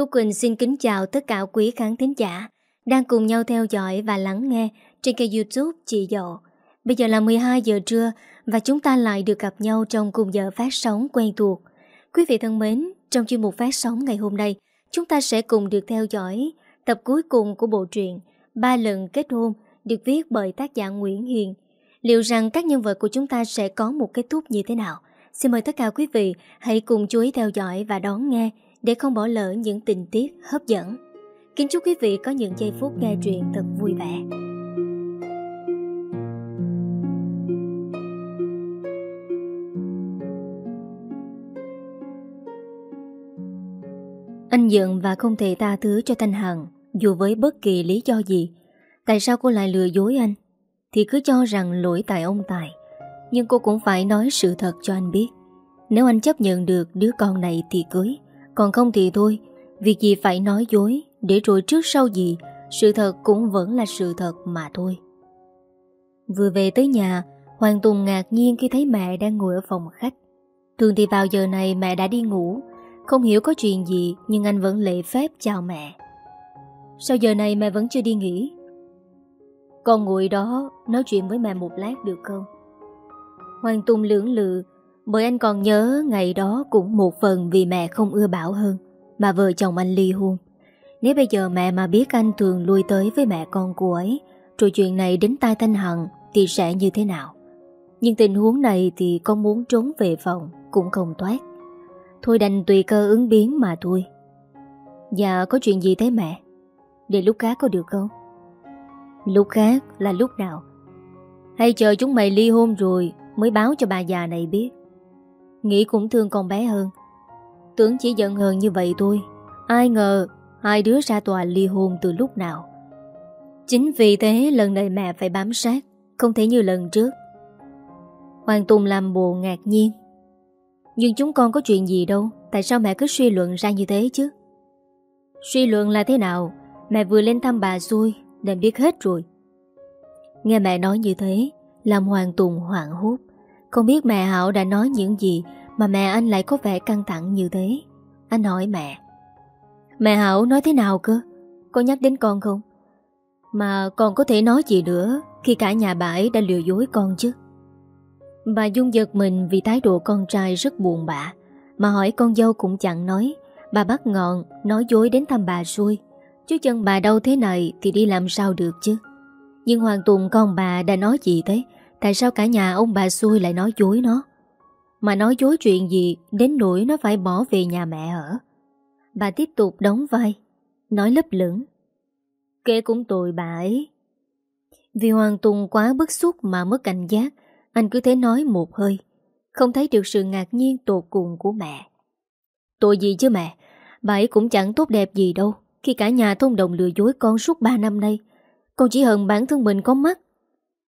Tú Quỳnh xin kính chào tất cả quý khán thính giả đang cùng nhau theo dõi và lắng nghe trên kênh youtube Chị Dậu. Bây giờ là 12 giờ trưa và chúng ta lại được gặp nhau trong cùng giờ phát sóng quen thuộc. Quý vị thân mến, trong chuyên mục phát sóng ngày hôm nay, chúng ta sẽ cùng được theo dõi tập cuối cùng của bộ truyện Ba lần kết hôn được viết bởi tác giả Nguyễn Hiền. Liệu rằng các nhân vật của chúng ta sẽ có một kết thúc như thế nào? Xin mời tất cả quý vị hãy cùng chú ý theo dõi và đón nghe để không bỏ lỡ những tình tiết hấp dẫn. Kính chúc quý vị có những giây phút nghe truyện thật vui vẻ. Anh giận và không thể tha thứ cho Thanh Hằng, dù với bất kỳ lý do gì. Tại sao cô lại lừa dối anh? Thì cứ cho rằng lỗi tại ông Tài. Nhưng cô cũng phải nói sự thật cho anh biết. Nếu anh chấp nhận được đứa con này thì cưới. Còn không thì thôi, Việc gì phải nói dối, Để rồi trước sau gì, Sự thật cũng vẫn là sự thật mà thôi. Vừa về tới nhà, Hoàng Tùng ngạc nhiên khi thấy mẹ đang ngồi ở phòng khách. Thường thì vào giờ này mẹ đã đi ngủ, Không hiểu có chuyện gì Nhưng anh vẫn lệ phép chào mẹ. Sao giờ này mẹ vẫn chưa đi nghỉ? Con ngồi đó Nói chuyện với mẹ một lát được không? Hoàng Tùng lưỡng lự bởi anh còn nhớ ngày đó cũng một phần vì mẹ không ưa Bảo hơn, Mà vợ chồng anh ly hôn. Nếu bây giờ mẹ mà biết anh thường lui tới với mẹ con cô ấy, Rồi chuyện này đến tai Thanh Hằng Thì sẽ như thế nào? Nhưng tình huống này thì con muốn trốn về phòng Cũng không thoát Thôi đành tùy cơ ứng biến mà thôi. Dạ có chuyện gì thế mẹ? Để lúc khác có được không? Lúc khác là lúc nào? Hay chờ chúng mày ly hôn rồi Mới báo cho bà già này biết? Nghĩ cũng thương con bé hơn. Tưởng chỉ giận hờn như vậy thôi. Ai ngờ, Hai đứa ra tòa ly hôn từ lúc nào. Chính vì thế, lần này mẹ phải bám sát, Không thể như lần trước. Hoàng Tùng làm bộ ngạc nhiên. Nhưng chúng con có chuyện gì đâu, Tại sao mẹ cứ suy luận ra như thế chứ? Suy luận là thế nào? Mẹ vừa lên thăm bà xui, Nên biết hết rồi. Nghe mẹ nói như thế, Làm Hoàng Tùng hoảng hốt không biết mẹ Hảo đã nói những gì Mà mẹ anh lại có vẻ căng thẳng như thế. Anh hỏi mẹ. Mẹ Hảo nói thế nào cơ? Có nhắc đến con không? Mà còn có thể nói gì nữa Khi cả nhà bà ấy đã lừa dối con chứ? Bà Dung giật mình Vì thái độ con trai rất buồn bã. Mà hỏi con dâu cũng chẳng nói. Bà bắt ngọn, nói dối đến thăm bà xuôi Chứ chân bà đâu thế này Thì đi làm sao được chứ? Nhưng Hoàng Tùng con bà đã nói gì thế? Tại sao cả nhà ông bà xui lại nói dối nó? Mà nói dối chuyện gì, Đến nỗi nó phải bỏ về nhà mẹ ở Bà tiếp tục đóng vai, Nói lấp lửng. Kể cũng tội bà ấy. Vì Hoàng Tùng quá bức xúc mà mất cảnh giác, Anh cứ thế nói một hơi, Không thấy được sự ngạc nhiên tột cùng của mẹ. Tội gì chứ mẹ? Bà ấy cũng chẳng tốt đẹp gì đâu. Khi cả nhà thông đồng lừa dối con suốt 3 năm nay, Con chỉ hận bản thân mình có mắt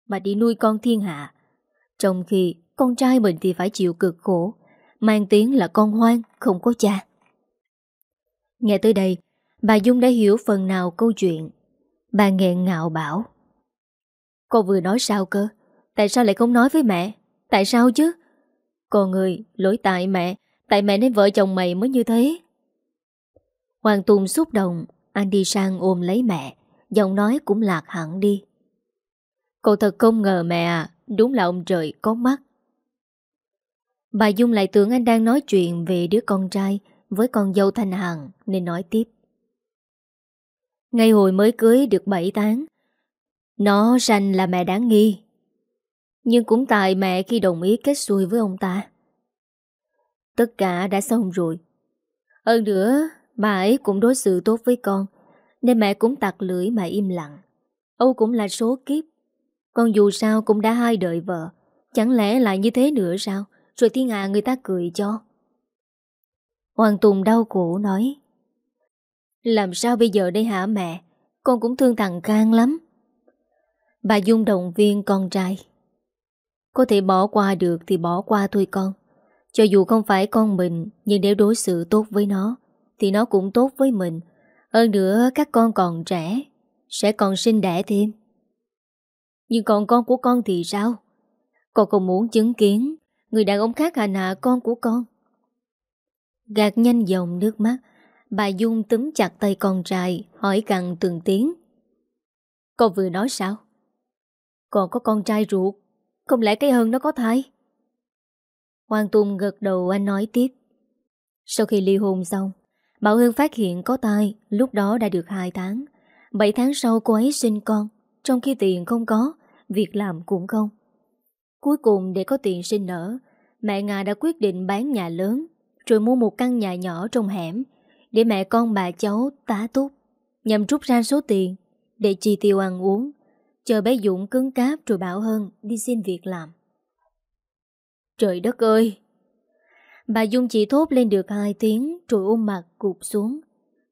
mà đi nuôi con thiên hạ. Trong khi con trai mình thì phải chịu cực khổ, mang tiếng là con hoang, không có cha. Nghe tới đây, bà Dung đã hiểu phần nào câu chuyện. Bà nghẹn ngạo bảo. Con vừa nói sao cơ? Tại sao lại không nói với mẹ? Tại sao chứ? Con người, lỗi tại mẹ, tại mẹ nên vợ chồng mày mới như thế. Hoàng Tùng xúc động, anh đi sang ôm lấy mẹ, giọng nói cũng lạc hẳn đi. Cậu thật không ngờ mẹ à Đúng là ông trời có mắt. Bà Dung lại tưởng anh đang nói chuyện Về đứa con trai Với con dâu Thanh Hằng, Nên nói tiếp. Ngay hồi mới cưới được 7 tháng, Nó sanh là mẹ đáng nghi. Nhưng cũng tại mẹ khi đồng ý kết xuôi với ông ta. Tất cả đã xong rồi. Hơn nữa, Bà ấy cũng đối xử tốt với con, Nên mẹ cũng tặc lưỡi mà im lặng. Âu cũng là số kiếp con dù sao cũng đã hai đợi vợ. Chẳng lẽ lại như thế nữa sao? Rồi thiên hạ người ta cười cho. Hoàng Tùng đau khổ nói, Làm sao bây giờ đây hả mẹ? Con cũng thương thằng Khang lắm. Bà Dung động viên con trai, Có thể bỏ qua được thì bỏ qua thôi con. Cho dù không phải con mình, Nhưng nếu đối xử tốt với nó, Thì nó cũng tốt với mình. Hơn nữa các con còn trẻ, Sẽ còn sinh đẻ thêm nhưng còn con của con thì sao? Con không muốn chứng kiến Người đàn ông khác hành hạ con của con. Gạt nhanh dòng nước mắt, Bà Dung túm chặt tay con trai, Hỏi cằn từng tiếng. Con vừa nói sao? Còn có con trai ruột, Không lẽ cái hơn nó có thai? Hoàng Tùng gật đầu anh nói tiếp. Sau khi ly hôn xong, Bảo Hương phát hiện có tai Lúc đó đã được 2 tháng. 7 tháng sau cô ấy sinh con, Trong khi tiền không có Việc làm cũng không. Cuối cùng để có tiền sinh nở, Mẹ Nga đã quyết định bán nhà lớn, Rồi mua một căn nhà nhỏ trong hẻm Để mẹ con bà cháu tá túc, Nhằm rút ra số tiền Để chi tiêu ăn uống, Chờ bé Dũng cứng cáp rồi Bảo hơn Đi xin việc làm. Trời đất ơi! Bà Dung chỉ thốt lên được hai tiếng Rồi ôm mặt cụp xuống.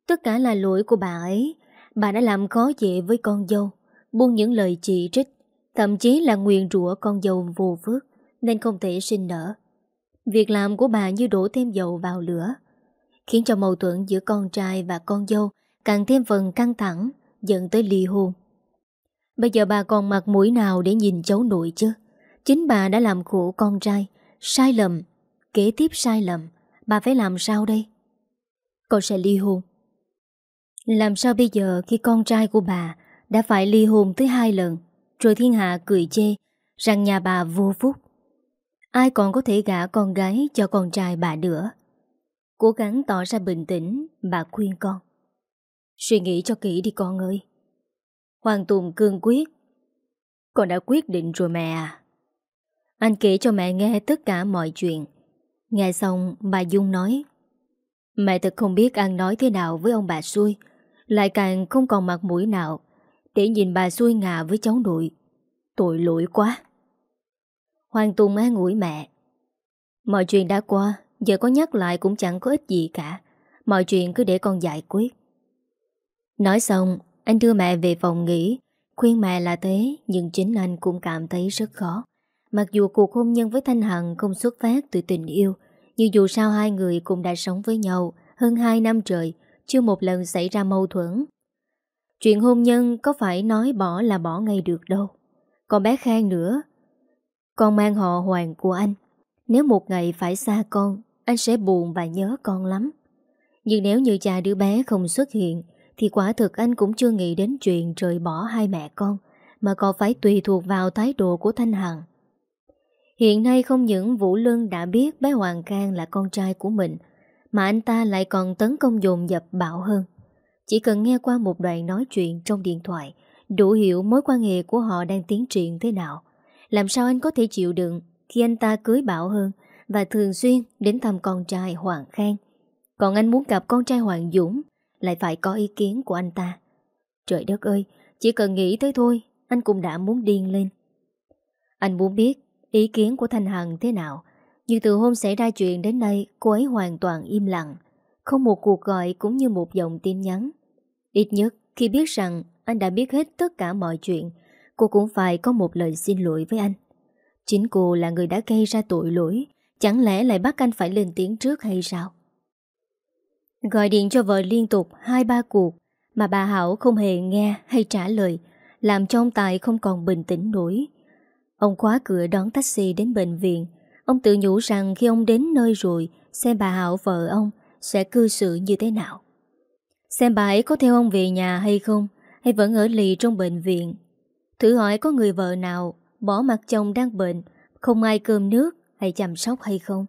Tất cả là lỗi của bà ấy, Bà đã làm khó dễ với con dâu, Buông những lời chỉ trích. Thậm chí là nguyền rủa con dâu vô phước, Nên không thể sinh nở. Việc làm của bà như đổ thêm dầu vào lửa, Khiến cho mâu thuẫn giữa con trai và con dâu Càng thêm phần căng thẳng, Dẫn tới ly hôn. Bây giờ bà còn mặt mũi nào để nhìn cháu nội chứ? Chính bà đã làm khổ con trai, Sai lầm, Kế tiếp sai lầm, Bà phải làm sao đây? Con sẽ ly hôn. Làm sao bây giờ khi con trai của bà Đã phải ly hôn tới hai lần? Rồi thiên hạ cười chê, Rằng nhà bà vô phúc. Ai còn có thể gả con gái cho con trai bà nữa. Cố gắng tỏ ra bình tĩnh, Bà khuyên con. Suy nghĩ cho kỹ đi con ơi. Hoàng Tùng cương quyết. Con đã quyết định rồi mẹ à. Anh kể cho mẹ nghe tất cả mọi chuyện. Nghe xong, bà Dung nói. Mẹ thật không biết ăn nói thế nào với ông bà xui, Lại càng không còn mặt mũi nào. Để nhìn bà xuôi ngà với cháu nội. Tội lỗi quá. Hoàng Tùng an ủi mẹ. Mọi chuyện đã qua, Giờ có nhắc lại cũng chẳng có ích gì cả. Mọi chuyện cứ để con giải quyết. Nói xong, Anh đưa mẹ về phòng nghỉ. Khuyên mẹ là thế, Nhưng chính anh cũng cảm thấy rất khó. Mặc dù cuộc hôn nhân với Thanh Hằng Không xuất phát từ tình yêu, Nhưng dù sao hai người cũng đã sống với nhau Hơn 2 năm trời, Chưa một lần xảy ra mâu thuẫn. Chuyện hôn nhân có phải nói bỏ là bỏ ngay được đâu. Còn bé Khang nữa. Con mang họ hoàng của anh. Nếu một ngày phải xa con, Anh sẽ buồn và nhớ con lắm. Nhưng nếu như cha đứa bé không xuất hiện, Thì quả thực anh cũng chưa nghĩ đến chuyện rời bỏ hai mẹ con, Mà còn phải tùy thuộc vào thái độ của Thanh Hằng. Hiện nay không những Vũ Lân đã biết bé Hoàng Khang là con trai của mình, Mà anh ta lại còn tấn công dồn dập bạo hơn. Chỉ cần nghe qua một đoạn nói chuyện trong điện thoại, Đủ hiểu mối quan hệ của họ đang tiến triển thế nào. Làm sao anh có thể chịu đựng khi anh ta cưới Bảo hơn Và thường xuyên đến thăm con trai Hoàng Khang? Còn anh muốn gặp con trai Hoàng Dũng, Lại phải có ý kiến của anh ta. Trời đất ơi, Chỉ cần nghĩ tới thôi, Anh cũng đã muốn điên lên. Anh muốn biết ý kiến của Thanh Hằng thế nào, Nhưng từ hôm xảy ra chuyện đến nay, Cô ấy hoàn toàn im lặng. Không một cuộc gọi cũng như một dòng tin nhắn. Ít nhất, khi biết rằng Anh đã biết hết tất cả mọi chuyện, Cô cũng phải có một lời xin lỗi với anh. Chính cô là người đã gây ra tội lỗi, Chẳng lẽ lại bắt anh phải lên tiếng trước hay sao? Gọi điện cho vợ liên tục hai ba cuộc Mà bà Hảo không hề nghe hay trả lời, Làm cho ông Tài không còn bình tĩnh nổi. Ông khóa cửa đón taxi đến bệnh viện. Ông tự nhủ rằng khi ông đến nơi rồi, Xem bà Hảo vợ ông Sẽ cư xử như thế nào. Xem bà ấy có theo ông về nhà hay không, Hay vẫn ở lì trong bệnh viện. Thử hỏi có người vợ nào Bỏ mặt chồng đang bệnh, Không ai cơm nước hay chăm sóc hay không.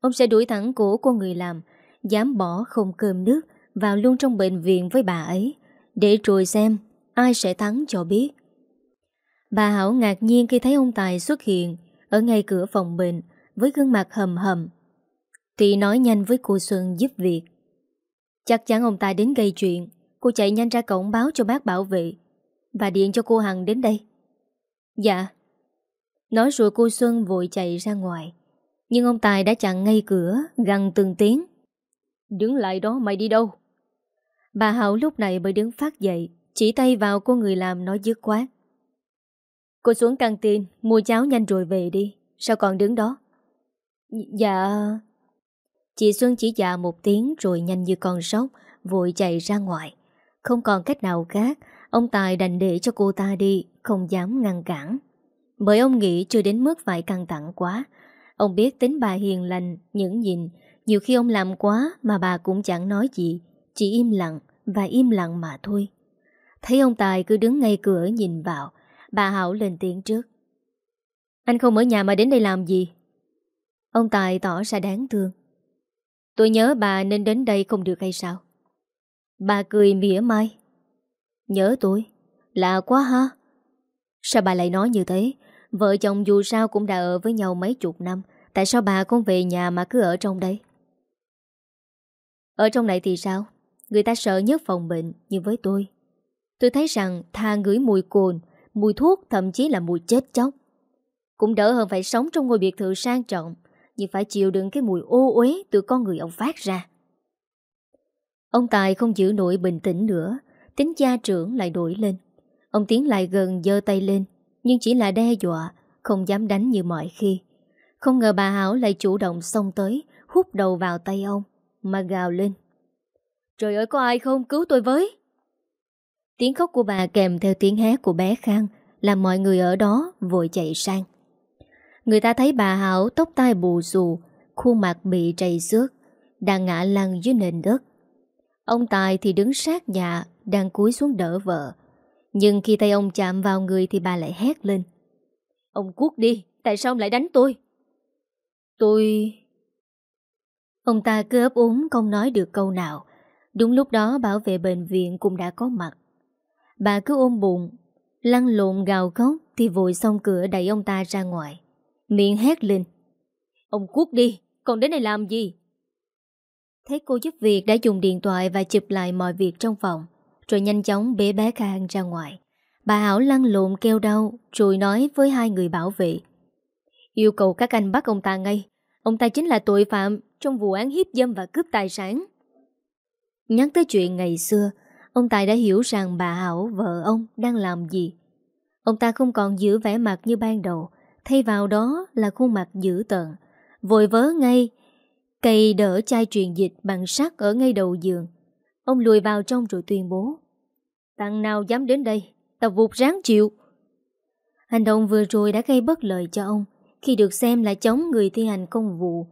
Ông sẽ đuổi thẳng cổ cô người làm, Dám bỏ không cơm nước Vào luôn trong bệnh viện với bà ấy, Để rồi xem Ai sẽ thắng cho biết. Bà Hảo ngạc nhiên khi thấy ông Tài xuất hiện Ở ngay cửa phòng bệnh Với gương mặt hầm hầm. Thì nói nhanh với cô Xuân giúp việc Chắc chắn ông Tài đến gây chuyện. Cô chạy nhanh ra cổng báo cho bác bảo vệ. Và điện cho cô Hằng đến đây. Dạ. Nói rồi cô Xuân vội chạy ra ngoài. Nhưng ông Tài đã chặn ngay cửa Găng từng tiếng. Đứng lại đó mày đi đâu? Bà Hảo lúc này mới đứng phát dậy Chỉ tay vào cô người làm nói dứt khoát. Cô xuống căng tin Mua cháo nhanh rồi về đi. Sao còn đứng đó? Dạ Chị Xuân chỉ dạ một tiếng Rồi nhanh như con sóc Vội chạy ra ngoài Không còn cách nào khác Ông Tài đành để cho cô ta đi Không dám ngăn cản Bởi ông nghĩ chưa đến mức phải căng thẳng quá Ông biết tính bà hiền lành Những nhìn Nhiều khi ông làm quá mà bà cũng chẳng nói gì, chỉ im lặng và im lặng mà thôi. Thấy ông Tài cứ đứng ngay cửa nhìn vào, bà Hảo lên tiếng trước. Anh không ở nhà mà đến đây làm gì? Ông Tài tỏ ra đáng thương. Tôi nhớ bà nên đến đây không được hay sao? Bà cười mỉa mai. Nhớ tôi? Lạ quá ha? Sao bà lại nói như thế? Vợ chồng dù sao cũng đã ở với nhau mấy chục năm Tại sao bà không về nhà mà cứ ở trong đây? Ở trong này thì sao? Người ta sợ nhất phòng bệnh như với tôi Tôi thấy rằng tha ngửi mùi cồn, Mùi thuốc, thậm chí là mùi chết chóc Cũng đỡ hơn phải sống trong ngôi biệt thự sang trọng nhưng phải chịu đựng cái mùi ô uế Từ con người ông phát ra. Ông Tài không giữ nổi bình tĩnh nữa, Tính gia trưởng lại đổi lên. Ông tiến lại gần dơ tay lên, Nhưng chỉ là đe dọa, Không dám đánh như mọi khi. Không ngờ bà Hảo lại chủ động xông tới, Hút đầu vào tay ông, Mà gào lên. Trời ơi, có ai không? Cứu tôi với! Tiếng khóc của bà kèm theo tiếng hét của bé Khang, Làm mọi người ở đó vội chạy sang. Người ta thấy bà Hảo tóc tai bù xù Khuôn mặt bị trầy xước Đang ngã lăn dưới nền đất. Ông Tài thì đứng sát nhà Đang cúi xuống đỡ vợ. Nhưng khi tay ông chạm vào người Thì bà lại hét lên. Ông cuốc đi, tại sao ông lại đánh tôi? Tôi... Ông ta cứ ấp úng không nói được câu nào. Đúng lúc đó bảo vệ bệnh viện cũng đã có mặt. Bà cứ ôm bụng Lăn lộn gào khóc Thì vội xong cửa đẩy ông ta ra ngoài. Miệng hét lên. Ông cuốc đi, còn đến đây làm gì? Thấy cô giúp việc đã dùng điện thoại Và chụp lại mọi việc trong phòng Rồi nhanh chóng bế bé Khang ra ngoài. Bà Hảo lăn lộn kêu đau Rồi nói với hai người bảo vệ. Yêu cầu các anh bắt ông ta ngay. Ông ta chính là tội phạm Trong vụ án hiếp dâm và cướp tài sản. Nhắc tới chuyện ngày xưa Ông Tài đã hiểu rằng bà Hảo Vợ ông đang làm gì. Ông ta không còn giữ vẻ mặt như ban đầu Thay vào đó là khuôn mặt dữ tợn, Vội vớ ngay Cây đỡ chai truyền dịch bằng sắt Ở ngay đầu giường. Ông lùi vào trong rồi tuyên bố, Thằng nào dám đến đây, Tao vụt ráng chịu. Hành động vừa rồi đã gây bất lợi cho ông, Khi được xem là chống người thi hành công vụ.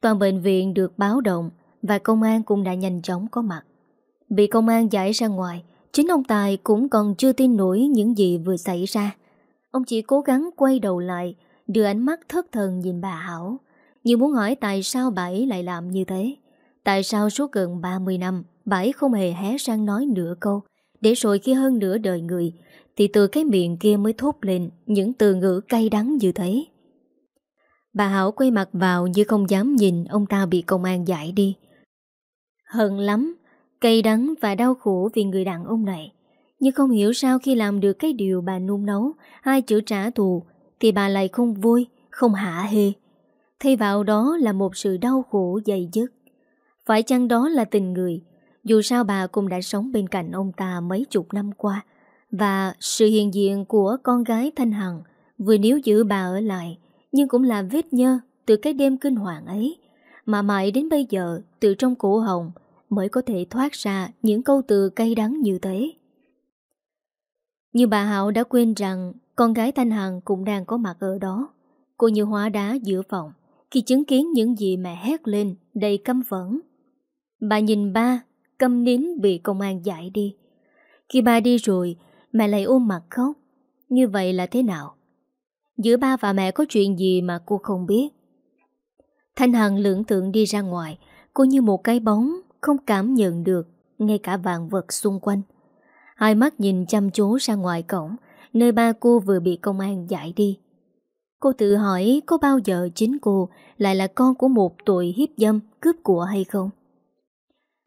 Toàn bệnh viện được báo động Và công an cũng đã nhanh chóng có mặt. Bị công an giải ra ngoài, Chính ông Tài cũng còn chưa tin nổi Những gì vừa xảy ra. Ông chỉ cố gắng quay đầu lại, Đưa ánh mắt thất thần nhìn bà Hảo. Như muốn hỏi tại sao bà ấy lại làm như thế? Tại sao suốt gần 30 năm, Bà ấy không hề hé sang nói nửa câu? Để rồi khi hơn nửa đời người, Thì từ cái miệng kia mới thốt lên Những từ ngữ cay đắng như thế. Bà Hảo quay mặt vào Như không dám nhìn ông ta bị công an giải đi. Hận lắm, Cay đắng và đau khổ vì người đàn ông này. Nhưng không hiểu sao khi làm được cái điều bà nung nấu Hai chữ trả thù Thì bà lại không vui, không hạ hê. Thay vào đó là một sự đau khổ dày dứt. Phải chăng đó là tình người? Dù sao bà cũng đã sống bên cạnh ông ta mấy chục năm qua Và sự hiện diện của con gái Thanh Hằng Vừa níu giữ bà ở lại Nhưng cũng là vết nhơ từ cái đêm kinh hoàng ấy. Mà mãi đến bây giờ Từ trong cổ hồng mới có thể thoát ra những câu từ cay đắng như thế. Như bà Hảo đã quên rằng con gái Thanh Hằng cũng đang có mặt ở đó. Cô như hóa đá giữa phòng khi chứng kiến những gì mẹ hét lên đầy căm phẫn. Bà nhìn ba, câm nín bị công an giải đi. Khi ba đi rồi, mẹ lại ôm mặt khóc. Như vậy là thế nào? Giữa ba và mẹ có chuyện gì mà cô không biết? Thanh Hằng lưỡng tượng đi ra ngoài, cô như một cái bóng không cảm nhận được ngay cả vạn vật xung quanh. Hai mắt nhìn chăm chú ra ngoài cổng, nơi ba cô vừa bị công an giải đi. Cô tự hỏi có bao giờ chính cô lại là con của một tội hiếp dâm, cướp của hay không?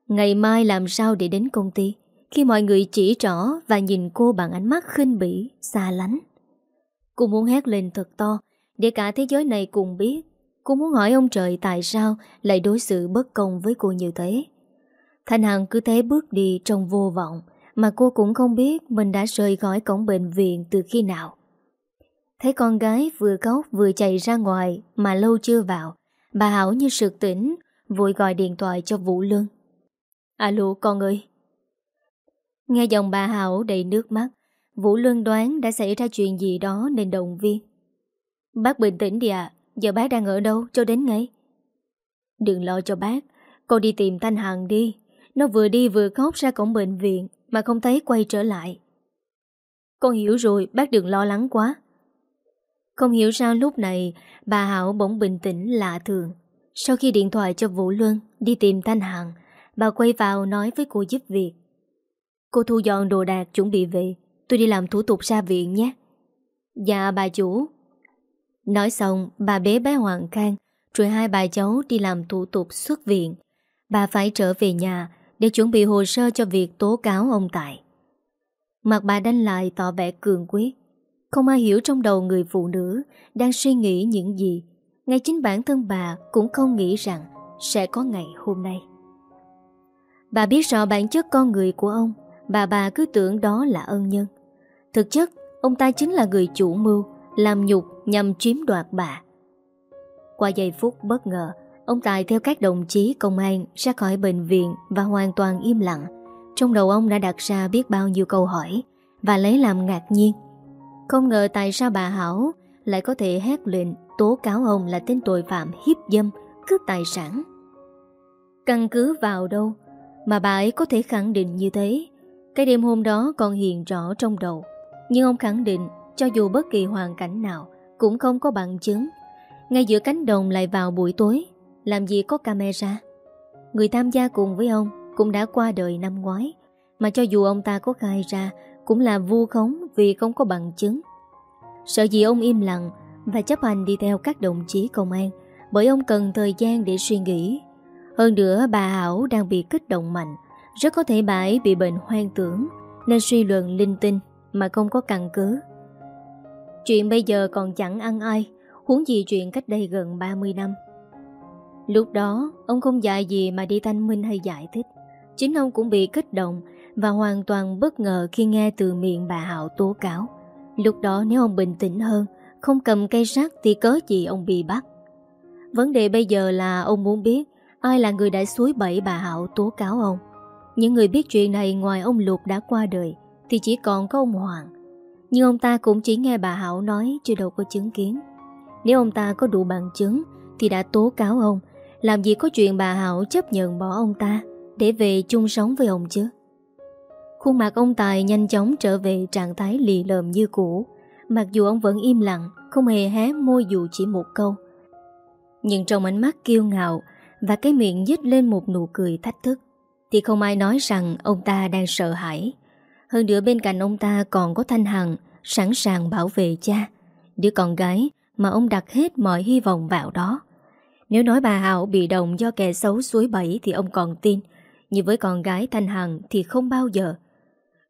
Ngày mai làm sao để đến công ty khi mọi người chỉ rõ và nhìn cô bằng ánh mắt khinh bỉ, xa lánh. Cô muốn hét lên thật to để cả thế giới này cùng biết. Cô muốn hỏi ông trời tại sao lại đối xử bất công với cô như thế. Thanh Hằng cứ thế bước đi trong vô vọng mà cô cũng không biết mình đã rời khỏi cổng bệnh viện từ khi nào. Thấy con gái vừa khóc vừa chạy ra ngoài mà lâu chưa vào, Bà Hảo như sực tỉnh, Vội gọi điện thoại cho Vũ Lương. Alo, con ơi. Nghe giọng bà Hảo đầy nước mắt, Vũ Lương đoán đã xảy ra chuyện gì đó nên động viên. Bác bình tĩnh đi ạ, Giờ bác đang ở đâu, cho đến ngay. Đừng lo cho bác, Con đi tìm Thanh Hằng đi, Nó vừa đi vừa khóc ra cổng bệnh viện mà không thấy quay trở lại. Con hiểu rồi, bác đừng lo lắng quá. Không hiểu sao lúc này Bà Hảo bỗng bình tĩnh lạ thường. Sau khi điện thoại cho Vũ Luân Đi tìm Thanh Hằng, Bà quay vào nói với cô giúp việc. Cô thu dọn đồ đạc chuẩn bị về, Tôi đi làm thủ tục ra viện nhé. Dạ bà chủ. Nói xong, bà bế bé Hoàng Khang, Rồi hai bà cháu đi làm thủ tục xuất viện. Bà phải trở về nhà để chuẩn bị hồ sơ cho việc tố cáo ông Tài. Mặt bà đanh lại tỏ vẻ cường quyết. Không ai hiểu trong đầu người phụ nữ Đang suy nghĩ những gì. Ngay chính bản thân bà cũng không nghĩ rằng Sẽ có ngày hôm nay. Bà biết rõ bản chất con người của ông, Bà bà cứ tưởng đó là ân nhân. Thực chất, Ông ta chính là người chủ mưu, Làm nhục nhằm chiếm đoạt bà. Qua giây phút bất ngờ Ông Tài theo các đồng chí công an Ra khỏi bệnh viện và hoàn toàn im lặng. Trong đầu ông đã đặt ra biết bao nhiêu câu hỏi Và lấy làm ngạc nhiên. Không ngờ tại sao bà Hảo Lại có thể hét lên Tố cáo ông là tên tội phạm hiếp dâm Cướp tài sản. Căn cứ vào đâu Mà bà ấy có thể khẳng định như thế? Cái đêm hôm đó còn hiện rõ trong đầu. Nhưng ông khẳng định cho dù bất kỳ hoàn cảnh nào cũng không có bằng chứng. Ngay giữa cánh đồng lại vào buổi tối, làm gì có camera. Người tham gia cùng với ông cũng đã qua đời năm ngoái, mà cho dù ông ta có khai ra cũng là vu khống vì không có bằng chứng. Sợ gì ông im lặng và chấp hành đi theo các đồng chí công an bởi ông cần thời gian để suy nghĩ. Hơn nữa bà Hảo đang bị kích động mạnh, rất có thể bà ấy bị bệnh hoang tưởng nên suy luận linh tinh mà không có căn cứ. Chuyện bây giờ còn chẳng ăn ai, huống gì chuyện cách đây gần 30 năm. Lúc đó, ông không dạy gì mà đi thanh minh hay giải thích. Chính ông cũng bị kích động và hoàn toàn bất ngờ khi nghe từ miệng bà Hạo tố cáo. Lúc đó nếu ông bình tĩnh hơn, không cầm cây sắt thì cớ gì ông bị bắt. Vấn đề bây giờ là ông muốn biết ai là người đã suối bẫy bà Hạo tố cáo ông. Những người biết chuyện này ngoài ông Lục đã qua đời thì chỉ còn có ông Hoàng. Nhưng ông ta cũng chỉ nghe bà Hảo nói chứ đâu có chứng kiến. Nếu ông ta có đủ bằng chứng thì đã tố cáo ông. Làm gì có chuyện bà Hảo chấp nhận bỏ ông ta để về chung sống với ông chứ. Khuôn mặt ông Tài nhanh chóng trở về trạng thái lì lợm như cũ. Mặc dù ông vẫn im lặng, không hề hé môi dù chỉ một câu. Nhưng trong ánh mắt kiêu ngạo và cái miệng dứt lên một nụ cười thách thức, thì không ai nói rằng ông ta đang sợ hãi. Hơn nữa bên cạnh ông ta còn có Thanh Hằng sẵn sàng bảo vệ cha, đứa con gái mà ông đặt hết mọi hy vọng vào đó. Nếu nói bà Hảo bị động do kẻ xấu suối bẫy thì ông còn tin, nhưng với con gái Thanh Hằng thì không bao giờ.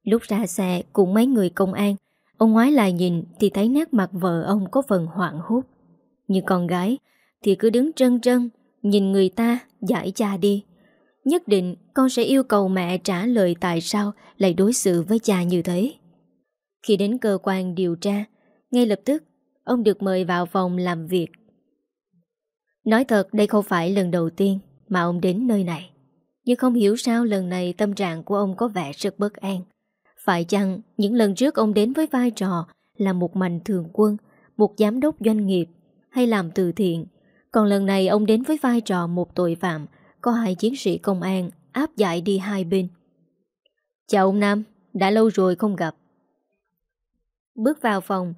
Lúc ra xe cùng mấy người công an, ông ngoái lại nhìn thì thấy nét mặt vợ ông có phần hoảng hốt. Như con gái thì cứ đứng trân trân, nhìn người ta giải cha đi. Nhất định con sẽ yêu cầu mẹ trả lời tại sao lại đối xử với cha như thế. Khi đến cơ quan điều tra, ngay lập tức ông được mời vào phòng làm việc. Nói thật đây không phải lần đầu tiên mà ông đến nơi này. Nhưng không hiểu sao lần này tâm trạng của ông có vẻ rất bất an. Phải chăng những lần trước ông đến với vai trò là một mạnh thường quân, một giám đốc doanh nghiệp hay làm từ thiện, còn lần này ông đến với vai trò một tội phạm có hai chiến sĩ công an áp giải đi hai bên. Chào ông Nam, đã lâu rồi không gặp. Bước vào phòng,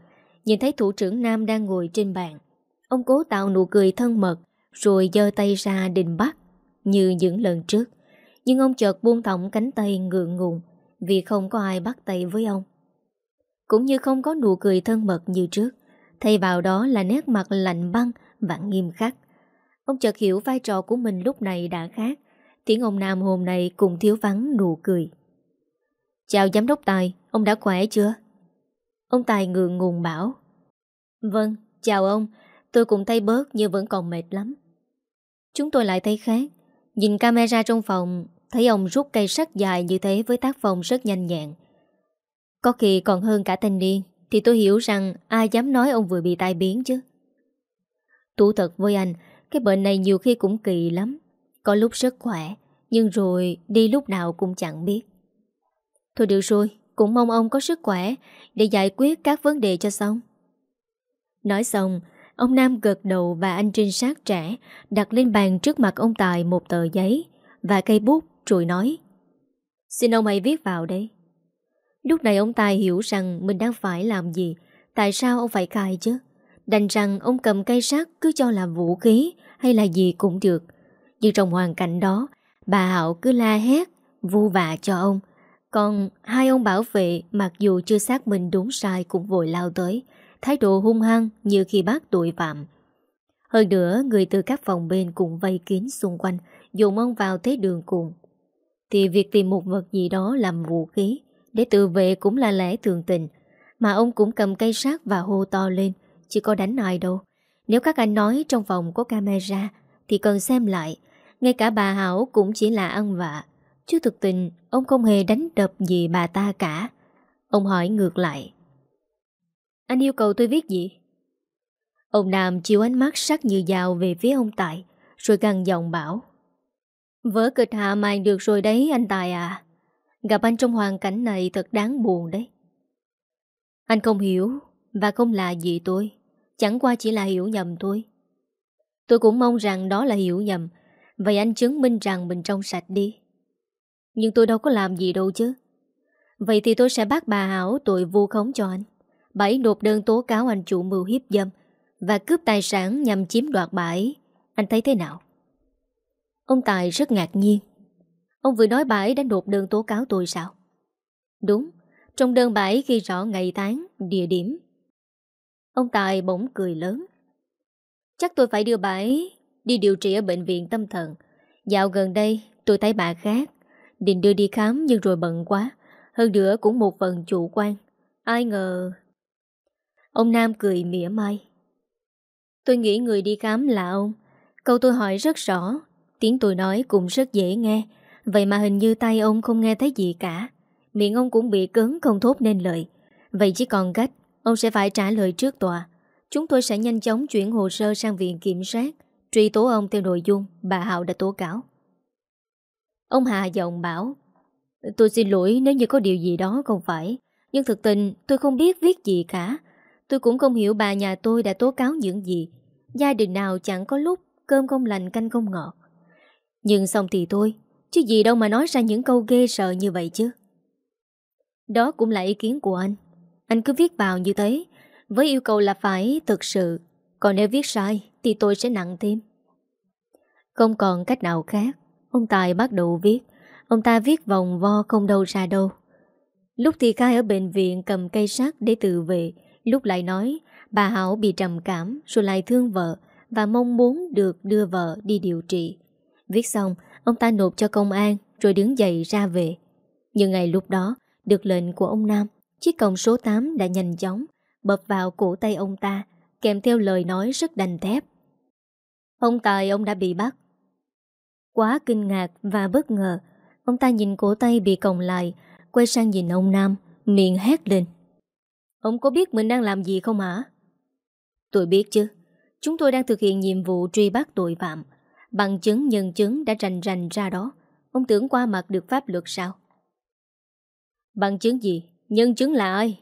nhìn thấy thủ trưởng Nam đang ngồi trên bàn. Ông cố tạo nụ cười thân mật, rồi giơ tay ra định bắt, như những lần trước. Nhưng ông chợt buông thỏng cánh tay ngượng ngùng, vì không có ai bắt tay với ông. Cũng như không có nụ cười thân mật như trước, thay vào đó là nét mặt lạnh băng và nghiêm khắc. Ông chợt hiểu vai trò của mình lúc này đã khác Tiếng ông Nam hôm nay cũng thiếu vắng nụ cười Chào giám đốc Tài Ông đã khỏe chưa Ông Tài ngượng ngùng bảo Vâng, chào ông Tôi cũng thấy bớt nhưng vẫn còn mệt lắm. Chúng tôi lại thấy khác. Nhìn camera trong phòng, Thấy ông rút cây sắt dài như thế với tác phong rất nhanh nhẹn. Có khi còn hơn cả thanh niên, Thì tôi hiểu rằng ai dám nói ông vừa bị tai biến chứ. Tủ thật với anh, cái bệnh này nhiều khi cũng kỳ lắm. Có lúc rất khỏe, Nhưng rồi đi lúc nào cũng chẳng biết. Thôi được rồi, Cũng mong ông có sức khỏe Để giải quyết các vấn đề cho xong. Nói xong Ông Nam gật đầu và anh trinh sát trẻ đặt lên bàn trước mặt ông Tài một tờ giấy và cây bút rồi nói Xin ông hãy viết vào đây. Lúc này ông Tài hiểu rằng mình đang phải làm gì, tại sao ông phải cài chứ? Đành rằng ông cầm cây sắt cứ cho là vũ khí hay là gì cũng được. Nhưng trong hoàn cảnh đó, bà Hảo cứ la hét, vu vạ cho ông. Còn hai ông bảo vệ mặc dù chưa xác minh đúng sai cũng vội lao tới, thái độ hung hăng như khi bác tội phạm. Hơn nữa, người từ các phòng bên cũng vây kín xung quanh, dùng ông vào thế đường cùng. Thì việc tìm một vật gì đó làm vũ khí để tự vệ cũng là lẽ thường tình. Mà ông cũng cầm cây sát và hô to lên, chỉ có đánh ai đâu. Nếu các anh nói trong phòng có camera thì cần xem lại. Ngay cả bà Hảo cũng chỉ là ăn vạ. Chứ thực tình ông không hề đánh đập gì bà ta cả. Ông hỏi ngược lại. Anh yêu cầu tôi viết gì? Ông Nam chiếu ánh mắt sắc như dao về phía ông Tài, rồi găng giọng bảo. Vỡ kịch hạ màn được rồi đấy anh Tài à. Gặp anh trong hoàn cảnh này thật đáng buồn đấy. Anh không hiểu và không là gì tôi. Chẳng qua chỉ là hiểu nhầm tôi. Tôi cũng mong rằng đó là hiểu nhầm. Vậy anh chứng minh rằng mình trong sạch đi. Nhưng tôi đâu có làm gì đâu chứ. Vậy thì tôi sẽ bắt bà Hảo tội vu khống cho anh. Bảy nộp đơn tố cáo anh chủ mưu hiếp dâm và cướp tài sản nhằm chiếm đoạt bà ấy. Anh thấy thế nào? Ông Tài rất ngạc nhiên. Ông vừa nói bà ấy đã nộp đơn tố cáo tôi sao? Đúng, trong đơn bà ấy ghi rõ ngày tháng, địa điểm. Ông Tài bỗng cười lớn. Chắc tôi phải đưa bà ấy đi điều trị ở bệnh viện tâm thần. Dạo gần đây tôi thấy bà khác. Định đưa đi khám nhưng rồi bận quá. Hơn nữa cũng một phần chủ quan. Ai ngờ... Ông Nam cười mỉa mai. Tôi nghĩ người đi khám là ông. Câu tôi hỏi rất rõ. Tiếng tôi nói cũng rất dễ nghe. Vậy mà hình như tay ông không nghe thấy gì cả. Miệng ông cũng bị cứng không thốt nên lời. Vậy chỉ còn cách, ông sẽ phải trả lời trước tòa. Chúng tôi sẽ nhanh chóng chuyển hồ sơ sang viện kiểm soát, truy tố ông theo nội dung bà Hạo đã tố cáo. Ông Hà giọng bảo, tôi xin lỗi nếu như có điều gì đó không phải, nhưng thực tình tôi không biết viết gì cả. Tôi cũng không hiểu bà nhà tôi đã tố cáo những gì. Gia đình nào chẳng có lúc cơm không lành canh không ngọt. Nhưng xong thì thôi, chứ gì đâu mà nói ra những câu ghê sợ như vậy chứ. Đó cũng là ý kiến của anh. Anh cứ viết vào như thế, với yêu cầu là phải thực sự. Còn nếu viết sai thì tôi sẽ nặng thêm. Không còn cách nào khác, ông Tài bắt đầu viết. Ông ta viết vòng vo không đâu ra đâu. Lúc thì khai ở bệnh viện cầm cây sắt để tự vệ, lúc lại nói bà Hảo bị trầm cảm rồi lại thương vợ và mong muốn được đưa vợ đi điều trị. Viết xong, ông ta nộp cho công an rồi đứng dậy ra về. Nhưng ngày lúc đó, được lệnh của ông Nam, chiếc còng số 8 đã nhanh chóng bập vào cổ tay ông ta, kèm theo lời nói rất đành thép. Ông Tài ông đã bị bắt. Quá kinh ngạc và bất ngờ, ông ta nhìn cổ tay bị còng lại, quay sang nhìn ông Nam, miệng hét lên. Ông có biết mình đang làm gì không hả? Tôi biết chứ. Chúng tôi đang thực hiện nhiệm vụ truy bắt tội phạm. Bằng chứng nhân chứng đã rành rành ra đó. Ông tưởng qua mặt được pháp luật sao? Bằng chứng gì? Nhân chứng là ai?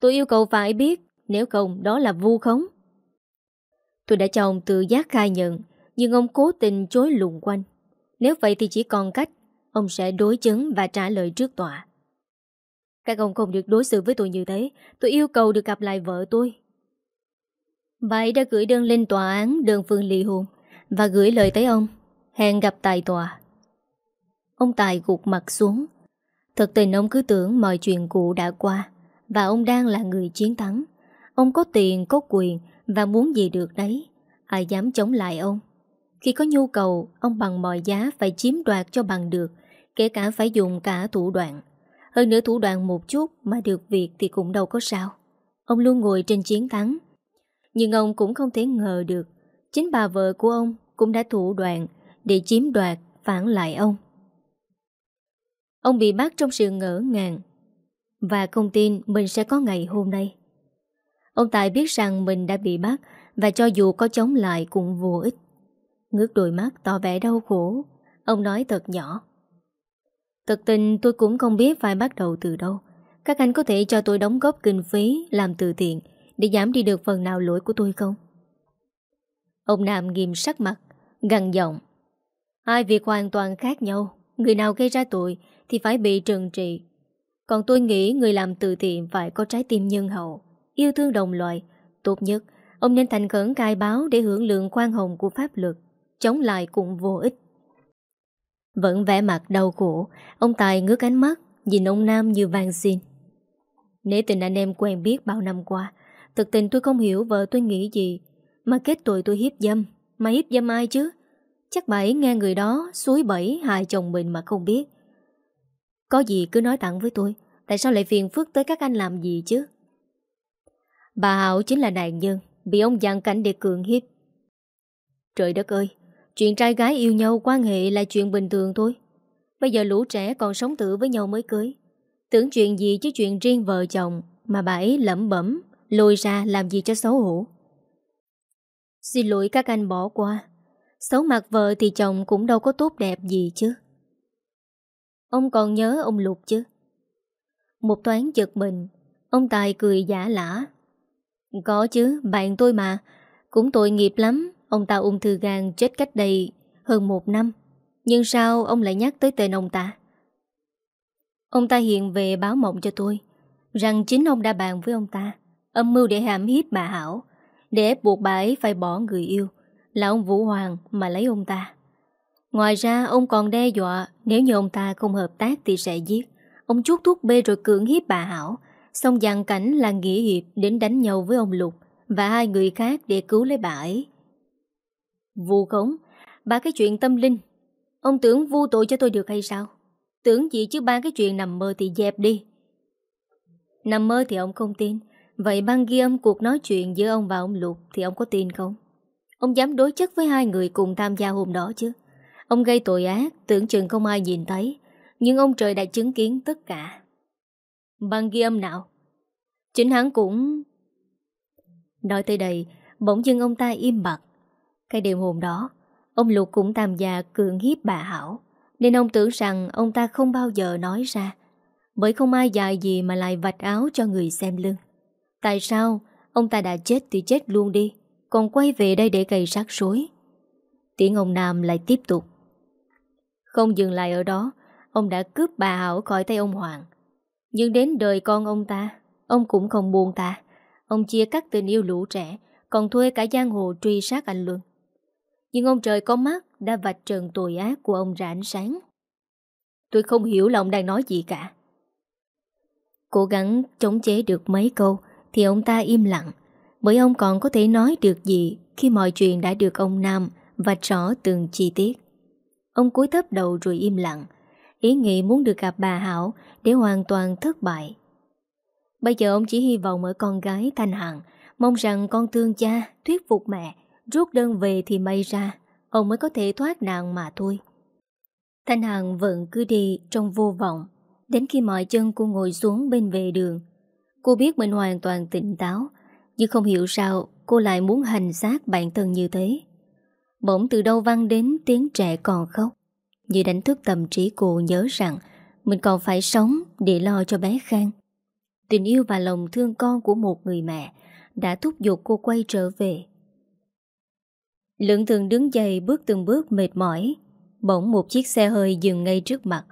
Tôi yêu cầu phải biết, nếu không đó là vu khống. Tôi đã cho ông tự giác khai nhận, nhưng ông cố tình chối lùng quanh. Nếu vậy thì chỉ còn cách, ông sẽ đối chứng và trả lời trước tòa. Các ông không được đối xử với tôi như thế, tôi yêu cầu được gặp lại vợ tôi. Bà đã gửi đơn lên tòa án đơn phương ly hôn và gửi lời tới ông, hẹn gặp tại tòa. Ông Tài gục mặt xuống, Thật tình ông cứ tưởng mọi chuyện cũ đã qua Và ông đang là người chiến thắng. Ông có tiền, có quyền Và muốn gì được đấy. Ai dám chống lại ông? Khi có nhu cầu, ông bằng mọi giá Phải chiếm đoạt cho bằng được Kể cả phải dùng cả thủ đoạn. Hơn nữa thủ đoạn một chút Mà được việc thì cũng đâu có sao. Ông luôn ngồi trên chiến thắng. Nhưng ông cũng không thể ngờ được, Chính bà vợ của ông cũng đã thủ đoạn Để chiếm đoạt, phản lại ông. Ông bị bắt trong sự ngỡ ngàng Và không tin mình sẽ có ngày hôm nay. Ông Tài biết rằng mình đã bị bắt Và cho dù có chống lại cũng vô ích. Ngước đôi mắt tỏ vẻ đau khổ, Ông nói thật nhỏ. Thật tình tôi cũng không biết phải bắt đầu từ đâu. Các anh có thể cho tôi đóng góp kinh phí, Làm từ thiện, Để giảm đi được phần nào lỗi của tôi không? Ông Nam nghiêm sắc mặt, Gằn giọng. Hai việc hoàn toàn khác nhau. Người nào gây ra tội Thì phải bị trừng trị. Còn tôi nghĩ người làm từ thiện Phải có trái tim nhân hậu, Yêu thương đồng loại Tốt nhất, Ông nên thành khẩn cai báo Để hưởng lượng khoan hồng của pháp luật, Chống lại cũng vô ích. Vẫn vẻ mặt đau khổ, Ông Tài ngước ánh mắt, Nhìn ông Nam như vang xin. Nếu tình anh em quen biết bao năm qua, Thực tình tôi không hiểu vợ tôi nghĩ gì. Mà kết tội tôi hiếp dâm, Mà hiếp dâm ai chứ? Chắc bà ấy nghe người đó suối bẫy hại chồng mình mà không biết. Có gì cứ nói thẳng với tôi, Tại sao lại phiền phức tới các anh làm gì chứ? Bà Hảo chính là nạn nhân, Bị ông giàn cảnh để cường hiếp. Trời đất ơi Chuyện trai gái yêu nhau quan hệ là chuyện bình thường thôi. Bây giờ lũ trẻ còn sống tử với nhau mới cưới. Tưởng chuyện gì chứ chuyện riêng vợ chồng Mà bà ấy lẩm bẩm Lôi ra làm gì cho xấu hổ. Xin lỗi các anh bỏ qua. Xấu mặt vợ thì chồng cũng đâu có tốt đẹp gì chứ. Ông còn nhớ ông Lục chứ? Một toán giật mình Ông Tài cười giả lả. Có chứ, bạn tôi mà Cũng tội nghiệp lắm. Ông ta ung thư gan chết cách đây hơn một năm. Nhưng sao ông lại nhắc tới tên ông ta? Ông ta hiện về báo mộng cho tôi, Rằng chính ông đã bàn với ông ta, Âm mưu để hãm hiếp bà Hảo, Để ép buộc bà ấy phải bỏ người yêu, Là ông Vũ Hoàng mà lấy ông ta. Ngoài ra, ông còn đe dọa Nếu như ông ta không hợp tác thì sẽ giết. Ông chuốt thuốc bê rồi cưỡng hiếp bà Hảo Xong dàn cảnh là nghĩa hiệp Đến đánh nhau với ông Lục Và hai người khác để cứu lấy bà ấy. Vu khống. Ba cái chuyện tâm linh. Ông tưởng vu tội cho tôi được hay sao? Tưởng gì chứ ba cái chuyện nằm mơ thì dẹp đi. Nằm mơ thì ông không tin. Vậy ban ghi âm cuộc nói chuyện giữa ông và ông Lục Thì ông có tin không? Ông dám đối chất với hai người cùng tham gia hôm đó chứ? Ông gây tội ác, Tưởng chừng không ai nhìn thấy. Nhưng ông trời đã chứng kiến tất cả. Ban ghi âm nào? Chính hắn cũng Nói tới đây. Bỗng dưng ông ta im bặt. Cái đêm hôm đó, Ông Lục cũng tham gia cường hiếp bà Hảo, Nên ông tưởng rằng ông ta không bao giờ nói ra, Bởi không ai dài gì mà lại vạch áo cho người xem lưng. Tại sao ông ta đã chết thì chết luôn đi, Còn quay về đây để gây rắc rối? Tiếng ông Nam lại tiếp tục. Không dừng lại ở đó, Ông đã cướp bà Hảo khỏi tay ông Hoàng. Nhưng đến đời con ông ta, Ông cũng không buồn ta Ông chia cắt tình yêu lũ trẻ, Còn thuê cả giang hồ truy sát anh Luân. Nhưng ông trời có mắt, Đã vạch trần tội ác của ông ra ánh sáng. Tôi không hiểu là ông đang nói gì cả. Cố gắng chống chế được mấy câu, Thì ông ta im lặng. Bởi ông còn có thể nói được gì Khi mọi chuyện đã được ông Nam Vạch rõ từng chi tiết. Ông cúi thấp đầu rồi im lặng. Ý nghĩ muốn được gặp bà Hảo Để hoàn toàn thất bại. Bây giờ ông chỉ hy vọng ở con gái Thanh Hằng, Mong rằng con thương cha, Thuyết phục mẹ Rút đơn về thì may ra, Ông mới có thể thoát nạn mà thôi. Thanh Hằng vẫn cứ đi trong vô vọng, Đến khi mọi chân cô ngồi xuống bên vệ đường. Cô biết mình hoàn toàn tỉnh táo, Nhưng không hiểu sao cô lại muốn hành xác bản thân như thế. Bỗng từ đâu văng đến tiếng trẻ còn khóc. Như đánh thức tâm trí cô nhớ rằng Mình còn phải sống để lo cho bé Khang. Tình yêu và lòng thương con của một người mẹ Đã thúc giục cô quay trở về. Lượng thường đứng dậy bước từng bước mệt mỏi. Bỗng một chiếc xe hơi dừng ngay trước mặt.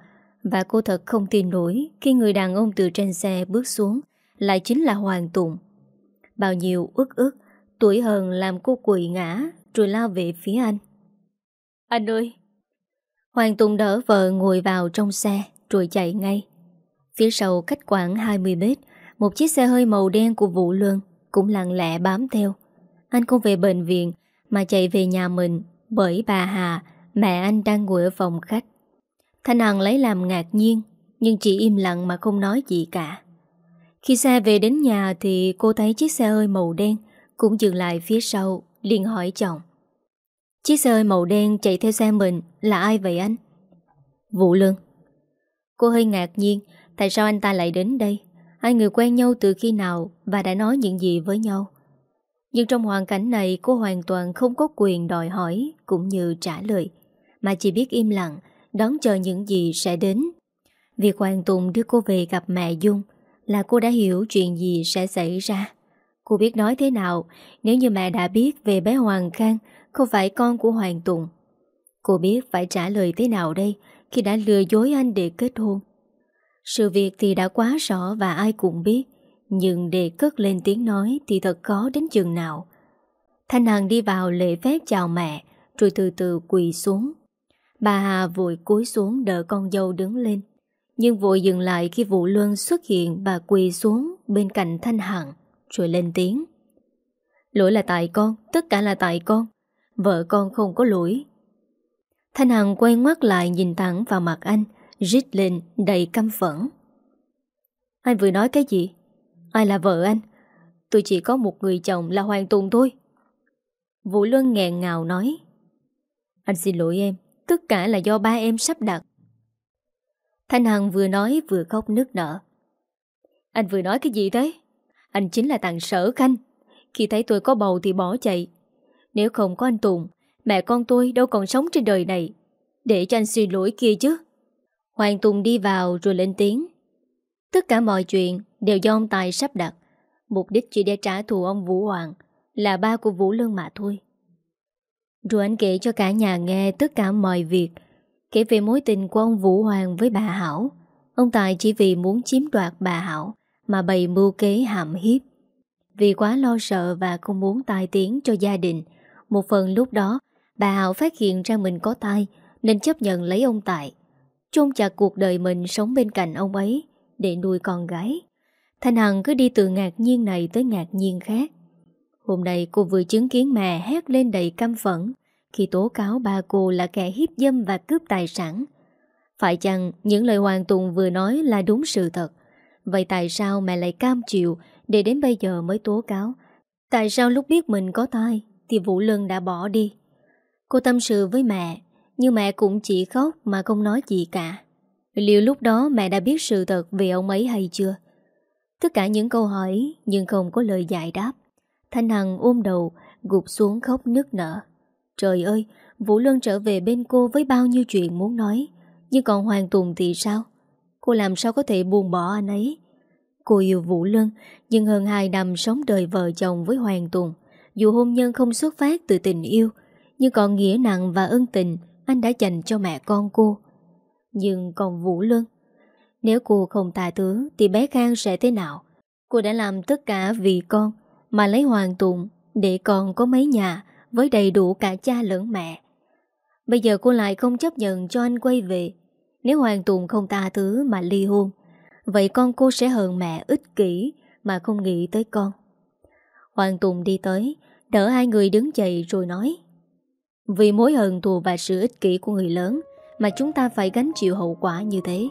Và cô thật không tin nổi Khi người đàn ông từ trên xe bước xuống Lại chính là Hoàng Tùng. Bao nhiêu ức ức Tuổi hờn làm cô quỳ ngã Rồi lao về phía anh. Anh ơi! Hoàng Tùng đỡ vợ ngồi vào trong xe Rồi chạy ngay. Phía sau cách khoảng 20 mét Một chiếc xe hơi màu đen của Vũ Luân Cũng lặng lẽ bám theo. Anh không về bệnh viện mà chạy về nhà mình Bởi bà Hà, Mẹ anh đang ngồi ở phòng khách. Thanh Hằng lấy làm ngạc nhiên, Nhưng chỉ im lặng mà không nói gì cả. Khi xe về đến nhà Thì cô thấy chiếc xe hơi màu đen Cũng dừng lại phía sau, liền hỏi chồng. Chiếc xe hơi màu đen chạy theo xe mình Là ai vậy anh? Vũ Lương. Cô hơi ngạc nhiên, Tại sao anh ta lại đến đây? Hai người quen nhau từ khi nào Và đã nói những gì với nhau? Nhưng trong hoàn cảnh này, cô hoàn toàn không có quyền đòi hỏi Cũng như trả lời, Mà chỉ biết im lặng, Đón chờ những gì sẽ đến. Việc Hoàng Tùng đưa cô về gặp mẹ Dung Là cô đã hiểu chuyện gì sẽ xảy ra. Cô biết nói thế nào, Nếu như mẹ đã biết về bé Hoàng Khang, Không phải con của Hoàng Tùng. Cô biết phải trả lời thế nào đây Khi đã lừa dối anh để kết hôn. Sự việc thì đã quá rõ Và ai cũng biết nhưng để cất lên tiếng nói Thì thật khó đến chừng nào. Thanh Hằng đi vào lễ phép chào mẹ, Rồi từ từ quỳ xuống. Bà Hà vội cúi xuống đỡ con dâu đứng lên. Nhưng vội dừng lại khi Vũ Luân xuất hiện Bà quỳ xuống bên cạnh Thanh Hằng, Rồi lên tiếng. Lỗi là tại con, Tất cả là tại con. Vợ con không có lỗi. Thanh Hằng quay ngoắt lại nhìn thẳng vào mặt anh, Rít lên đầy căm phẫn. Anh vừa nói cái gì? Ai là vợ anh? Tôi chỉ có một người chồng là Hoàng Tùng thôi. Vũ Luân nghẹn ngào nói. Anh xin lỗi em, Tất cả là do ba em sắp đặt. Thanh Hằng vừa nói vừa khóc nức nở. Anh vừa nói cái gì thế? Anh chính là tàng sở khanh. Khi thấy tôi có bầu thì bỏ chạy. Nếu không có anh Tùng, Mẹ con tôi đâu còn sống trên đời này. Để cho anh xin lỗi kia chứ. Hoàng Tùng đi vào rồi lên tiếng. Tất cả mọi chuyện đều do ông Tài sắp đặt. Mục đích chỉ để trả thù ông Vũ Hoàng, Là ba của Vũ Lương mà thôi. Rồi anh kể cho cả nhà nghe tất cả mọi việc, Kể về mối tình của ông Vũ Hoàng với bà Hảo. Ông Tài chỉ vì muốn chiếm đoạt bà Hảo Mà bày mưu kế hạm hiếp. Vì quá lo sợ và không muốn tai tiếng cho gia đình, Một phần lúc đó, Bà Hảo phát hiện ra mình có tai Nên chấp nhận lấy ông Tài, Chôn chặt cuộc đời mình sống bên cạnh ông ấy Để nuôi con gái. Thanh Hằng cứ đi từ ngạc nhiên này tới ngạc nhiên khác. Hôm nay cô vừa chứng kiến mẹ hét lên đầy căm phẫn Khi tố cáo ba cô là kẻ hiếp dâm và cướp tài sản. Phải chăng những lời Hoàng Tùng vừa nói là đúng sự thật? Vậy tại sao mẹ lại cam chịu Để đến bây giờ mới tố cáo? Tại sao lúc biết mình có tai Thì Vũ Lân đã bỏ đi? Cô tâm sự với mẹ, Nhưng mẹ cũng chỉ khóc mà không nói gì cả. Liệu lúc đó mẹ đã biết sự thật về ông ấy hay chưa? Tất cả những câu hỏi Nhưng không có lời giải đáp. Thanh Hằng ôm đầu, Gục xuống khóc nức nở. Trời ơi, Vũ Luân trở về bên cô với bao nhiêu chuyện muốn nói, Nhưng còn Hoàng Tùng thì sao? Cô làm sao có thể buông bỏ anh ấy? Cô yêu Vũ Luân, Nhưng hơn 2 năm sống đời vợ chồng với Hoàng Tùng, Dù hôn nhân không xuất phát từ tình yêu, Nhưng còn nghĩa nặng và ân tình, Anh đã dành cho mẹ con cô. Nhưng còn Vũ Luân nếu cô không tài tứ Thì bé Khang sẽ thế nào? Cô đã làm tất cả vì con, Mà lấy Hoàng tụng Để con có mấy nhà, Với đầy đủ cả cha lẫn mẹ. Bây giờ cô lại không chấp nhận cho anh quay về. Nếu Hoàng tụng không tha thứ Mà ly hôn, Vậy con cô sẽ hờn mẹ ích kỷ Mà không nghĩ tới con. Hoàng Tùng đi tới, Đỡ hai người đứng dậy rồi nói, Vì mối hận thù và sự ích kỷ của người lớn Mà chúng ta phải gánh chịu hậu quả như thế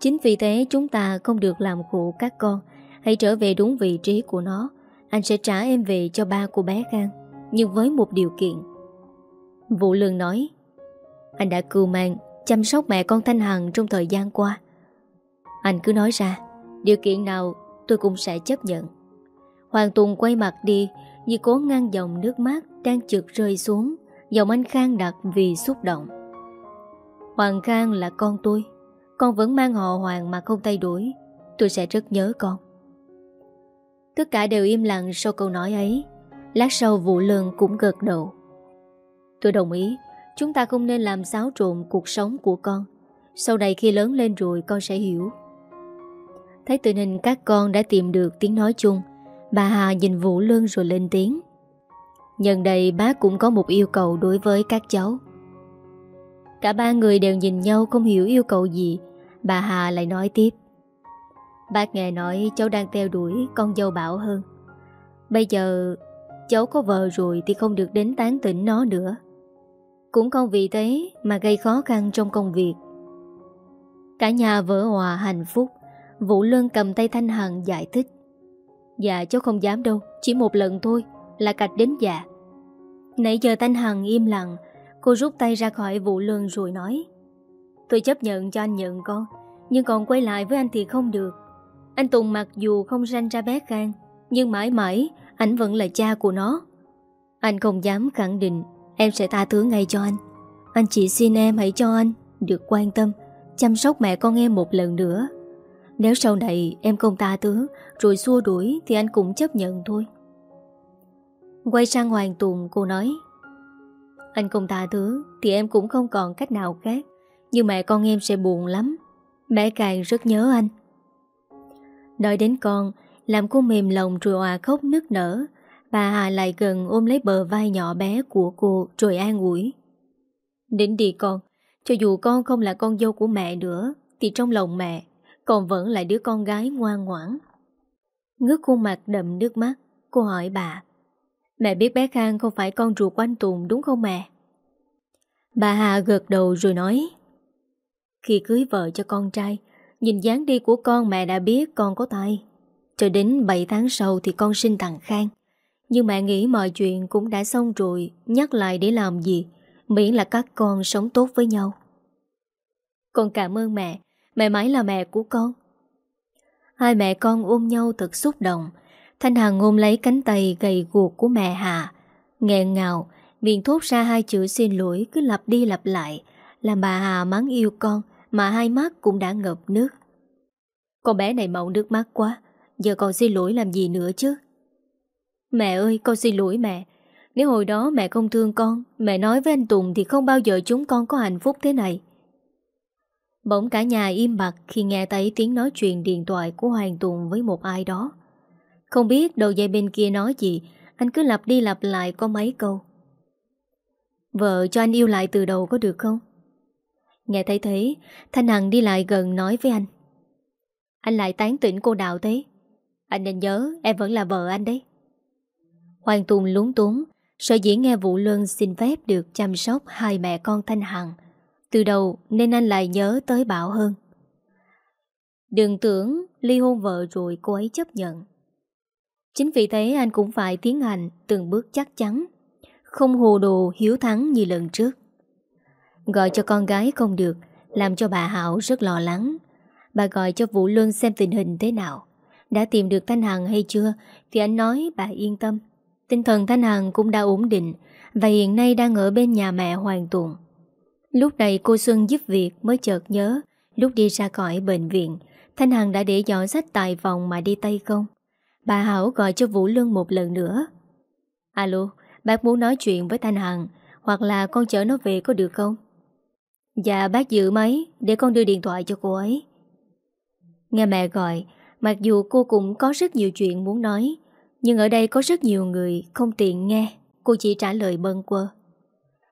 Chính vì thế chúng ta không được làm khổ các con. Hãy trở về đúng vị trí của nó. Anh sẽ trả em về cho ba của bé Khang. Nhưng với một điều kiện. Vũ Lương nói, Anh đã cưu mang, Chăm sóc mẹ con Thanh Hằng trong thời gian qua. Anh cứ nói ra, Điều kiện nào tôi cũng sẽ chấp nhận. Hoàng Tùng quay mặt đi, Như cố ngăn dòng nước mắt Đang trượt rơi xuống Dòng anh Khang đặt vì xúc động. Hoàng Khang là con tôi. Con vẫn mang họ Hoàng mà không thay đổi. Tôi sẽ rất nhớ con. Tất cả đều im lặng sau câu nói ấy. Lát sau vụ lương cũng gật đầu. Tôi đồng ý. Chúng ta không nên làm xáo trộn cuộc sống của con. Sau này khi lớn lên rồi, con sẽ hiểu. Thấy tình hình các con đã tìm được tiếng nói chung, Bà Hà nhìn Vũ Lương rồi lên tiếng. Nhân đây bác cũng có một yêu cầu đối với các cháu. Cả ba người đều nhìn nhau không hiểu yêu cầu gì. Bà Hà lại nói tiếp. Bác nghe nói cháu đang theo đuổi con dâu Bảo hơn. Bây giờ cháu có vợ rồi thì không được đến tán tỉnh nó nữa. Cũng không vì thế mà gây khó khăn trong công việc. Cả nhà vỡ hòa hạnh phúc, Vũ Luân cầm tay Thanh Hằng giải thích. Dạ cháu không dám đâu, Chỉ một lần thôi, Là cạch đến dạ. Nãy giờ Thanh Hằng im lặng Cô rút tay ra khỏi vụ Luân rồi nói, Tôi chấp nhận cho anh nhận con, Nhưng còn quay lại với anh thì không được. Anh Tùng mặc dù không ranh ra bé Khang, Nhưng mãi mãi Anh vẫn là cha của nó. Anh không dám khẳng định Em sẽ tha thứ ngay cho anh. Anh chỉ xin em hãy cho anh Được quan tâm, Chăm sóc mẹ con em một lần nữa. Nếu sau này em không tha thứ, Rồi xua đuổi Thì anh cũng chấp nhận thôi. Quay sang Hoàng Tùng, cô nói anh không tha thứ, Thì em cũng không còn cách nào khác. Nhưng mẹ con em sẽ buồn lắm. Mẹ càng rất nhớ anh. Nói đến con, Làm cô mềm lòng rồi hòa khóc nức nở. Bà Hà lại gần ôm lấy bờ vai nhỏ bé của cô Rồi an ủi. Đến đi con, Cho dù con không là con dâu của mẹ nữa, Thì trong lòng mẹ, Còn vẫn là đứa con gái ngoan ngoãn. Ngước khuôn mặt đậm nước mắt, Cô hỏi bà. Mẹ biết bé Khang không phải con ruột của anh Tùng, đúng không mẹ? Bà Hà gật đầu rồi nói, Khi cưới vợ cho con trai, Nhìn dáng đi của con mẹ đã biết con có tài Cho đến 7 tháng sau thì con sinh thằng Khang. Nhưng mẹ nghĩ mọi chuyện cũng đã xong rồi, Nhắc lại để làm gì, Miễn là các con sống tốt với nhau. Con cảm ơn mẹ Mẹ mãi là mẹ của con. Hai mẹ con ôm nhau thật xúc động Thanh Hằng ôm lấy cánh tay gầy guộc của mẹ Hà. Nghẹn ngào, Miệng thốt ra hai chữ xin lỗi, Cứ lặp đi lặp lại. Làm bà Hà mắng yêu con, Mà hai mắt cũng đã ngập nước. Con bé này màu nước mắt quá, Giờ còn xin lỗi làm gì nữa chứ? Mẹ ơi, con xin lỗi mẹ. Nếu hồi đó mẹ không thương con, Mẹ nói với anh Tùng thì không bao giờ chúng con có hạnh phúc thế này. Bỗng cả nhà im bặt khi nghe thấy tiếng nói chuyện điện thoại của Hoàng Tùng với một ai đó. Không biết đầu dây bên kia nói gì, anh cứ lặp đi lặp lại có mấy câu. Vợ cho anh yêu lại từ đầu có được không? Nghe thấy thế, Thanh Hằng đi lại gần nói với anh. Anh lại tán tỉnh cô Đạo thế. Anh nên nhớ em vẫn là vợ anh đấy. Hoàng Tùng lúng túng, sợ dĩ nghe Vũ Luân xin phép được chăm sóc hai mẹ con Thanh Hằng. Từ đầu nên anh lại nhớ tới Bảo hơn. Đừng tưởng ly hôn vợ rồi cô ấy chấp nhận. Chính vì thế anh cũng phải tiến hành từng bước chắc chắn, không hồ đồ hiếu thắng như lần trước. Gọi cho con gái không được, làm cho bà Hảo rất lo lắng. Bà gọi cho Vũ Luân xem tình hình thế nào. Đã tìm được Thanh Hằng hay chưa thì anh nói bà yên tâm. Tinh thần Thanh Hằng cũng đã ổn định và hiện nay đang ở bên nhà mẹ Hoàng Tùng. Lúc này cô Xuân giúp việc mới chợt nhớ Lúc đi ra khỏi bệnh viện Thanh Hằng đã để giỏ sách tài phòng mà đi tay không Bà Hảo gọi cho Vũ Lương một lần nữa. Alo, Bác muốn nói chuyện với Thanh Hằng, Hoặc là con chở nó về có được không? Dạ bác giữ máy, Để con đưa điện thoại cho cô ấy. Nghe mẹ gọi, Mặc dù cô cũng có rất nhiều chuyện muốn nói, Nhưng ở đây có rất nhiều người Không tiện nghe, Cô chỉ trả lời bâng quơ.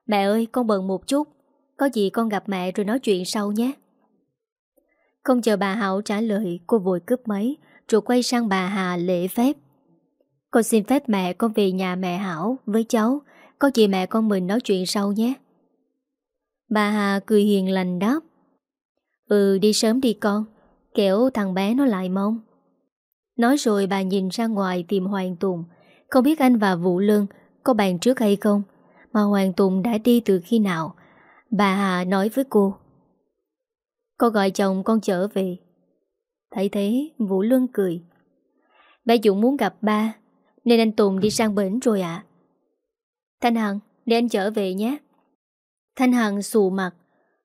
Mẹ ơi, con bận một chút, có gì con gặp mẹ rồi nói chuyện sau nhé. Không chờ bà Hảo trả lời, Cô vội cướp máy rồi quay sang bà Hà lễ phép. Con xin phép mẹ con về nhà mẹ Hảo Với cháu, Có gì mẹ con mình nói chuyện sau nhé. Bà Hà cười hiền lành đáp. Ừ đi sớm đi con, Kẻo thằng bé nó lại mong. Nói rồi bà nhìn ra ngoài tìm Hoàng Tùng. Không biết anh và Vũ Lương Có bàn trước hay không, Mà Hoàng Tùng đã đi từ khi nào? Bà Hà nói với cô. Con gọi chồng con trở về. Thấy thế Vũ Luân cười. Bé Dũng muốn gặp ba Nên anh Tùng đi sang bển rồi ạ. Thanh Hằng Để anh trở về nhé. Thanh Hằng xù mặt.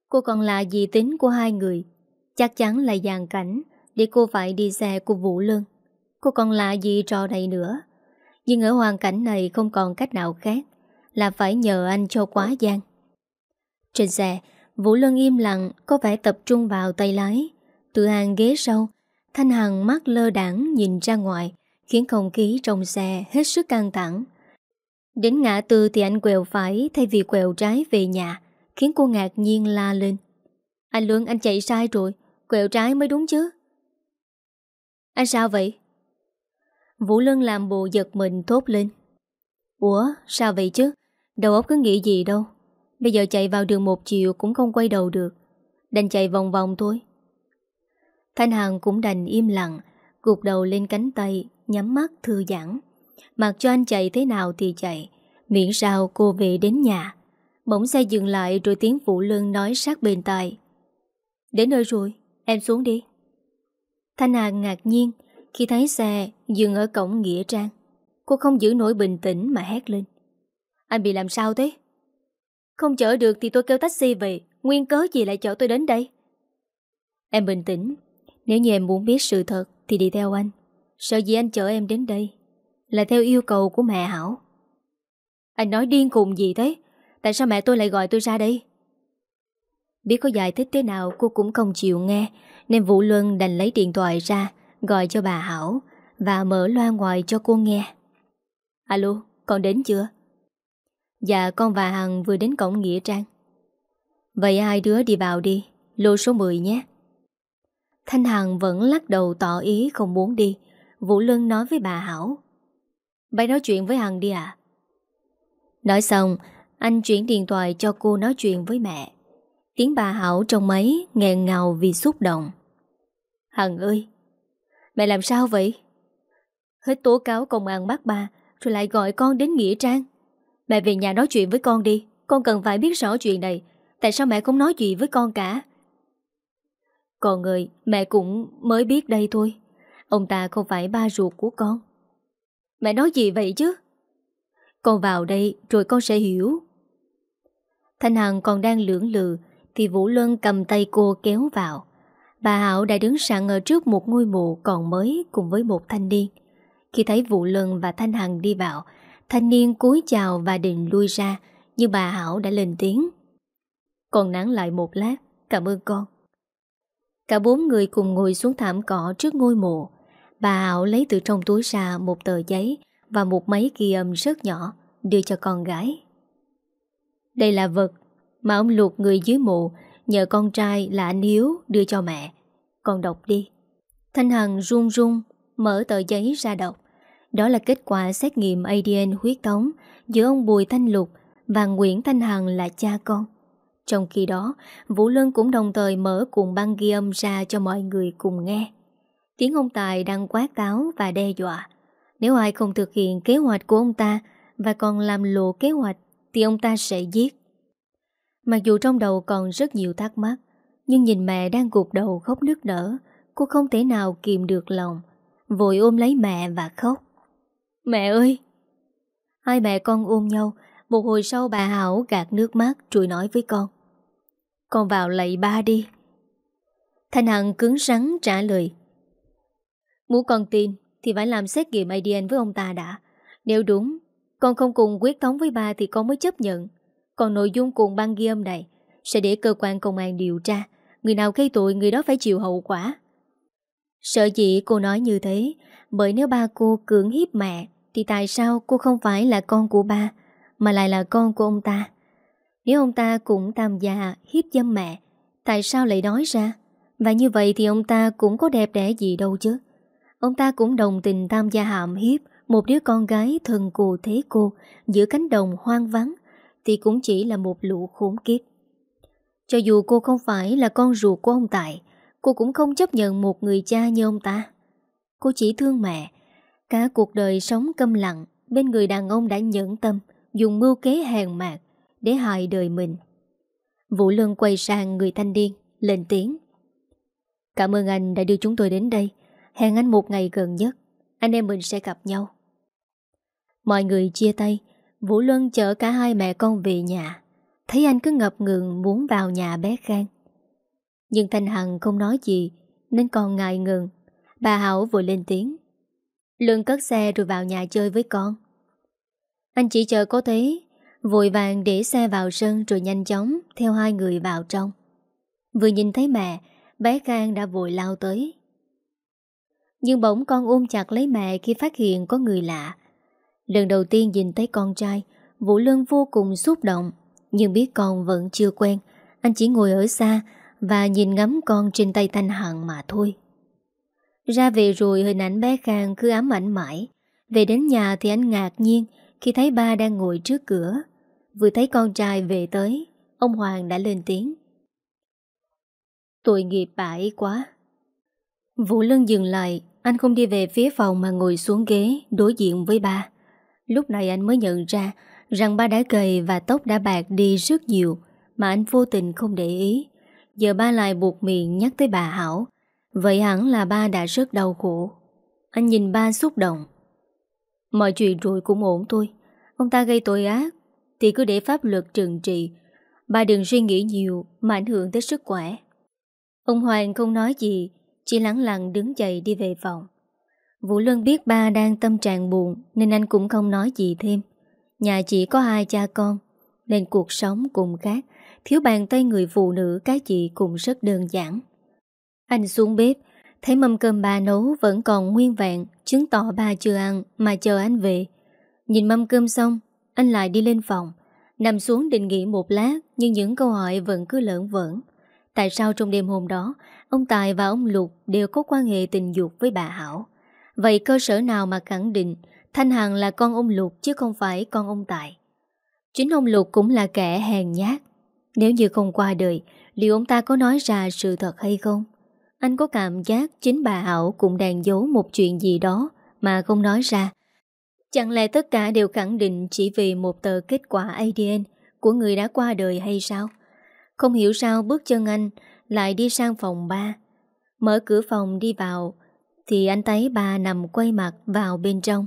Cô còn là gì tính của hai người. Chắc chắn là dàn cảnh Để cô phải đi xe của Vũ Luân Cô còn là gì trò này nữa. Nhưng ở hoàn cảnh này không còn cách nào khác Là phải nhờ anh cho quá gian. Trên xe, Vũ Luân im lặng, có vẻ tập trung vào tay lái. Từ hàng ghế sau, Thanh Hằng mắt lơ đảng nhìn ra ngoài, khiến không khí trong xe hết sức căng thẳng. Đến ngã tư thì anh quẹo phải thay vì quẹo trái về nhà, khiến cô ngạc nhiên la lên. Anh Lương anh chạy sai rồi, quẹo trái mới đúng chứ. Anh sao vậy? Vũ Lương làm bộ giật mình thốt lên. Ủa, sao vậy chứ? Đầu óc cứ nghĩ gì đâu. Bây giờ chạy vào đường một chiều cũng không quay đầu được Đành chạy vòng vòng thôi Thanh Hằng cũng đành im lặng, Gục đầu lên cánh tay, Nhắm mắt thư giãn. Mặc cho anh chạy thế nào thì chạy, Miễn sao cô về đến nhà. Bỗng xe dừng lại rồi tiếng phụ lưng nói sát bên tai. Đến nơi rồi, Em xuống đi. Thanh Hằng ngạc nhiên Khi thấy xe dừng ở cổng Nghĩa Trang. Cô không giữ nổi bình tĩnh mà hét lên. Anh bị làm sao thế? Không chở được thì tôi kêu taxi về, Nguyên cớ gì lại chở tôi đến đây? Em bình tĩnh nếu như em muốn biết sự thật Thì đi theo anh. Sợ gì anh chở em đến đây? Là theo yêu cầu của mẹ Hảo. Anh nói điên cùng gì thế? Tại sao mẹ tôi lại gọi tôi ra đây? Biết có giải thích thế nào cô cũng không chịu nghe. Nên Vũ Luân đành lấy điện thoại ra Gọi cho bà Hảo Và mở loa ngoài cho cô nghe. Alo, con đến chưa? Dạ con và Hằng vừa đến cổng Nghĩa Trang. Vậy hai đứa đi vào đi Lô số 10 nhé. Thanh Hằng vẫn lắc đầu tỏ ý không muốn đi. Vũ Luân nói với bà Hảo. Bày nói chuyện với Hằng đi à Nói xong Anh chuyển điện thoại cho cô nói chuyện với mẹ. Tiếng bà Hảo trong máy nghẹn ngào vì xúc động. Hằng ơi Mẹ làm sao vậy? Hết tố cáo công an bắt ba Rồi lại gọi con đến Nghĩa Trang. Mẹ về nhà nói chuyện với con đi Con cần phải biết rõ chuyện này. Tại sao mẹ không nói gì với con cả còn người Mẹ cũng mới biết đây thôi Ông ta không phải ba ruột của con Mẹ nói gì vậy chứ Con vào đây rồi con sẽ hiểu Thanh Hằng còn đang lưỡng lự Thì Vũ Luân cầm tay cô kéo vào Bà Hảo đã đứng sẵn ở trước một ngôi mộ còn mới cùng với một thanh niên. Khi thấy Vũ Luân và Thanh Hằng đi vào, thanh niên cúi chào và định lui ra, nhưng bà Hảo đã lên tiếng. Con nắng lại một lát, cảm ơn con. Cả bốn người cùng ngồi xuống thảm cỏ trước ngôi mộ. Bà Hảo lấy từ trong túi ra một tờ giấy và một máy ghi âm rất nhỏ, đưa cho con gái. Đây là vật mà ông luộc người dưới mộ Nhờ con trai là anh Hiếu đưa cho mẹ Con đọc đi Thanh Hằng run run Mở tờ giấy ra đọc Đó là kết quả xét nghiệm ADN huyết thống Giữa ông Bùi Thanh Lục Và Nguyễn Thanh Hằng là cha con trong khi đó, Vũ Lân cũng đồng thời mở cuộn băng ghi âm ra Cho mọi người cùng nghe. Tiếng ông Tài đang quát cáo và đe dọa. Nếu ai không thực hiện kế hoạch của ông ta Và còn làm lộ kế hoạch, Thì ông ta sẽ giết. Mặc dù trong đầu còn rất nhiều thắc mắc, Nhưng nhìn mẹ đang gục đầu khóc nước nở, Cô không thể nào kìm được lòng, Vội ôm lấy mẹ và khóc. Mẹ ơi! Hai mẹ con ôm nhau, Một hồi sau bà Hảo gạt nước mắt, Rồi nói với con. Con vào lạy ba đi. Thanh Hằng cứng rắn trả lời. Muốn con tin Thì phải làm xét nghiệm ADN với ông ta đã. Nếu đúng, Con không cùng quyết thống với ba thì con mới chấp nhận. Còn nội dung cùng băng ghi âm này Sẽ để cơ quan công an điều tra. Người nào gây tội, người đó phải chịu hậu quả. Sợ dĩ cô nói như thế? Bởi nếu ba cô cưỡng hiếp mẹ, Thì tại sao cô không phải là con của ba, Mà lại là con của ông ta? Nếu ông ta cũng tham gia hiếp dâm mẹ Tại sao lại nói ra Và như vậy thì ông ta cũng có đẹp đẽ gì đâu chứ Ông ta cũng đồng tình tham gia hạm hiếp Một đứa con gái thân cù thế cô Giữa cánh đồng hoang vắng thì cũng chỉ là một lũ khốn kiếp. Cho dù cô không phải là con ruột của ông Tài, cô cũng không chấp nhận một người cha như ông ta. Cô chỉ thương mẹ. Cả cuộc đời sống câm lặng, bên người đàn ông đã nhẫn tâm, dùng mưu kế hèn mạc để hại đời mình. Vũ Lân quay sang người thanh niên, lên tiếng. Cảm ơn anh đã đưa chúng tôi đến đây. Hẹn anh một ngày gần nhất, anh em mình sẽ gặp nhau. Mọi người chia tay, Vũ Luân chở cả hai mẹ con về nhà Thấy anh cứ ngập ngừng muốn vào nhà bé Khang Nhưng Thanh Hằng không nói gì Nên còn ngại ngừng Bà Hảo vừa lên tiếng Luân cất xe rồi vào nhà chơi với con Anh chỉ chờ có thế Vội vàng để xe vào sân Rồi nhanh chóng theo hai người vào trong. Vừa nhìn thấy mẹ, Bé Khang đã vội lao tới. Nhưng bỗng con ôm chặt lấy mẹ Khi phát hiện có người lạ. Lần đầu tiên nhìn thấy con trai, Vũ Lân vô cùng xúc động. Nhưng biết con vẫn chưa quen, Anh chỉ ngồi ở xa Và nhìn ngắm con trên tay Thanh Hằng mà thôi. Ra về rồi hình ảnh bé Khang cứ ám ảnh mãi. Về đến nhà thì anh ngạc nhiên Khi thấy ba đang ngồi trước cửa. Vừa thấy con trai về tới, Ông Hoàng đã lên tiếng Tội nghiệp bà ấy quá Vũ Lân dừng lại, Anh không đi về phía phòng mà ngồi xuống ghế, Đối diện với ba Lúc này anh mới nhận ra rằng ba đã gầy và tóc đã bạc đi rất nhiều, mà anh vô tình không để ý. Giờ ba lại buộc miệng nhắc tới bà Hảo. Vậy hẳn là ba đã rất đau khổ. Anh nhìn ba xúc động. Mọi chuyện rồi cũng ổn thôi. Ông ta gây tội ác thì cứ để pháp luật trừng trị. Ba đừng suy nghĩ nhiều mà ảnh hưởng tới sức khỏe. Ông Hoàng không nói gì, chỉ lắng lặng đứng dậy đi về phòng. Vũ Luân biết ba đang tâm trạng buồn Nên anh cũng không nói gì thêm Nhà chỉ có hai cha con Nên cuộc sống cùng khác Thiếu bàn tay người phụ nữ cái gì cũng rất đơn giản Anh xuống bếp Thấy mâm cơm bà nấu vẫn còn nguyên vẹn Chứng tỏ bà chưa ăn Mà chờ anh về Nhìn mâm cơm xong anh lại đi lên phòng, Nằm xuống định nghỉ một lát, Nhưng những câu hỏi vẫn cứ lỡn vỡn Tại sao trong đêm hôm đó, Ông Tài và ông Lục đều có quan hệ tình dục với bà Hảo? Vậy cơ sở nào mà khẳng định Thanh Hằng là con ông Lục chứ không phải con ông Tài? Chính ông Lục cũng là kẻ hèn nhát. Nếu như không qua đời, Liệu ông ta có nói ra sự thật hay không? Anh có cảm giác chính bà Hảo cũng đang giấu một chuyện gì đó Mà không nói ra. Chẳng lẽ tất cả đều khẳng định chỉ vì một tờ kết quả ADN của người đã qua đời hay sao? Không hiểu sao bước chân anh lại đi sang phòng ba. Mở cửa phòng đi vào, thì anh thấy ba nằm quay mặt vào bên trong.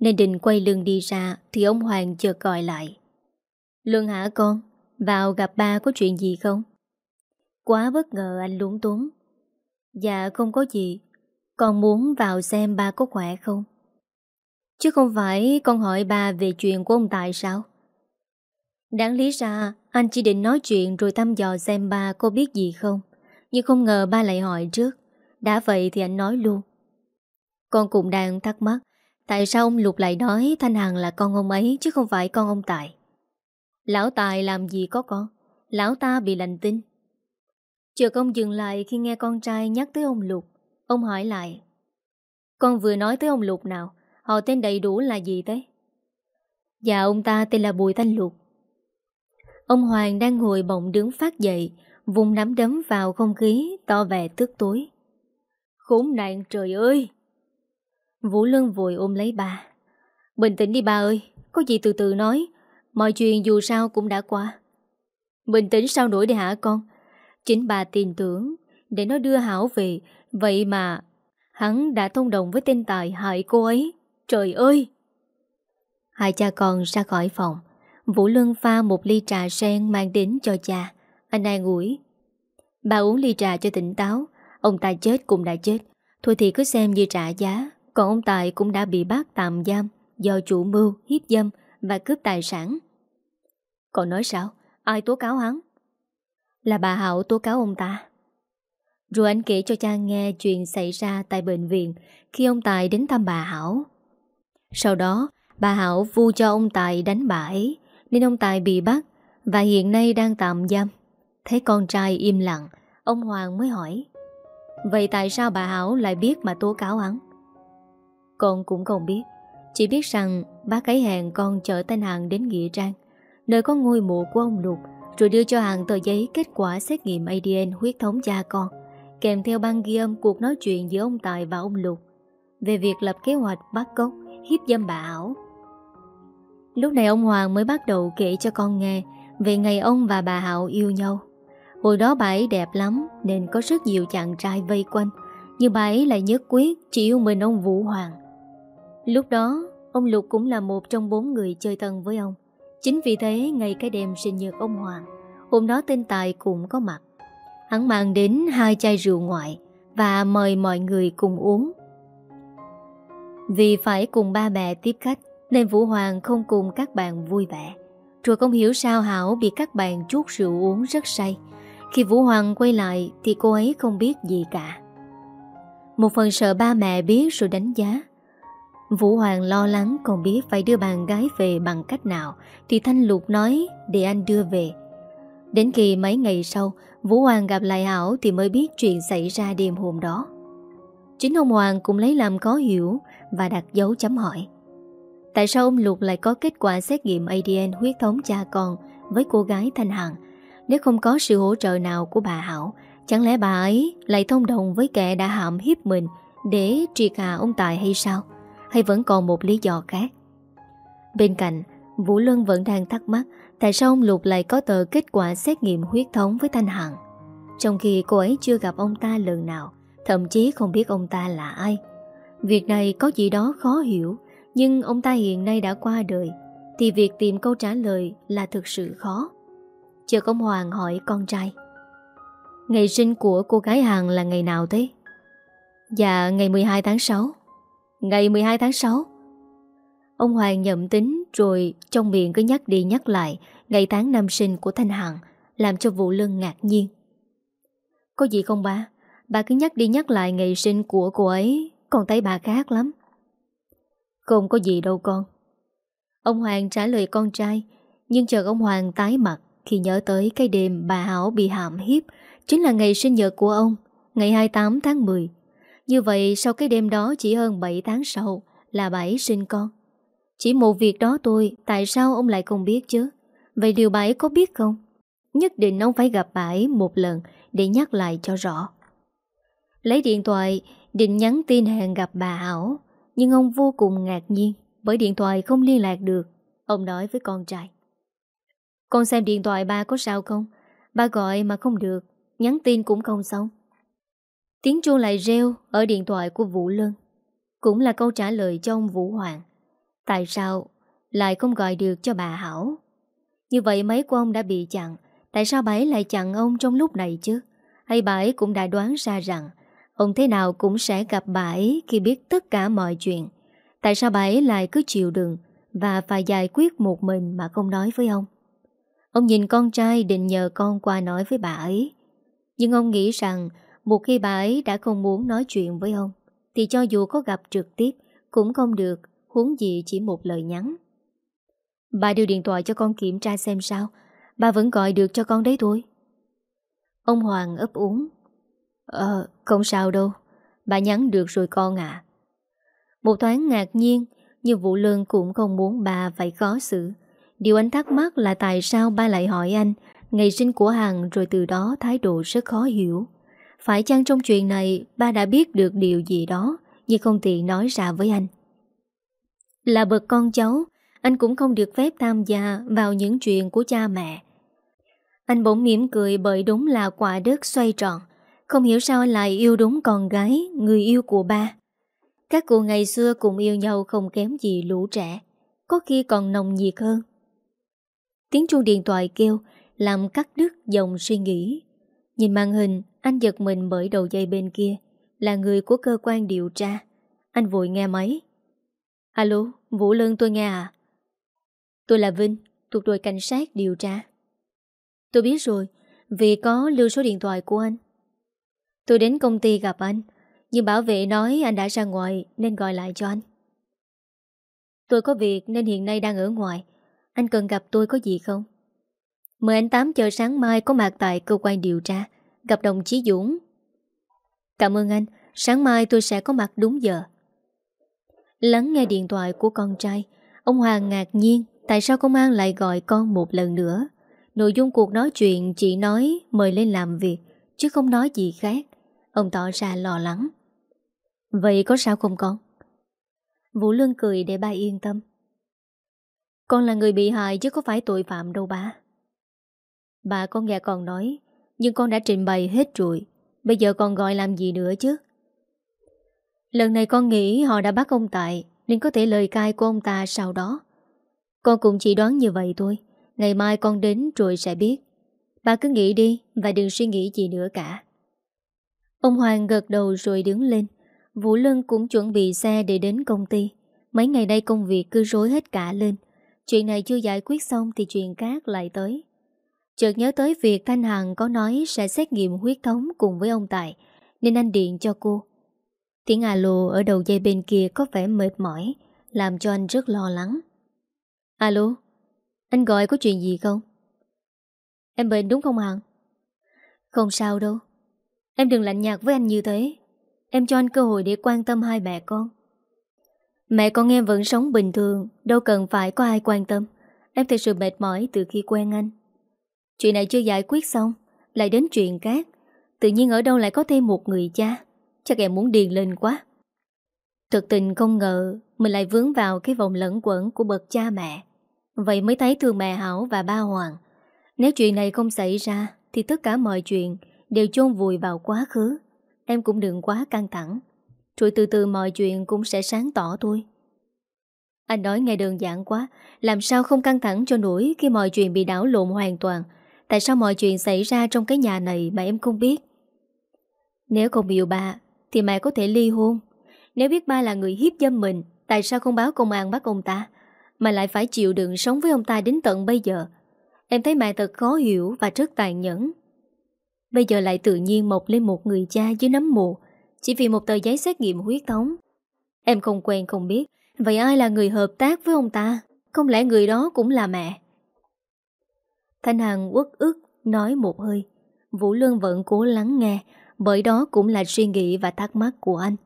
Nên định quay lưng đi ra, thì ông Hoàng chợt gọi lại. Lương hả con? Vào gặp ba có chuyện gì không? Quá bất ngờ anh lúng túng. Dạ không có gì. Con muốn vào xem ba có khỏe không? Chứ không phải con hỏi bà về chuyện của ông Tài sao? Đáng lý ra, anh chỉ định nói chuyện rồi thăm dò xem ba có biết gì không. Nhưng không ngờ ba lại hỏi trước. Đã vậy thì anh nói luôn. Con cũng đang thắc mắc, Tại sao ông Lục lại nói Thanh Hằng là con ông ấy chứ không phải con ông Tài Lão Tài làm gì có con Lão ta bị lành tinh Chờ công dừng lại khi nghe con trai nhắc tới ông Lục, Ông hỏi lại Con vừa nói tới ông Lục nào Họ tên đầy đủ là gì thế? Dạ ông ta tên là Bùi Thanh Lục. Ông Hoàng đang ngồi bỗng đứng phát dậy, Vùng nắm đấm vào không khí To vẻ tức tối. Khốn nạn trời ơi! Vũ Lân vội ôm lấy bà. Bình tĩnh đi bà ơi, Có gì từ từ nói, Mọi chuyện dù sao cũng đã qua. Bình tĩnh sao nổi để hả con? Chính bà tin tưởng, Để nó đưa Hảo về, Vậy mà Hắn đã thông đồng với tên tài hại cô ấy. Trời ơi! Hai cha con ra khỏi phòng. Vũ Luân pha một ly trà sen mang đến cho cha. Anh ai ngủi. Bà uống ly trà cho tỉnh táo. Ông ta chết cũng đã chết. Thôi thì cứ xem như trả giá. Còn ông Tài cũng đã bị bắt tạm giam do chủ mưu, hiếp dâm và cướp tài sản. Còn nói sao? Ai tố cáo hắn? Là bà Hảo tố cáo ông ta. Rồi anh kể cho cha nghe chuyện xảy ra tại bệnh viện khi ông Tài đến thăm bà Hảo. Sau đó, bà Hảo vu cho ông Tài đánh bà ấy, nên ông Tài bị bắt và hiện nay đang tạm giam. Thấy con trai im lặng, ông Hoàng mới hỏi. Vậy tại sao bà Hảo lại biết mà tố cáo hắn? Con cũng không biết, chỉ biết rằng bác ấy hẹn con chở tên hàng đến Nghĩa Trang, nơi có ngôi mộ của ông Lục, rồi đưa cho hàng tờ giấy kết quả xét nghiệm ADN huyết thống cha con, kèm theo băng ghi âm cuộc nói chuyện giữa ông Tài và ông Lục về việc lập kế hoạch bắt cóc hiếp dâm bà ảo. Lúc này ông Hoàng mới bắt đầu kể cho con nghe về ngày ông và bà Hảo yêu nhau. Hồi đó bà ấy đẹp lắm nên có rất nhiều chàng trai vây quanh, nhưng bà ấy lại nhất quyết chỉ yêu mình ông Vũ Hoàng. Lúc đó, ông Lục cũng là một trong bốn người chơi thân với ông. Chính vì thế, ngày cái đêm sinh nhật ông Hoàng, hôm đó tên Tài cũng có mặt. Hắn mang đến hai chai rượu ngoại và mời mọi người cùng uống. Vì phải cùng ba mẹ tiếp khách, Nên Vũ Hoàng không cùng các bạn vui vẻ. Rồi không hiểu sao Hảo bị các bạn chút rượu uống rất say. Khi Vũ Hoàng quay lại Thì cô ấy không biết gì cả. Một phần sợ ba mẹ biết rồi đánh giá. Vũ Hoàng lo lắng còn biết phải đưa bạn gái về bằng cách nào Thì Thanh Lục nói để anh đưa về. Đến khi mấy ngày sau, Vũ Hoàng gặp lại Hảo thì mới biết chuyện xảy ra đêm hôm đó. Chính ông Hoàng cũng lấy làm khó hiểu và đặt dấu chấm hỏi. Tại sao ông Lục lại có kết quả xét nghiệm ADN huyết thống cha con với cô gái Thanh Hằng? Nếu không có sự hỗ trợ nào của bà Hảo, chẳng lẽ bà ấy lại thông đồng với kẻ đã hạm hiếp mình để triệt hạ ông Tài hay sao? Hay vẫn còn một lý do khác? Bên cạnh, Vũ Luân vẫn đang thắc mắc tại sao ông Lục lại có tờ kết quả xét nghiệm huyết thống với Thanh Hằng. Trong khi cô ấy chưa gặp ông ta lần nào, thậm chí không biết ông ta là ai. Việc này có gì đó khó hiểu Nhưng ông ta hiện nay đã qua đời Thì việc tìm câu trả lời là thực sự khó Chờ công Hoàng hỏi con trai Ngày sinh của cô gái hàng là ngày nào thế? Dạ ngày 12 tháng 6 Ngày 12 tháng 6 Ông Hoàng nhậm tính rồi trong miệng cứ nhắc đi nhắc lại ngày tháng năm sinh của Thanh Hằng, làm cho Vũ Lân ngạc nhiên. Có gì không ba? Bà cứ nhắc đi nhắc lại ngày sinh của cô ấy, còn thấy bà khác lắm. Không có gì đâu con. Ông Hoàng trả lời con trai, nhưng chợt ông Hoàng tái mặt khi nhớ tới cái đêm bà Hảo bị hạm hiếp, chính là ngày sinh nhật của ông, ngày 28 tháng 10. Như vậy sau cái đêm đó chỉ hơn 7 tháng sau là bà ấy sinh con. Chỉ một việc đó thôi, tại sao ông lại không biết chứ? Vậy điều bà ấy có biết không? Nhất định ông phải gặp bà ấy một lần để nhắc lại cho rõ. Lấy điện thoại, định nhắn tin hẹn gặp bà Hảo, nhưng ông vô cùng ngạc nhiên bởi điện thoại không liên lạc được. Ông nói với con trai. Con xem điện thoại ba có sao không? Ba gọi mà không được, nhắn tin cũng không xong. Tiếng chuông lại reo ở điện thoại của Vũ Lân. Cũng là câu trả lời cho ông Vũ Hoàng. Tại sao lại không gọi được cho bà Hảo? Như vậy mấy của ông đã bị chặn. Tại sao bà ấy lại chặn ông trong lúc này chứ? Hay bà ấy cũng đã đoán ra rằng ông thế nào cũng sẽ gặp bà ấy khi biết tất cả mọi chuyện. Tại sao bà ấy lại cứ chịu đựng và phải giải quyết một mình mà không nói với ông? Ông nhìn con trai định nhờ con qua nói với bà ấy. Nhưng ông nghĩ rằng một khi bà ấy đã không muốn nói chuyện với ông, thì cho dù có gặp trực tiếp cũng không được, huống gì chỉ một lời nhắn. Bà đưa điện thoại cho con kiểm tra xem sao, bà vẫn gọi được cho con đấy thôi. Ông Hoàng ấp úng. Ờ, không sao đâu, bà nhắn được rồi con à. Một thoáng ngạc nhiên, nhưng Vũ Lương cũng không muốn bà phải khó xử. Điều anh thắc mắc là tại sao ba lại hỏi anh ngày sinh của Hằng rồi từ đó thái độ rất khó hiểu. Phải chăng trong chuyện này ba đã biết được điều gì đó nhưng không tiện nói ra với anh. Là bậc con cháu, anh cũng không được phép tham gia vào những chuyện của cha mẹ. Anh bỗng mỉm cười bởi đúng là quả đất xoay tròn. Không hiểu sao anh lại yêu đúng con gái, người yêu của ba. Các cô ngày xưa cùng yêu nhau không kém gì lũ trẻ, có khi còn nồng nhiệt hơn. Tiếng chuông điện thoại kêu Làm cắt đứt dòng suy nghĩ. Nhìn màn hình Anh giật mình bởi đầu dây bên kia Là người của cơ quan điều tra. Anh vội nghe máy. Alo, Vũ Lân tôi nghe à Tôi là Vinh Thuộc đội cảnh sát điều tra. Tôi biết rồi Vì có lưu số điện thoại của anh. Tôi đến công ty gặp anh, Nhưng bảo vệ nói anh đã ra ngoài Nên gọi lại cho anh. Tôi có việc nên hiện nay đang ở ngoài, anh cần gặp tôi có gì không? Mời anh 8 giờ sáng mai có mặt tại cơ quan điều tra, Gặp đồng chí Dũng. Cảm ơn anh, Sáng mai tôi sẽ có mặt đúng giờ. Lắng nghe điện thoại của con trai, Ông Hoàng ngạc nhiên Tại sao công an lại gọi con một lần nữa. Nội dung cuộc nói chuyện chỉ nói Mời lên làm việc, Chứ không nói gì khác. Ông tỏ ra lo lắng. Vậy có sao không con? Vũ Lương cười để ba yên tâm. Con là người bị hại chứ có phải tội phạm đâu ba Bà con nghe con nói, Nhưng con đã trình bày hết rồi. Bây giờ con gọi làm gì nữa chứ? Lần này con nghĩ họ đã bắt ông Tại Nên có thể lời cai của ông ta sau đó. Con cũng chỉ đoán như vậy thôi. Ngày mai con đến rồi sẽ biết. Bà cứ nghĩ đi Và đừng suy nghĩ gì nữa cả. Ông Hoàng gật đầu rồi đứng lên Vũ Lân cũng chuẩn bị xe để đến công ty Mấy ngày đây công việc cứ rối hết cả lên Chuyện này chưa giải quyết xong thì chuyện khác lại tới. Chợt nhớ tới việc Thanh Hằng có nói sẽ xét nghiệm huyết thống cùng với ông Tài, nên anh điện cho cô. Tiếng alo ở đầu dây bên kia có vẻ mệt mỏi, làm cho anh rất lo lắng. Alo, anh gọi có chuyện gì không? Em bệnh đúng không Hằng? Không sao đâu. Em đừng lạnh nhạt với anh như thế. Em cho anh cơ hội để quan tâm hai mẹ con. Mẹ con em vẫn sống bình thường, Đâu cần phải có ai quan tâm. Em thật sự mệt mỏi từ khi quen anh. Chuyện này chưa giải quyết xong, Lại đến chuyện khác. Tự nhiên ở đâu lại có thêm một người cha. Chắc em muốn điền lên quá. Thực tình không ngờ, Mình lại vướng vào cái vòng lẫn quẩn Của bậc cha mẹ. Vậy mới thấy thương mẹ Hảo và ba Hoàng. Nếu chuyện này không xảy ra, Thì tất cả mọi chuyện Đều chôn vùi vào quá khứ. Em cũng đừng quá căng thẳng. Rồi từ từ mọi chuyện cũng sẽ sáng tỏ thôi. Anh nói nghe đơn giản quá, Làm sao không căng thẳng cho nổi Khi mọi chuyện bị đảo lộn hoàn toàn? Tại sao mọi chuyện xảy ra trong cái nhà này Mà em không biết? Nếu không yêu ba, Thì mẹ có thể ly hôn. Nếu biết ba là người hiếp dâm mình, Tại sao không báo công an bắt ông ta? Mà lại phải chịu đựng sống với ông ta đến tận bây giờ. Em thấy mẹ thật khó hiểu và rất tàn nhẫn. Bây giờ lại tự nhiên mọc lên một người cha dưới nấm mù Chỉ vì một tờ giấy xét nghiệm huyết thống. Em không quen không biết. Vậy ai là người hợp tác với ông ta? Không lẽ người đó cũng là mẹ? Thanh Hằng uất ức Nói một hơi. Vũ Lương vẫn cố lắng nghe. Bởi đó cũng là suy nghĩ và thắc mắc của anh.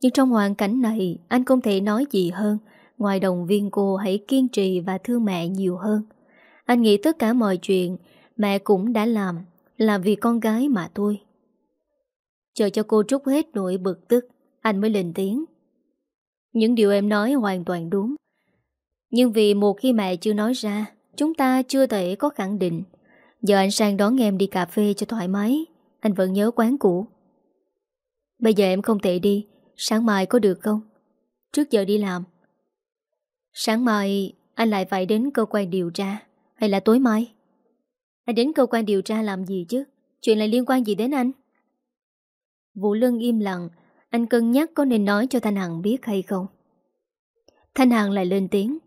Nhưng trong hoàn cảnh này, Anh không thể nói gì hơn. Ngoài đồng viên cô hãy kiên trì và thương mẹ nhiều hơn. Anh nghĩ tất cả mọi chuyện Mẹ cũng đã làm. Là vì con gái mà thôi. Chờ cho cô trút hết nỗi bực tức, Anh mới lên tiếng. Những điều em nói hoàn toàn đúng. Nhưng vì một khi mẹ chưa nói ra, Chúng ta chưa thể có khẳng định. Giờ anh sang đón em đi cà phê cho thoải mái. Anh vẫn nhớ quán cũ. Bây giờ em không thể đi. Sáng mai có được không? Trước giờ đi làm. Sáng mai anh lại phải đến cơ quan điều tra. Hay là tối mai? Anh đến cơ quan điều tra làm gì chứ? Chuyện này liên quan gì đến anh? Vũ Lân im lặng. Anh cân nhắc có nên nói cho Thanh Hằng biết hay không. Thanh Hằng lại lên tiếng.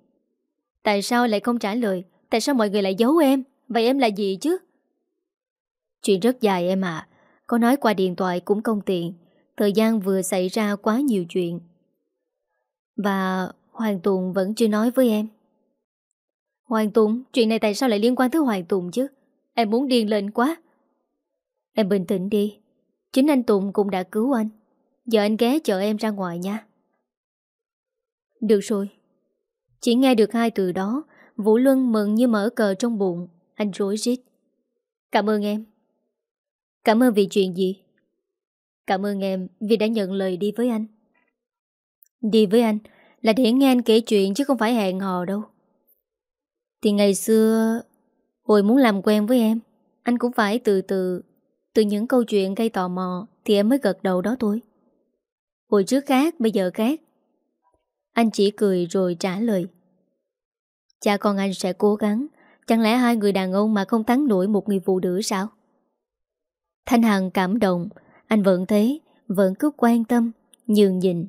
Tại sao lại không trả lời? Tại sao mọi người lại giấu em? Vậy em là gì chứ? Chuyện rất dài em ạ. Có nói qua điện thoại cũng không tiện. Thời gian vừa xảy ra quá nhiều chuyện. Và Hoàng Tùng vẫn chưa nói với em. Hoàng Tùng, Chuyện này tại sao lại liên quan tới Hoàng Tùng chứ? Em muốn điên lên quá. Em bình tĩnh đi. Chính anh Tùng cũng đã cứu anh. Giờ anh ghé chở em ra ngoài nha. Được rồi. Chỉ nghe được hai từ đó, Vũ Luân mừng như mở cờ trong bụng. Anh rối rít. Cảm ơn em. Cảm ơn vì chuyện gì? Cảm ơn em vì đã nhận lời đi với anh. Đi với anh Là để nghe anh kể chuyện chứ không phải hẹn hò đâu. Thì ngày xưa Hồi muốn làm quen với em, Anh cũng phải từ từ. Từ những câu chuyện gây tò mò Thì em mới gật đầu đó thôi. Hồi trước khác, bây giờ khác. Anh chỉ cười rồi trả lời. Cha con anh sẽ cố gắng. Chẳng lẽ hai người đàn ông mà không thắng nổi một người phụ nữ sao? Thanh Hằng cảm động. Anh vẫn thế, Vẫn cứ quan tâm, Nhường nhịn.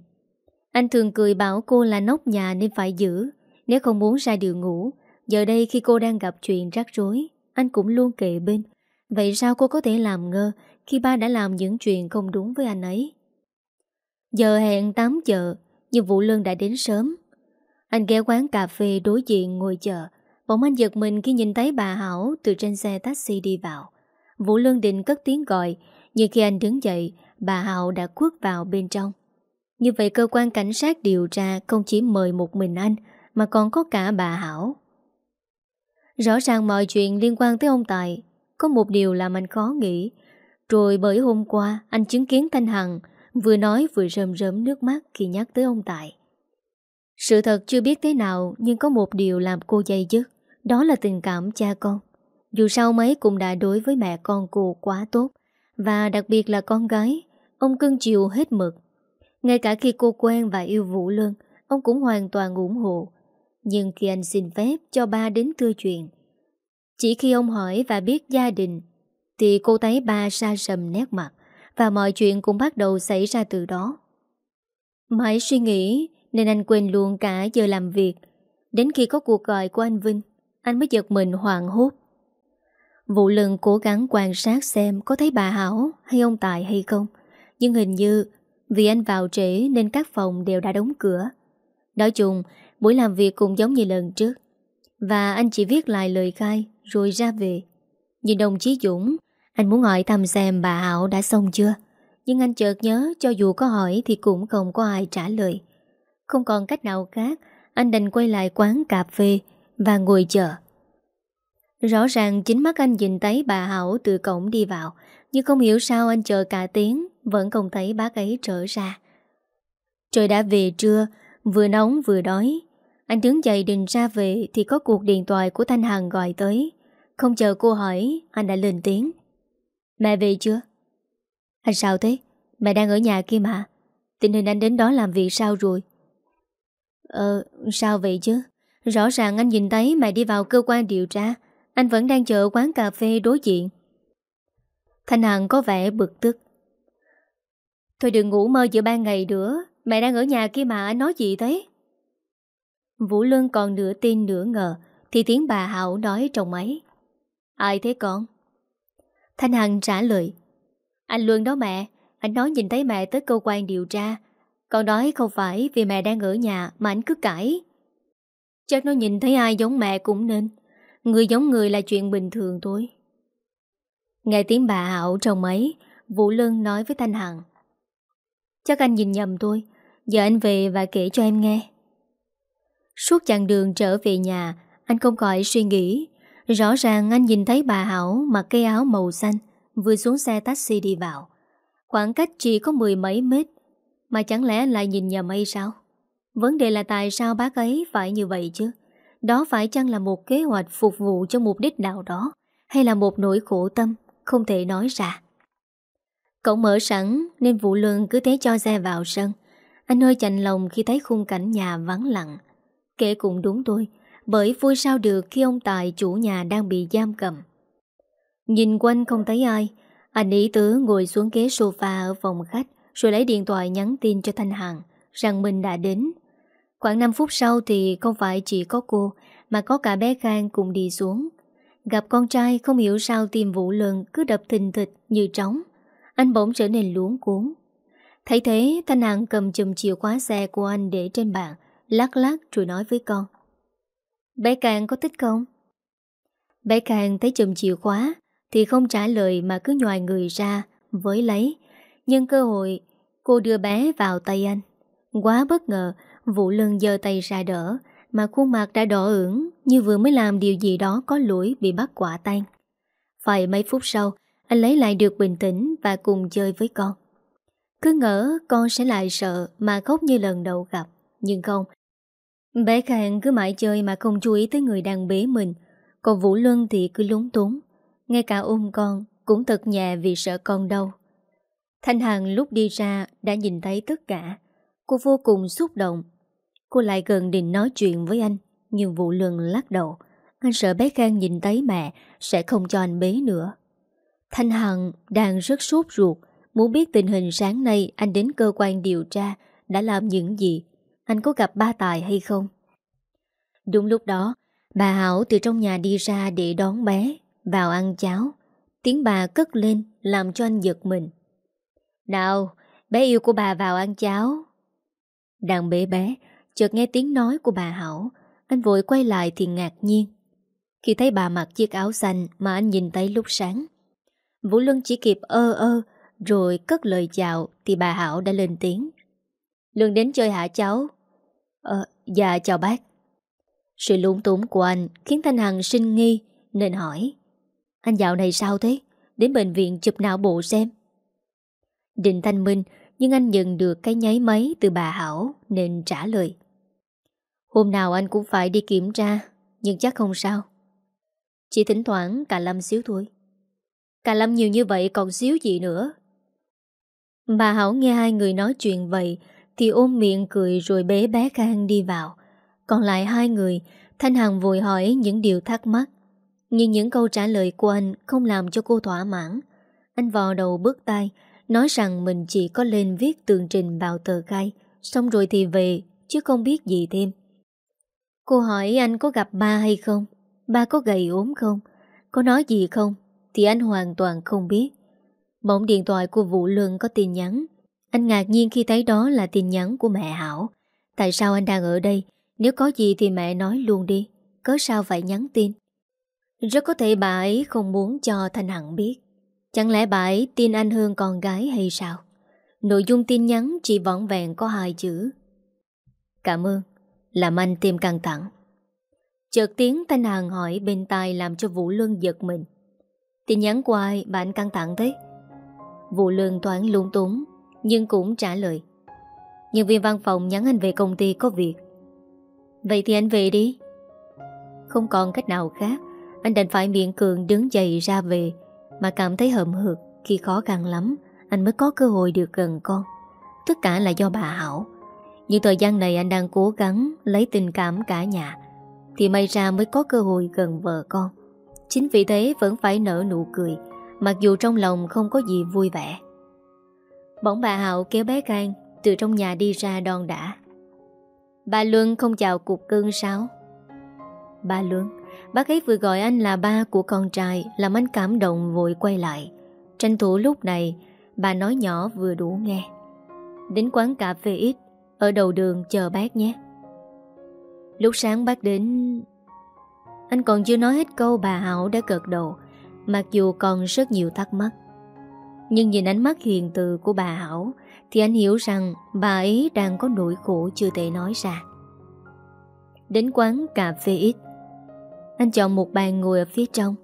Anh thường cười bảo cô là nóc nhà nên phải giữ, Nếu không muốn ra đường ngủ Giờ đây khi cô đang gặp chuyện rắc rối, Anh cũng luôn kề bên. Vậy sao cô có thể làm ngơ Khi ba đã làm những chuyện không đúng với anh ấy? Giờ hẹn 8 giờ Nhưng Vũ Lân đã đến sớm. Anh ghé quán cà phê đối diện ngồi chờ. Bỗng anh giật mình khi nhìn thấy bà Hảo Từ trên xe taxi đi vào. Vũ Lân định cất tiếng gọi, Nhưng khi anh đứng dậy, Bà Hảo đã khuất vào bên trong. Như vậy cơ quan cảnh sát điều tra Không chỉ mời một mình anh, Mà còn có cả bà Hảo. Rõ ràng mọi chuyện liên quan tới ông Tài, Có một điều làm anh khó nghĩ. Rồi bởi hôm qua, Anh chứng kiến Thanh Hằng Vừa nói vừa rơm rớm nước mắt Khi nhắc tới ông Tài. Sự thật chưa biết thế nào, Nhưng có một điều làm cô dây dứt, Đó là tình cảm cha con. Dù sao mấy cũng đã đối với mẹ con cô quá tốt, Và đặc biệt là con gái, Ông cưng chiều hết mực. Ngay cả khi cô quen và yêu Vũ Lương, Ông cũng hoàn toàn ủng hộ nhưng khi anh xin phép cho ba đến thưa chuyện. Chỉ khi ông hỏi và biết gia đình, Thì cô thấy ba xa sầm nét mặt Và mọi chuyện cũng bắt đầu xảy ra từ đó. Mãi suy nghĩ, Nên anh quên luôn cả giờ làm việc. Đến khi có cuộc gọi của anh Vinh, Anh mới giật mình hoảng hốt. Vụ lần cố gắng quan sát xem Có thấy bà Hảo hay ông Tài hay không. Nhưng hình như Vì anh vào trễ nên các phòng đều đã đóng cửa. Nói chung Buổi làm việc cũng giống như lần trước. Và anh chỉ viết lại lời khai, Rồi ra về. Nhìn đồng chí Dũng, Anh muốn hỏi thăm xem bà Hảo đã xong chưa? Nhưng anh chợt nhớ, cho dù có hỏi Thì cũng không có ai trả lời. Không còn cách nào khác, Anh đành quay lại quán cà phê Và ngồi chờ. Rõ ràng chính mắt anh nhìn thấy bà Hảo từ cổng đi vào, Nhưng không hiểu sao anh chờ cả tiếng, Vẫn không thấy bác ấy trở ra. Trời đã về trưa, Vừa nóng vừa đói anh đứng dậy định ra về Thì có cuộc điện thoại của Thanh Hằng gọi tới Không chờ cô hỏi Anh đã lên tiếng Mẹ về chưa? Anh sao thế? Mẹ đang ở nhà kia mà Tình hình anh đến đó làm việc sao rồi? Ờ, sao vậy chứ? Rõ ràng anh nhìn thấy mẹ đi vào cơ quan điều tra Anh vẫn đang chờ quán cà phê đối diện Thanh Hằng có vẻ bực tức Thôi đừng ngủ mơ giữa ban ngày nữa Mẹ đang ở nhà kia mà anh nói gì thế Vũ Luân còn nửa tin nửa ngờ, Thì tiếng bà Hảo nói trong máy. Ai thế con? Thanh Hằng trả lời. Anh Luân đó mẹ, Anh nói nhìn thấy mẹ tới cơ quan điều tra. Con nói không phải vì mẹ đang ở nhà Mà anh cứ cãi. Chắc nó nhìn thấy ai giống mẹ cũng nên. Người giống người là chuyện bình thường thôi. Nghe tiếng bà Hảo trong máy, Vũ Lân nói với Thanh Hằng. Chắc anh nhìn nhầm tôi. Giờ anh về và kể cho em nghe. Suốt chặng đường trở về nhà, Anh không khỏi suy nghĩ. Rõ ràng anh nhìn thấy bà Hảo Mặc cây áo màu xanh, Vừa xuống xe taxi đi vào. Khoảng cách chỉ có mười mấy mét, Mà chẳng lẽ anh lại nhìn nhầm mây sao? Vấn đề là tại sao bác ấy phải như vậy chứ? Đó phải chăng là một kế hoạch phục vụ cho mục đích nào đó, Hay là một nỗi khổ tâm, Không thể nói ra? Cổng mở sẵn, nên vụ lương cứ thế cho xe vào sân. Anh hơi chạnh lòng khi thấy khung cảnh nhà vắng lặng. Kể cũng đúng tôi Bởi vui sao được khi ông Tài chủ nhà đang bị giam cầm. Nhìn quanh không thấy ai, Anh ý tứ ngồi xuống ghế sofa ở phòng khách, Rồi lấy điện thoại nhắn tin cho Thanh Hằng, Rằng mình đã đến. Khoảng 5 phút sau thì không phải chỉ có cô, Mà có cả bé Khang cùng đi xuống. Gặp con trai không hiểu sao tìm vũ lân cứ đập thình thịch như trống. Anh bỗng trở nên luống cuốn Thấy thế, Thanh Hằng cầm chùm chìa khóa xe của anh để trên bàn Lắc lắc rồi nói với con. Bé Càng có thích không? Bé Càng thấy chùm chìa khóa Thì không trả lời mà cứ nhòi người ra Với lấy. Nhưng cơ hội, cô đưa bé vào tay anh. Quá bất ngờ Vũ lân giơ tay ra đỡ Mà khuôn mặt đã đỏ ửng Như vừa mới làm điều gì đó có lỗi bị bắt quả tan Phải mấy phút sau, Anh lấy lại được bình tĩnh Và cùng chơi với con. Cứ ngỡ con sẽ lại sợ Mà khóc như lần đầu gặp, Nhưng không Bé Khang cứ mãi chơi mà không chú ý tới người đang bế mình. Còn Vũ Luân thì cứ lúng túng. Ngay cả ôm con Cũng thật nhẹ vì sợ con đau. Thanh Hằng lúc đi ra Đã nhìn thấy tất cả. Cô vô cùng xúc động. Cô lại gần định nói chuyện với anh, Nhưng Vũ Luân lắc đầu. Anh sợ bé Khang nhìn thấy mẹ Sẽ không cho anh bế nữa. Thanh Hằng đang rất sốt ruột, Muốn biết tình hình sáng nay Anh đến cơ quan điều tra Đã làm những gì anh có gặp ba Tài hay không? Đúng lúc đó, bà Hảo từ trong nhà đi ra để đón bé, vào ăn cháo. Tiếng bà cất lên làm cho anh giật mình. Nào, bé yêu của bà vào ăn cháo. Đang bế bé, chợt nghe tiếng nói của bà Hảo, anh vội quay lại thì ngạc nhiên. Khi thấy bà mặc chiếc áo xanh mà anh nhìn thấy lúc sáng. Vũ Luân chỉ kịp ơ ơ, rồi cất lời chào thì bà Hảo đã lên tiếng. Lương đến chơi hả cháu? Ờ, dạ chào bác. Sự lung túng của anh khiến Thanh Hằng sinh nghi nên hỏi. Anh dạo này sao thế? Đến bệnh viện chụp não bộ xem. Định thanh minh nhưng anh nhận được cái nháy máy từ bà Hảo nên trả lời. Hôm nào anh cũng phải đi kiểm tra nhưng chắc không sao. Chỉ thỉnh thoảng cả Lâm xíu thôi. Cả Lâm nhiều như vậy còn xíu gì nữa. Bà Hảo nghe hai người nói chuyện vậy thì ôm miệng cười rồi bế bé Khang đi vào. Còn lại hai người, Thanh Hằng vội hỏi những điều thắc mắc. Nhưng những câu trả lời của anh Không làm cho cô thỏa mãn. Anh vò đầu bước tay, Nói rằng mình chỉ có lên viết tường trình vào tờ khai, Xong rồi thì về, Chứ không biết gì thêm. Cô hỏi anh có gặp ba hay không? Ba có gầy ốm không? Có nói gì không? Thì anh hoàn toàn không biết. Bỗng điện thoại của Vũ Lương có tin nhắn anh ngạc nhiên khi thấy đó là tin nhắn của mẹ Hảo. Tại sao anh đang ở đây? Nếu có gì thì mẹ nói luôn đi. Có sao phải nhắn tin? Rất có thể bà ấy không muốn cho Thanh Hằng biết. Chẳng lẽ bà ấy tin anh hơn con gái hay sao? Nội dung tin nhắn chỉ vỏn vẹn có hai chữ. Cảm ơn. Làm anh tim căng thẳng. Chợt tiếng Thanh Hằng hỏi bên tai làm cho Vũ Luân giật mình. Tin nhắn của ai? Bà anh căng thẳng thế. Vũ Luân thoáng lung túng nhưng cũng trả lời. Nhân viên văn phòng nhắn anh về công ty có việc. Vậy thì anh về đi. Không còn cách nào khác, Anh đành phải miệng cường đứng dậy ra về, Mà cảm thấy hậm hực Khi khó khăn lắm, Anh mới có cơ hội được gần con. Tất cả là do bà Hảo. Nhưng thời gian này anh đang cố gắng Lấy tình cảm cả nhà, Thì may ra mới có cơ hội gần vợ con. Chính vì thế vẫn phải nở nụ cười, Mặc dù trong lòng không có gì vui vẻ. Bỗng bà Hạo kéo bé Khang Từ trong nhà đi ra đòn đã Bà Luân không chào cục cưng sao? Bà Luân, bác ấy vừa gọi anh là ba của con trai làm anh cảm động vội quay lại. Tranh thủ lúc này, bà nói nhỏ vừa đủ nghe. Đến quán cà phê ít, ở đầu đường chờ bác nhé. Lúc sáng bác đến... Anh còn chưa nói hết câu bà Hảo đã cợt đầu, mặc dù còn rất nhiều thắc mắc. Nhưng nhìn ánh mắt hiền từ của bà Hảo, Thì anh hiểu rằng bà ấy đang có nỗi khổ chưa thể nói ra. Đến quán cà phê ít Anh chọn một bàn ngồi ở phía trong.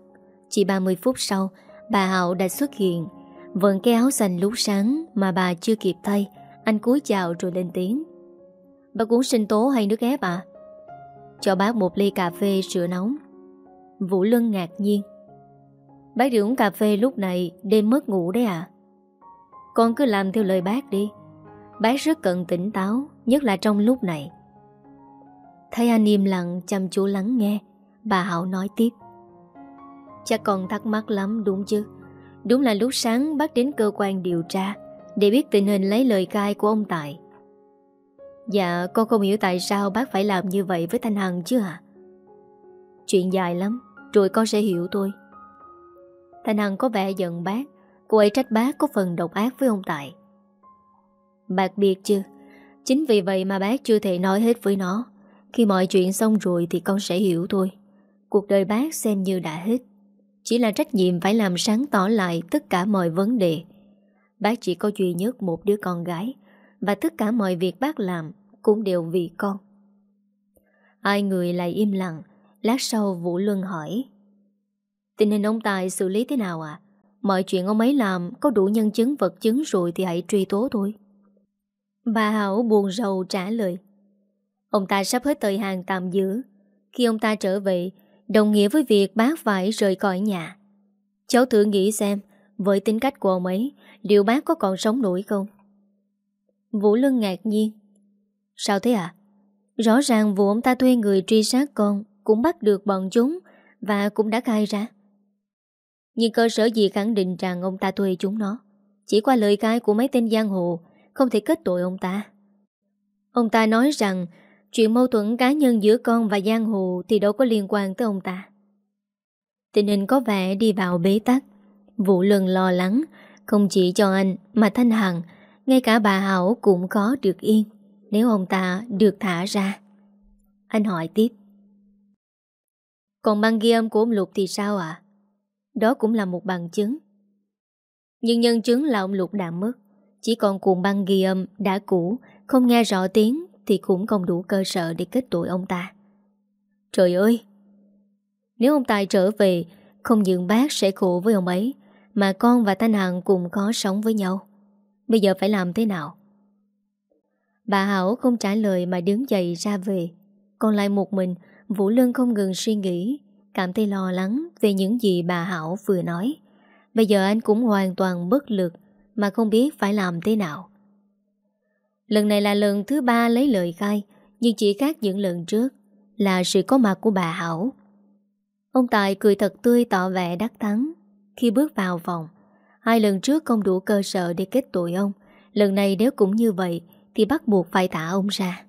Chỉ 30 phút sau, Bà Hảo đã xuất hiện vẫn cái áo xanh lúc sáng Mà bà chưa kịp thay, Anh cúi chào rồi lên tiếng. Bà uống sinh tố hay nước ép à Cho bác một ly cà phê sữa nóng. Vũ Luân ngạc nhiên. Bác đi uống cà phê lúc này Đêm mất ngủ đấy à Con cứ làm theo lời bác đi. Bác rất cần tỉnh táo, Nhất là trong lúc này. Thấy anh im lặng, chăm chú lắng nghe, Bà Hảo nói tiếp. Chắc còn thắc mắc lắm, đúng chứ? Đúng là lúc sáng bác đến cơ quan điều tra, Để biết tình hình lấy lời cai của ông Tài. Dạ con không hiểu tại sao bác phải làm như vậy với Thanh Hằng chứ à Chuyện dài lắm, Rồi con sẽ hiểu tôi Thanh Hằng có vẻ giận bác, Cô ấy trách bác có phần độc ác với ông Tài. Bác biết chứ, Chính vì vậy mà bác chưa thể nói hết với nó. Khi mọi chuyện xong rồi Thì con sẽ hiểu thôi. Cuộc đời bác xem như đã hết. Chỉ là trách nhiệm phải làm sáng tỏ lại Tất cả mọi vấn đề. Bác chỉ có duy nhất một đứa con gái, Và tất cả mọi việc bác làm Cũng đều vì con. Hai người lại im lặng, Lát sau Vũ Luân hỏi Tình hình ông Tài xử lý thế nào à? Mọi chuyện ông ấy làm có đủ nhân chứng vật chứng rồi thì hãy truy tố thôi. Bà Hảo buồn rầu trả lời. Ông ta sắp hết thời hạn tạm giữ. Khi ông ta trở về, đồng nghĩa với việc bác phải rời khỏi nhà. Cháu thử nghĩ xem, với tính cách của ông ấy, liệu bác có còn sống nổi không? Vũ Lân ngạc nhiên. Sao thế à? Rõ ràng vụ ông ta thuê người truy sát con cũng bắt được bọn chúng và cũng đã khai ra. Nhưng cơ sở gì khẳng định rằng ông ta thuê chúng nó? Chỉ qua lời khai của mấy tên giang hồ, Không thể kết tội ông ta. Ông ta nói rằng, Chuyện mâu thuẫn cá nhân giữa con và giang hồ Thì đâu có liên quan tới ông ta. Tình hình có vẻ đi vào bế tắc. Vụ lần lo lắng, Không chỉ cho anh mà Thanh Hằng, Ngay cả bà Hảo cũng có được yên, Nếu ông ta được thả ra. Anh hỏi tiếp. Còn băng ghi âm của ông Lục thì sao ạ? À? Đó cũng là một bằng chứng. Nhưng nhân chứng là ông Lục đã mất. Chỉ còn cuộn băng ghi âm đã cũ, Không nghe rõ tiếng Thì cũng không đủ cơ sở để kết tội ông ta. Trời ơi! Nếu ông Tài trở về, Không những bác sẽ khổ với ông ấy, Mà con và Thanh Hằng cùng có sống với nhau. Bây giờ phải làm thế nào? Bà Hảo không trả lời mà đứng dậy ra về. Còn lại một mình, Vũ Lương không ngừng suy nghĩ. Cảm thấy lo lắng về những gì bà Hảo vừa nói. Bây giờ anh cũng hoàn toàn bất lực, Mà không biết phải làm thế nào. Lần này là lần thứ ba lấy lời khai, Nhưng chỉ khác những lần trước, Là sự có mặt của bà Hảo. Ông Tài cười thật tươi tỏ vẻ đắc thắng. Khi bước vào phòng, Hai lần trước không đủ cơ sở để kết tội ông. Lần này nếu cũng như vậy, Thì bắt buộc phải thả ông ra.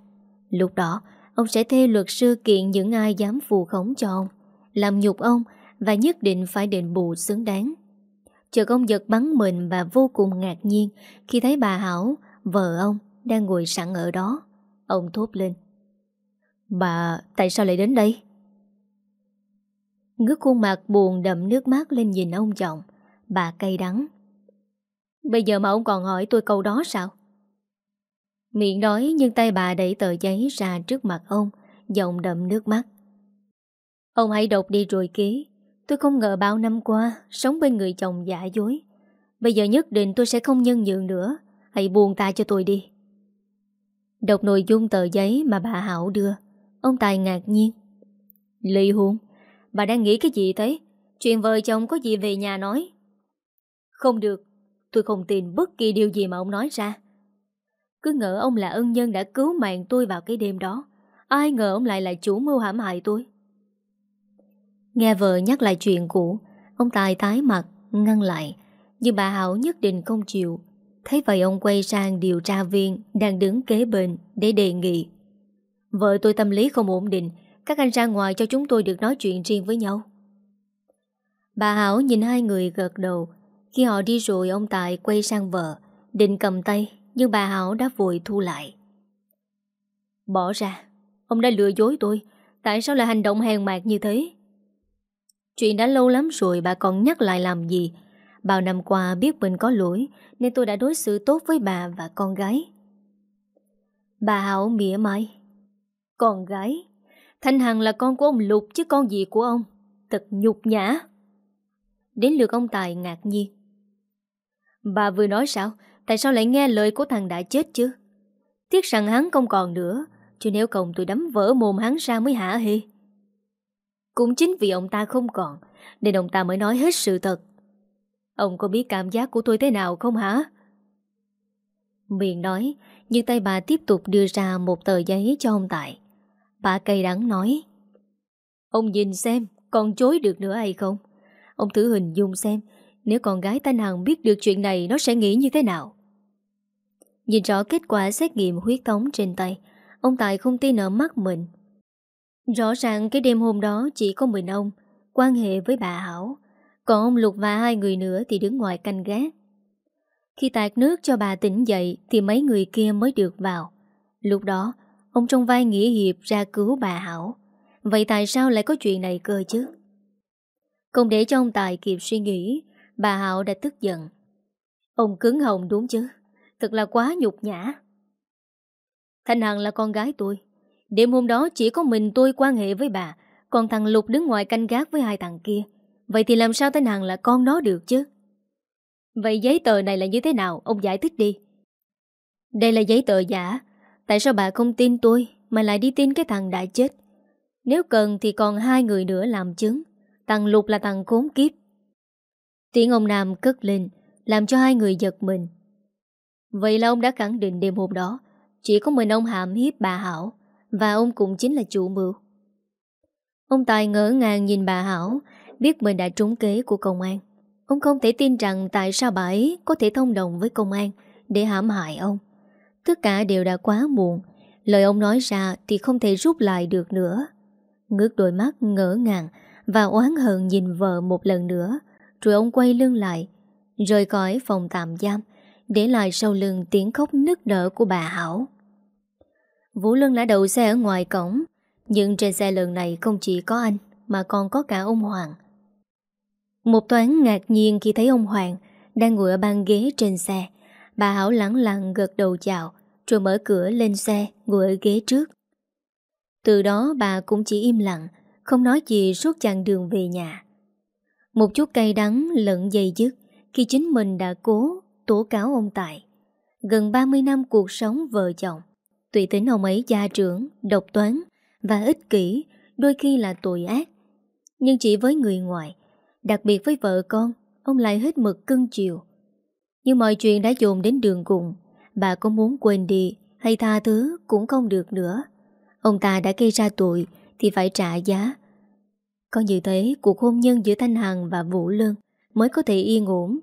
Lúc đó, Ông sẽ thuê luật sư kiện những ai dám phù khống cho ông làm nhục ông và nhất định phải đền bù xứng đáng. Chợt ông giật bắn mình và vô cùng ngạc nhiên khi thấy bà Hảo, vợ ông, đang ngồi sẵn ở đó. Ông thốt lên. Bà, tại sao lại đến đây? Ngước khuôn mặt buồn đậm nước mắt lên nhìn ông chồng. Bà cay đắng. Bây giờ mà ông còn hỏi tôi câu đó sao? Miệng nói nhưng tay bà đẩy tờ giấy ra trước mặt ông, giọng đậm nước mắt. Ông hãy đọc đi rồi ký. Tôi không ngờ bao năm qua, Sống bên người chồng giả dối. Bây giờ nhất định tôi sẽ không nhân nhượng nữa. Hãy buông ta cho tôi đi. Đọc nội dung tờ giấy mà bà Hảo đưa. Ông Tài ngạc nhiên. Ly hôn Bà đang nghĩ cái gì thế? Chuyện vợ chồng có gì về nhà nói? Không được, Tôi không tin bất kỳ điều gì mà ông nói ra. Cứ ngỡ ông là ân nhân đã cứu mạng tôi vào cái đêm đó. Ai ngờ ông lại là chủ mưu hãm hại tôi. Nghe vợ nhắc lại chuyện cũ, Ông Tài tái mặt, Ngăn lại. Nhưng bà Hảo nhất định không chịu. Thấy vậy ông quay sang điều tra viên Đang đứng kế bên để đề nghị. Vợ tôi tâm lý không ổn định, Các anh ra ngoài cho chúng tôi được nói chuyện riêng với nhau. Bà Hảo nhìn hai người gật đầu. Khi họ đi rồi, ông Tài quay sang vợ, Định cầm tay, Nhưng bà Hảo đã vội thu lại. Bỏ ra, Ông đã lừa dối tôi, Tại sao lại hành động hèn mạc như thế? Chuyện đã lâu lắm rồi bà còn nhắc lại làm gì. Bao năm qua biết mình có lỗi, Nên tôi đã đối xử tốt với bà và con gái. Bà Hảo mỉa mai. Con gái, Thanh Hằng là con của ông Lục chứ con gì của ông? Thật nhục nhã. Đến lượt ông Tài ngạc nhiên. Bà vừa nói sao? Tại sao lại nghe lời của thằng đã chết chứ? Tiếc rằng hắn không còn nữa, Chứ nếu không tôi đấm vỡ mồm hắn ra mới hả hê? Cũng chính vì ông ta không còn, Nên ông ta mới nói hết sự thật. Ông có biết cảm giác của tôi thế nào không hả? Miệng nói, Nhưng tay bà tiếp tục đưa ra một tờ giấy cho ông Tài. Bà cay đắng nói, Ông nhìn xem, Còn chối được nữa hay không? Ông thử hình dung xem, Nếu con gái Thanh Hằng biết được chuyện này, Nó sẽ nghĩ như thế nào? Nhìn rõ kết quả xét nghiệm huyết thống trên tay, Ông Tài không tin ở mắt mình. Rõ ràng cái đêm hôm đó Chỉ có mình ông, Quan hệ với bà Hảo. Còn ông Lục và hai người nữa Thì đứng ngoài canh gác. Khi tạt nước cho bà tỉnh dậy Thì mấy người kia mới được vào. Lúc đó, Ông trong vai nghĩa hiệp ra cứu bà Hảo. Vậy tại sao lại có chuyện này cơ chứ? Không để cho ông Tài kịp suy nghĩ, Bà Hảo đã tức giận. Ông cứng hồng đúng chứ? Thật là quá nhục nhã. Thanh Hằng là con gái tôi. Đêm hôm đó chỉ có mình tôi quan hệ với bà, Còn thằng Lục đứng ngoài canh gác với hai thằng kia. Vậy thì làm sao tên Hằng là con nó được chứ? Vậy giấy tờ này là như thế nào? Ông giải thích đi. Đây là giấy tờ giả. Tại sao bà không tin tôi, Mà lại đi tin cái thằng đã chết? Nếu cần thì còn hai người nữa làm chứng. Thằng Lục là thằng khốn kiếp. Tiếng ông Nam cất lên, Làm cho hai người giật mình. Vậy là ông đã khẳng định đêm hôm đó, Chỉ có mình ông hàm hiếp bà Hảo. Và ông cũng chính là chủ mưu. Ông Tài ngỡ ngàng nhìn bà Hảo, Biết mình đã trúng kế của công an. Ông không thể tin rằng tại sao bà ấy có thể thông đồng với công an để hãm hại ông. Tất cả đều đã quá muộn, Lời ông nói ra thì không thể rút lại được nữa. Ngước đôi mắt ngỡ ngàng Và oán hận nhìn vợ một lần nữa, Rồi ông quay lưng lại, Rời khỏi phòng tạm giam, Để lại sau lưng tiếng khóc nức nở của bà Hảo. Vũ Lân đã đậu xe ở ngoài cổng. Nhưng trên xe lần này không chỉ có anh, Mà còn có cả ông Hoàng. Một toán ngạc nhiên khi thấy ông Hoàng Đang ngồi ở bàn ghế trên xe. Bà Hảo lặng lặng gật đầu chào, Rồi mở cửa lên xe, Ngồi ở ghế trước. Từ đó bà cũng chỉ im lặng, Không nói gì suốt chặng đường về nhà. Một chút cay đắng lẫn dày dứt Khi chính mình đã cố tố cáo ông Tài. Gần 30 năm cuộc sống vợ chồng Tùy tính ông ấy gia trưởng, độc toán Và ích kỷ Đôi khi là tội ác. Nhưng chỉ với người ngoài Đặc biệt với vợ con Ông lại hết mực cưng chiều. Nhưng mọi chuyện đã dồn đến đường cùng Bà có muốn quên đi Hay tha thứ cũng không được nữa. Ông ta đã gây ra tội Thì phải trả giá. Có như thế cuộc hôn nhân giữa Thanh Hằng và Vũ Lân Mới có thể yên ổn.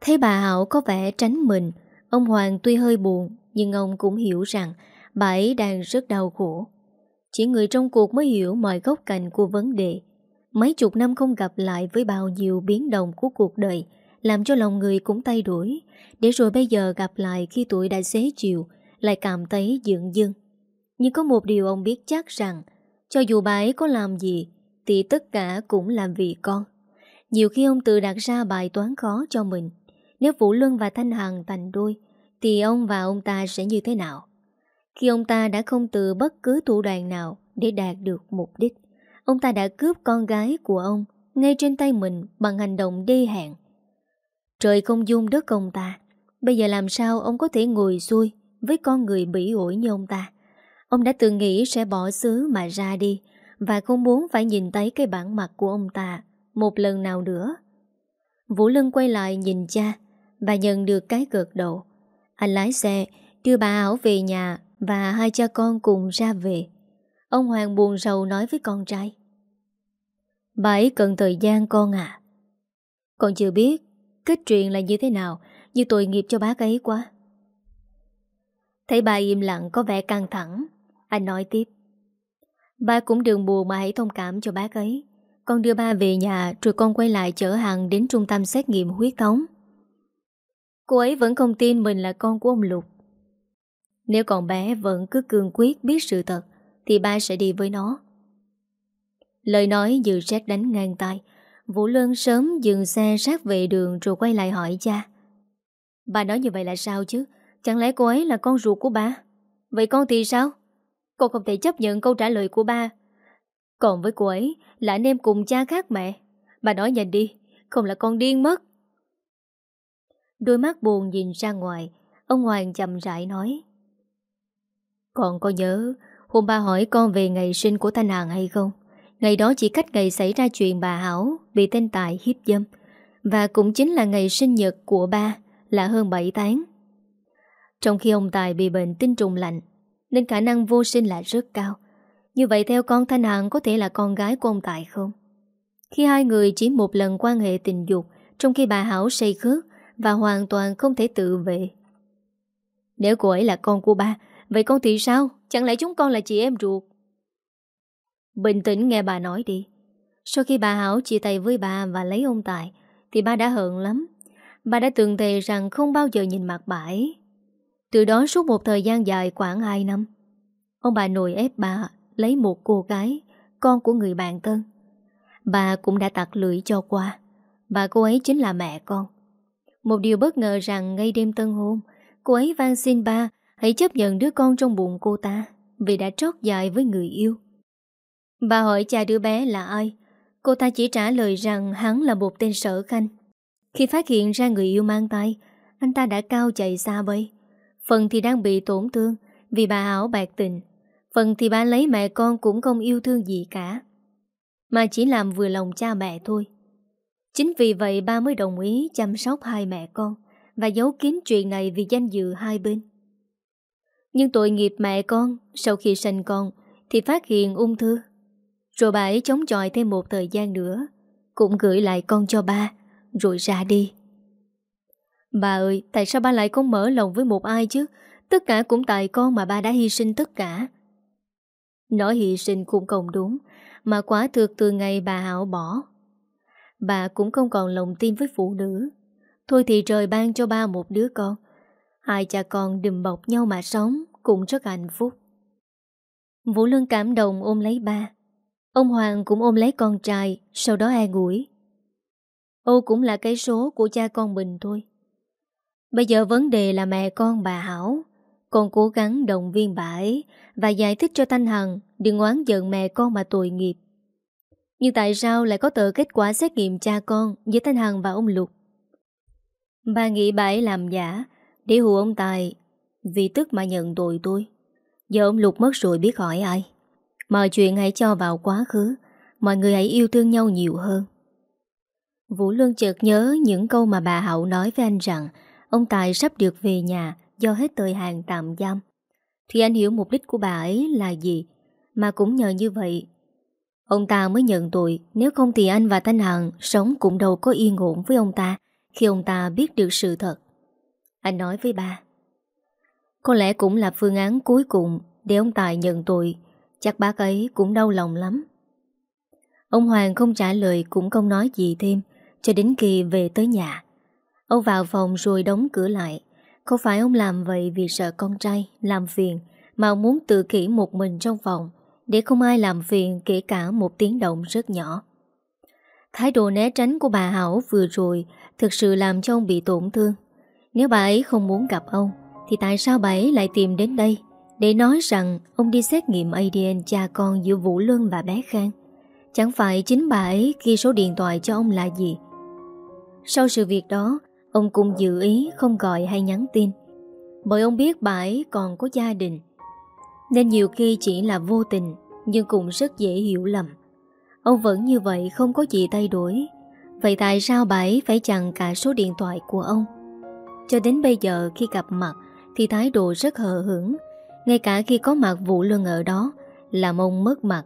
Thấy bà Hảo có vẻ tránh mình Ông Hoàng tuy hơi buồn nhưng ông cũng hiểu rằng Bà ấy đang rất đau khổ Chỉ người trong cuộc mới hiểu mọi góc cạnh của vấn đề Mấy chục năm không gặp lại Với bao nhiêu biến động của cuộc đời làm cho lòng người cũng thay đổi, để rồi bây giờ gặp lại khi tuổi đã xế chiều, lại cảm thấy dưỡng dưng. Nhưng có một điều ông biết chắc rằng, cho dù bà ấy có làm gì, thì tất cả cũng làm vì con. Nhiều khi ông tự đặt ra bài toán khó cho mình. Nếu Vũ Luân và Thanh Hằng thành đôi, thì ông và ông ta sẽ như thế nào? Khi ông ta đã không từ bất cứ thủ đoạn nào để đạt được mục đích, ông ta đã cướp con gái của ông ngay trên tay mình bằng hành động đê hẹn. Trời không dung đất ông ta Bây giờ làm sao ông có thể ngồi xuôi Với con người bỉ ổi như ông ta Ông đã từng nghĩ sẽ bỏ xứ mà ra đi Và không muốn phải nhìn thấy cái bản mặt của ông ta Một lần nào nữa Vũ Lân quay lại nhìn cha Và nhận được cái gật đầu anh lái xe, Đưa bà Ảo về nhà Và hai cha con cùng ra về Ông Hoàng buồn rầu nói với con trai Bà ấy cần thời gian con à Con chưa biết Kết chuyện là như thế nào Như tội nghiệp cho bác ấy quá Thấy bà im lặng có vẻ căng thẳng, Anh nói tiếp. Ba cũng đừng buồn mà hãy thông cảm cho bác ấy. Con đưa ba về nhà, rồi con quay lại chở hàng đến trung tâm xét nghiệm huyết thống. Cô ấy vẫn không tin mình là con của ông Lục. Nếu còn bé vẫn cứ cương quyết biết sự thật thì ba sẽ đi với nó. Lời nói dự xét đánh ngang tay. Vũ Lân sớm dừng xe sát về đường rồi quay lại hỏi cha. Bà nói như vậy là sao chứ? Chẳng lẽ cô ấy là con ruột của ba? Vậy con thì sao? Con không thể chấp nhận câu trả lời của ba. Còn với cô ấy là anh em cùng cha khác mẹ. Bà nói nhanh đi, không là con điên mất. Đôi mắt buồn nhìn ra ngoài, ông Hoàng chậm rãi nói. Con có nhớ hôm ba hỏi con về ngày sinh của Thanh Hằng hay không? Ngày đó chỉ cách ngày xảy ra chuyện bà Hảo bị tên Tài hiếp dâm. Và cũng chính là ngày sinh nhật của ba là hơn 7 tháng. Trong khi ông Tài bị bệnh tinh trùng lạnh, nên khả năng vô sinh là rất cao. Như vậy theo con Thanh Hằng có thể là con gái của ông Tài không? Khi hai người chỉ một lần quan hệ tình dục, trong khi bà Hảo say khước và hoàn toàn không thể tự vệ. Nếu cô ấy là con của ba, vậy con thì sao? Chẳng lẽ chúng con là chị em ruột? Bình tĩnh nghe bà nói đi. Sau khi bà Hảo chia tay với bà và lấy ông Tài, thì ba đã hận lắm. Bà đã từng thề rằng không bao giờ nhìn mặt bà ấy. Từ đó suốt một thời gian dài khoảng 2 năm, ông bà nội ép bà lấy một cô gái, con của người bạn thân. Bà cũng đã tặc lưỡi cho qua. Bà cô ấy chính là mẹ con. Một điều bất ngờ rằng ngay đêm tân hôn, cô ấy van xin ba hãy chấp nhận đứa con trong bụng cô ta vì đã trót dài với người yêu. Bà hỏi cha đứa bé là ai? Cô ta chỉ trả lời rằng hắn là một tên sở khanh. Khi phát hiện ra người yêu mang tay, anh ta đã cao chạy xa bay. Phần thì đang bị tổn thương vì bà ảo bạc tình. Phần thì bà lấy mẹ con cũng không yêu thương gì cả. Mà chỉ làm vừa lòng cha mẹ thôi. Chính vì vậy ba mới đồng ý chăm sóc hai mẹ con và giấu kín chuyện này vì danh dự hai bên. Nhưng tội nghiệp mẹ con sau khi sinh con thì phát hiện ung thư. Rồi bà ấy chống chọi thêm một thời gian nữa, cũng gửi lại con cho ba, rồi ra đi. Bà ơi, tại sao ba lại không mở lòng với một ai chứ? Tất cả cũng tại con mà ba đã hy sinh tất cả. Nói hy sinh cũng không đúng, mà quả thực từ ngày bà Hảo bỏ. Bà cũng không còn lòng tin với phụ nữ. Thôi thì trời ban cho ba một đứa con. Hai cha con đùm bọc nhau mà sống, cũng rất hạnh phúc. Vũ Lương cảm động ôm lấy ba. Ông Hoàng cũng ôm lấy con trai, sau đó ai ngủi Ô cũng là cái số của cha con mình thôi. Bây giờ vấn đề là mẹ con bà Hảo Con cố gắng động viên bà ấy Và giải thích cho Thanh Hằng Đừng oán giận mẹ con mà tội nghiệp nhưng tại sao lại có tờ kết quả xét nghiệm cha con Giữa Thanh Hằng và ông Lục Bà nghĩ bà ấy làm giả Để hù ông Tài Vì tức mà nhận tội tôi Giờ ông Lục mất rồi biết hỏi ai Mọi chuyện hãy cho vào quá khứ Mọi người hãy yêu thương nhau nhiều hơn Vũ Luân chợt nhớ những câu mà bà Hậu nói với anh rằng Ông Tài sắp được về nhà do hết thời hạn tạm giam. Thì anh hiểu mục đích của bà ấy là gì, mà cũng nhờ như vậy. Ông ta mới nhận tội, nếu không thì anh và Thanh Hằng sống cũng đâu có yên ổn với ông ta khi ông ta biết được sự thật. Anh nói với ba. Có lẽ cũng là phương án cuối cùng để ông Tài nhận tội, chắc bác ấy cũng đau lòng lắm. Ông Hoàng không trả lời cũng không nói gì thêm cho đến khi về tới nhà. Ông vào phòng rồi đóng cửa lại Không phải ông làm vậy vì sợ con trai Làm phiền Mà ông muốn tự kỷ một mình trong phòng để không ai làm phiền kể cả một tiếng động rất nhỏ. Thái độ né tránh của bà Hảo vừa rồi Thực sự làm cho ông bị tổn thương. Nếu bà ấy không muốn gặp ông, Thì tại sao bà ấy lại tìm đến đây Để nói rằng ông đi xét nghiệm ADN cha con giữa Vũ Luân và bé Khang? Chẳng phải chính bà ấy ghi số điện thoại cho ông là gì? Sau sự việc đó, Ông cũng dự ý không gọi hay nhắn tin. Bởi ông biết bà ấy còn có gia đình. Nên nhiều khi chỉ là vô tình Nhưng cũng rất dễ hiểu lầm. Ông vẫn như vậy không có gì thay đổi. Vậy tại sao bà ấy phải chặn cả số điện thoại của ông? Cho đến bây giờ khi gặp mặt Thì thái độ rất hờ hững. Ngay cả khi có mặt vụ luân ở đó Làm ông mất mặt.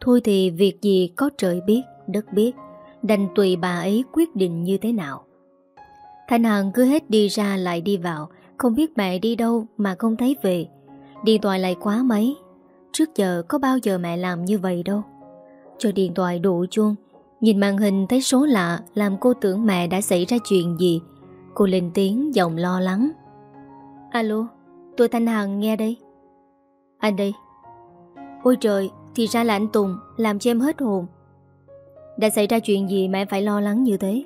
Thôi thì việc gì có trời biết, đất biết Đành tùy bà ấy quyết định như thế nào. Thanh Hằng cứ hết đi ra lại đi vào Không biết mẹ đi đâu mà không thấy về. Điện thoại lại quá mấy Trước giờ có bao giờ mẹ làm như vậy đâu. Cho điện thoại đổ chuông, Nhìn màn hình thấy số lạ, Làm cô tưởng mẹ đã xảy ra chuyện gì. Cô lên tiếng, giọng lo lắng. Alo, Tôi Thanh Hằng nghe đây. Anh đây. Ôi trời, Thì ra là anh Tùng, Làm cho em hết hồn. Đã xảy ra chuyện gì mà em phải lo lắng như thế?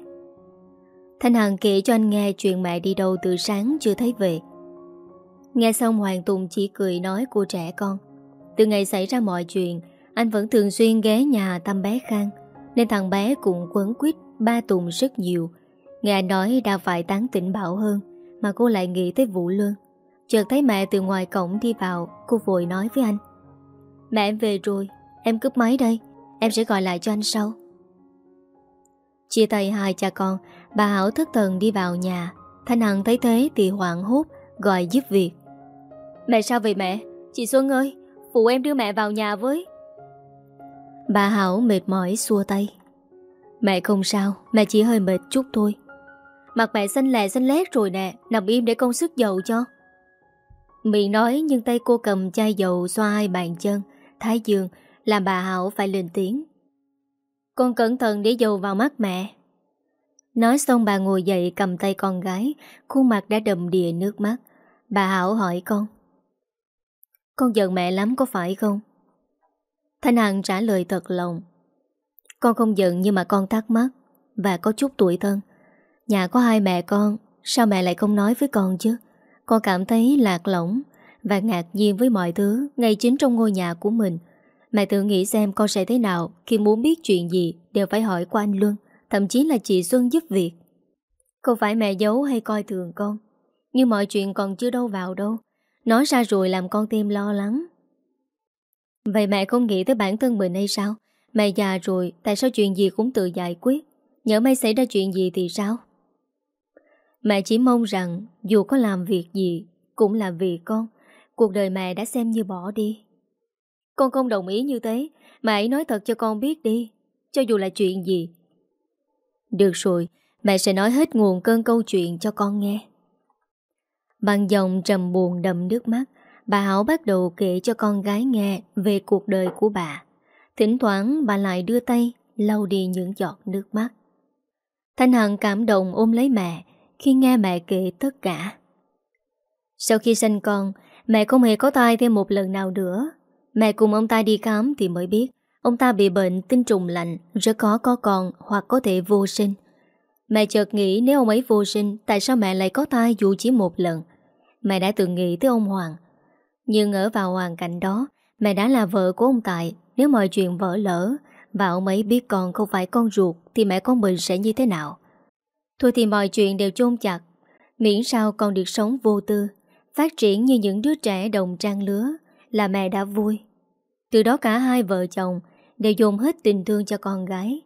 Thanh Hằng kể cho anh nghe Chuyện mẹ đi đâu từ sáng chưa thấy về. Nghe xong Hoàng Tùng chỉ cười nói cô trẻ con, Từ ngày xảy ra mọi chuyện, Anh vẫn thường xuyên ghé nhà thăm bé Khang, Nên thằng bé cũng quấn quýt ba Tùng rất nhiều. Nghe anh nói đã phải tán tỉnh bảo hơn, Mà cô lại nghĩ tới Vũ Lương. Chợt thấy mẹ từ ngoài cổng đi vào, Cô vội nói với anh, Mẹ em về rồi, Em cướp máy đây, Em sẽ gọi lại cho anh sau. Chia tay hai cha con, Bà Hảo thất thần đi vào nhà. Thanh Hằng thấy thế thì hoảng hốt, Gọi giúp việc. Mẹ sao vậy mẹ? Chị Xuân ơi, Phụ em đưa mẹ vào nhà với. Bà Hảo mệt mỏi xua tay. Mẹ không sao, Mẹ chỉ hơi mệt chút thôi. Mặt mẹ xanh lè xanh lét rồi nè, Nằm im để con sức dầu cho. Miệng nói nhưng tay cô cầm chai dầu xoa hai bàn chân, Thái dương, Làm bà Hảo phải lên tiếng. Con cẩn thận để dầu vào mắt mẹ. Nói xong bà ngồi dậy cầm tay con gái, Khuôn mặt đã đầm đìa nước mắt. Bà Hảo hỏi con con giận mẹ lắm có phải không? Thanh Hằng trả lời thật lòng. Con không giận nhưng mà con thắc mắc Và có chút tuổi thân. Nhà có hai mẹ con, Sao mẹ lại không nói với con chứ? Con cảm thấy lạc lõng Và ngạc nhiên với mọi thứ Ngay chính trong ngôi nhà của mình. Mẹ tự nghĩ xem con sẽ thế nào Khi muốn biết chuyện gì Đều phải hỏi qua anh Luân, Thậm chí là chị Xuân giúp việc. Không phải mẹ giấu hay coi thường con, Nhưng mọi chuyện còn chưa đâu vào đâu. Nói ra rồi làm con tim lo lắng. Vậy mẹ không nghĩ tới bản thân mình hay sao? Mẹ già rồi, Tại sao chuyện gì cũng tự giải quyết? Nhớ may xảy ra chuyện gì thì sao? Mẹ chỉ mong rằng Dù có làm việc gì Cũng là vì con. Cuộc đời mẹ đã xem như bỏ đi. Con không đồng ý như thế. Mẹ ấy nói thật cho con biết đi. Cho dù là chuyện gì. Được rồi, Mẹ sẽ nói hết nguồn cơn câu chuyện cho con nghe. Bằng dòng trầm buồn đầm nước mắt, Bà Hảo bắt đầu kể cho con gái nghe Về cuộc đời của bà. Thỉnh thoảng bà lại đưa tay lau đi những giọt nước mắt. Thanh Hằng cảm động ôm lấy mẹ Khi nghe mẹ kể tất cả. Sau khi sinh con, Mẹ không hề có thai thêm một lần nào nữa. Mẹ cùng ông ta đi khám thì mới biết Ông ta bị bệnh tinh trùng lạnh, Rất khó có con hoặc có thể vô sinh. Mẹ chợt nghĩ nếu ông ấy vô sinh, Tại sao mẹ lại có thai dù chỉ một lần? Mẹ đã từng nghĩ tới ông Hoàng. Nhưng ở vào hoàn cảnh đó, Mẹ đã là vợ của ông Tại Nếu mọi chuyện vỡ lỡ Và ông ấy biết con không phải con ruột, Thì mẹ con mình sẽ như thế nào? Thôi thì mọi chuyện đều chôn chặt. Miễn sao con được sống vô tư, Phát triển như những đứa trẻ đồng trang lứa Là mẹ đã vui. Từ đó cả hai vợ chồng Đều dồn hết tình thương cho con gái.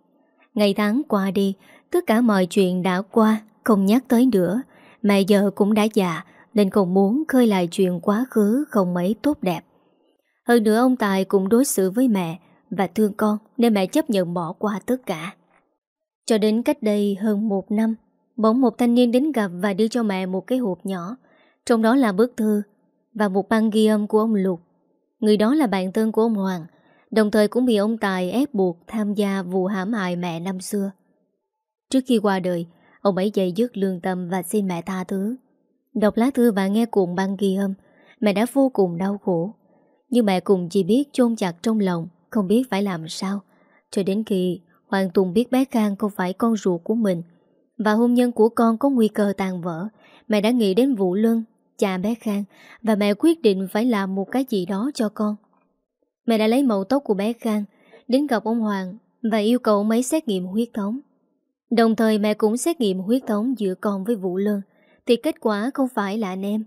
Ngày tháng qua đi, Tất cả mọi chuyện đã qua, Không nhắc tới nữa. Mẹ giờ cũng đã già nên không muốn khơi lại chuyện quá khứ Không mấy tốt đẹp Hơn nữa ông Tài cũng đối xử với mẹ Và thương con Nên mẹ chấp nhận bỏ qua tất cả Cho đến cách đây hơn một năm Bỗng một thanh niên đến gặp Và đưa cho mẹ một cái hộp nhỏ Trong đó là bức thư Và một băng ghi âm của ông Lục Người đó là bạn thân của ông Hoàng Đồng thời cũng bị ông Tài ép buộc tham gia vụ hãm hại mẹ năm xưa. Trước khi qua đời, ông ấy dày dứt lương tâm và xin mẹ tha thứ. Đọc lá thư và nghe cuộn băng ghi âm, mẹ đã vô cùng đau khổ. Nhưng mẹ cùng chỉ biết chôn chặt trong lòng, không biết phải làm sao. Cho đến khi Hoàng Tùng biết bé Khang không phải con ruột của mình, và hôn nhân của con có nguy cơ tàn vỡ, mẹ đã nghĩ đến Vũ Luân, cha bé Khang, và mẹ quyết định phải làm một cái gì đó cho con. Mẹ đã lấy mẫu tóc của bé Khang Đến gặp ông Hoàng Và yêu cầu mấy xét nghiệm huyết thống Đồng thời mẹ cũng xét nghiệm huyết thống Giữa con với Vũ Lương thì kết quả không phải là anh em.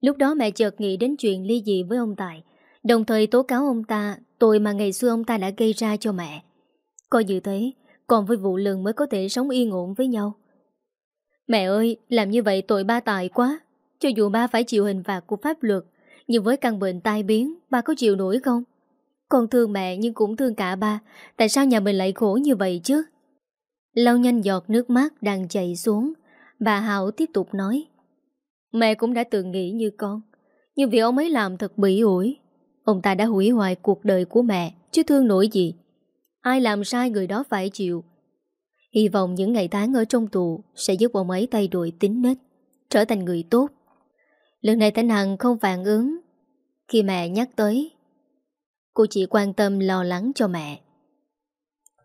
Lúc đó mẹ chợt nghĩ đến chuyện ly dị với ông Tài. Đồng thời tố cáo ông ta, Tội mà ngày xưa ông ta đã gây ra cho mẹ. Coi như thế, Còn với vụ lường mới có thể sống yên ổn với nhau. Mẹ ơi, Làm như vậy tội ba tài quá. Cho dù ba phải chịu hình phạt của pháp luật, Nhưng với căn bệnh tai biến, Ba có chịu nổi không? Con thương mẹ nhưng cũng thương cả ba. Tại sao nhà mình lại khổ như vậy chứ? Lau nhanh giọt nước mắt đang chảy xuống. Bà Hảo tiếp tục nói, Mẹ cũng đã từng nghĩ như con, Nhưng vì ông ấy làm thật bị ủi. Ông ta đã hủy hoại cuộc đời của mẹ, Chứ thương nổi gì. Ai làm sai người đó phải chịu. Hy vọng những ngày tháng ở trong tù Sẽ giúp ông ấy thay đổi tính nết, Trở thành người tốt. Lần này Thanh Hằng không phản ứng Khi mẹ nhắc tới. Cô chỉ quan tâm lo lắng cho mẹ.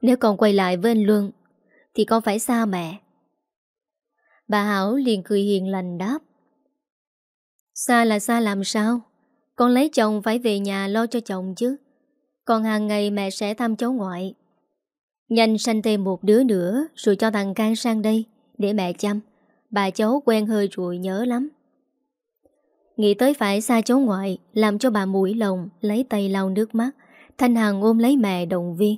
Nếu còn quay lại với anh Luân, Thì con phải xa mẹ. Bà Hảo liền cười hiền lành đáp. Xa là xa làm sao? Con lấy chồng phải về nhà lo cho chồng chứ. Còn hàng ngày mẹ sẽ thăm cháu ngoại. Nhanh sanh thêm một đứa nữa, Rồi cho thằng Can sang đây, Để mẹ chăm. Bà cháu quen hơi rồi nhớ lắm. Nghĩ tới phải xa cháu ngoại, Làm cho bà mũi lòng, Lấy tay lau nước mắt. Thanh Hằng ôm lấy mẹ động viên.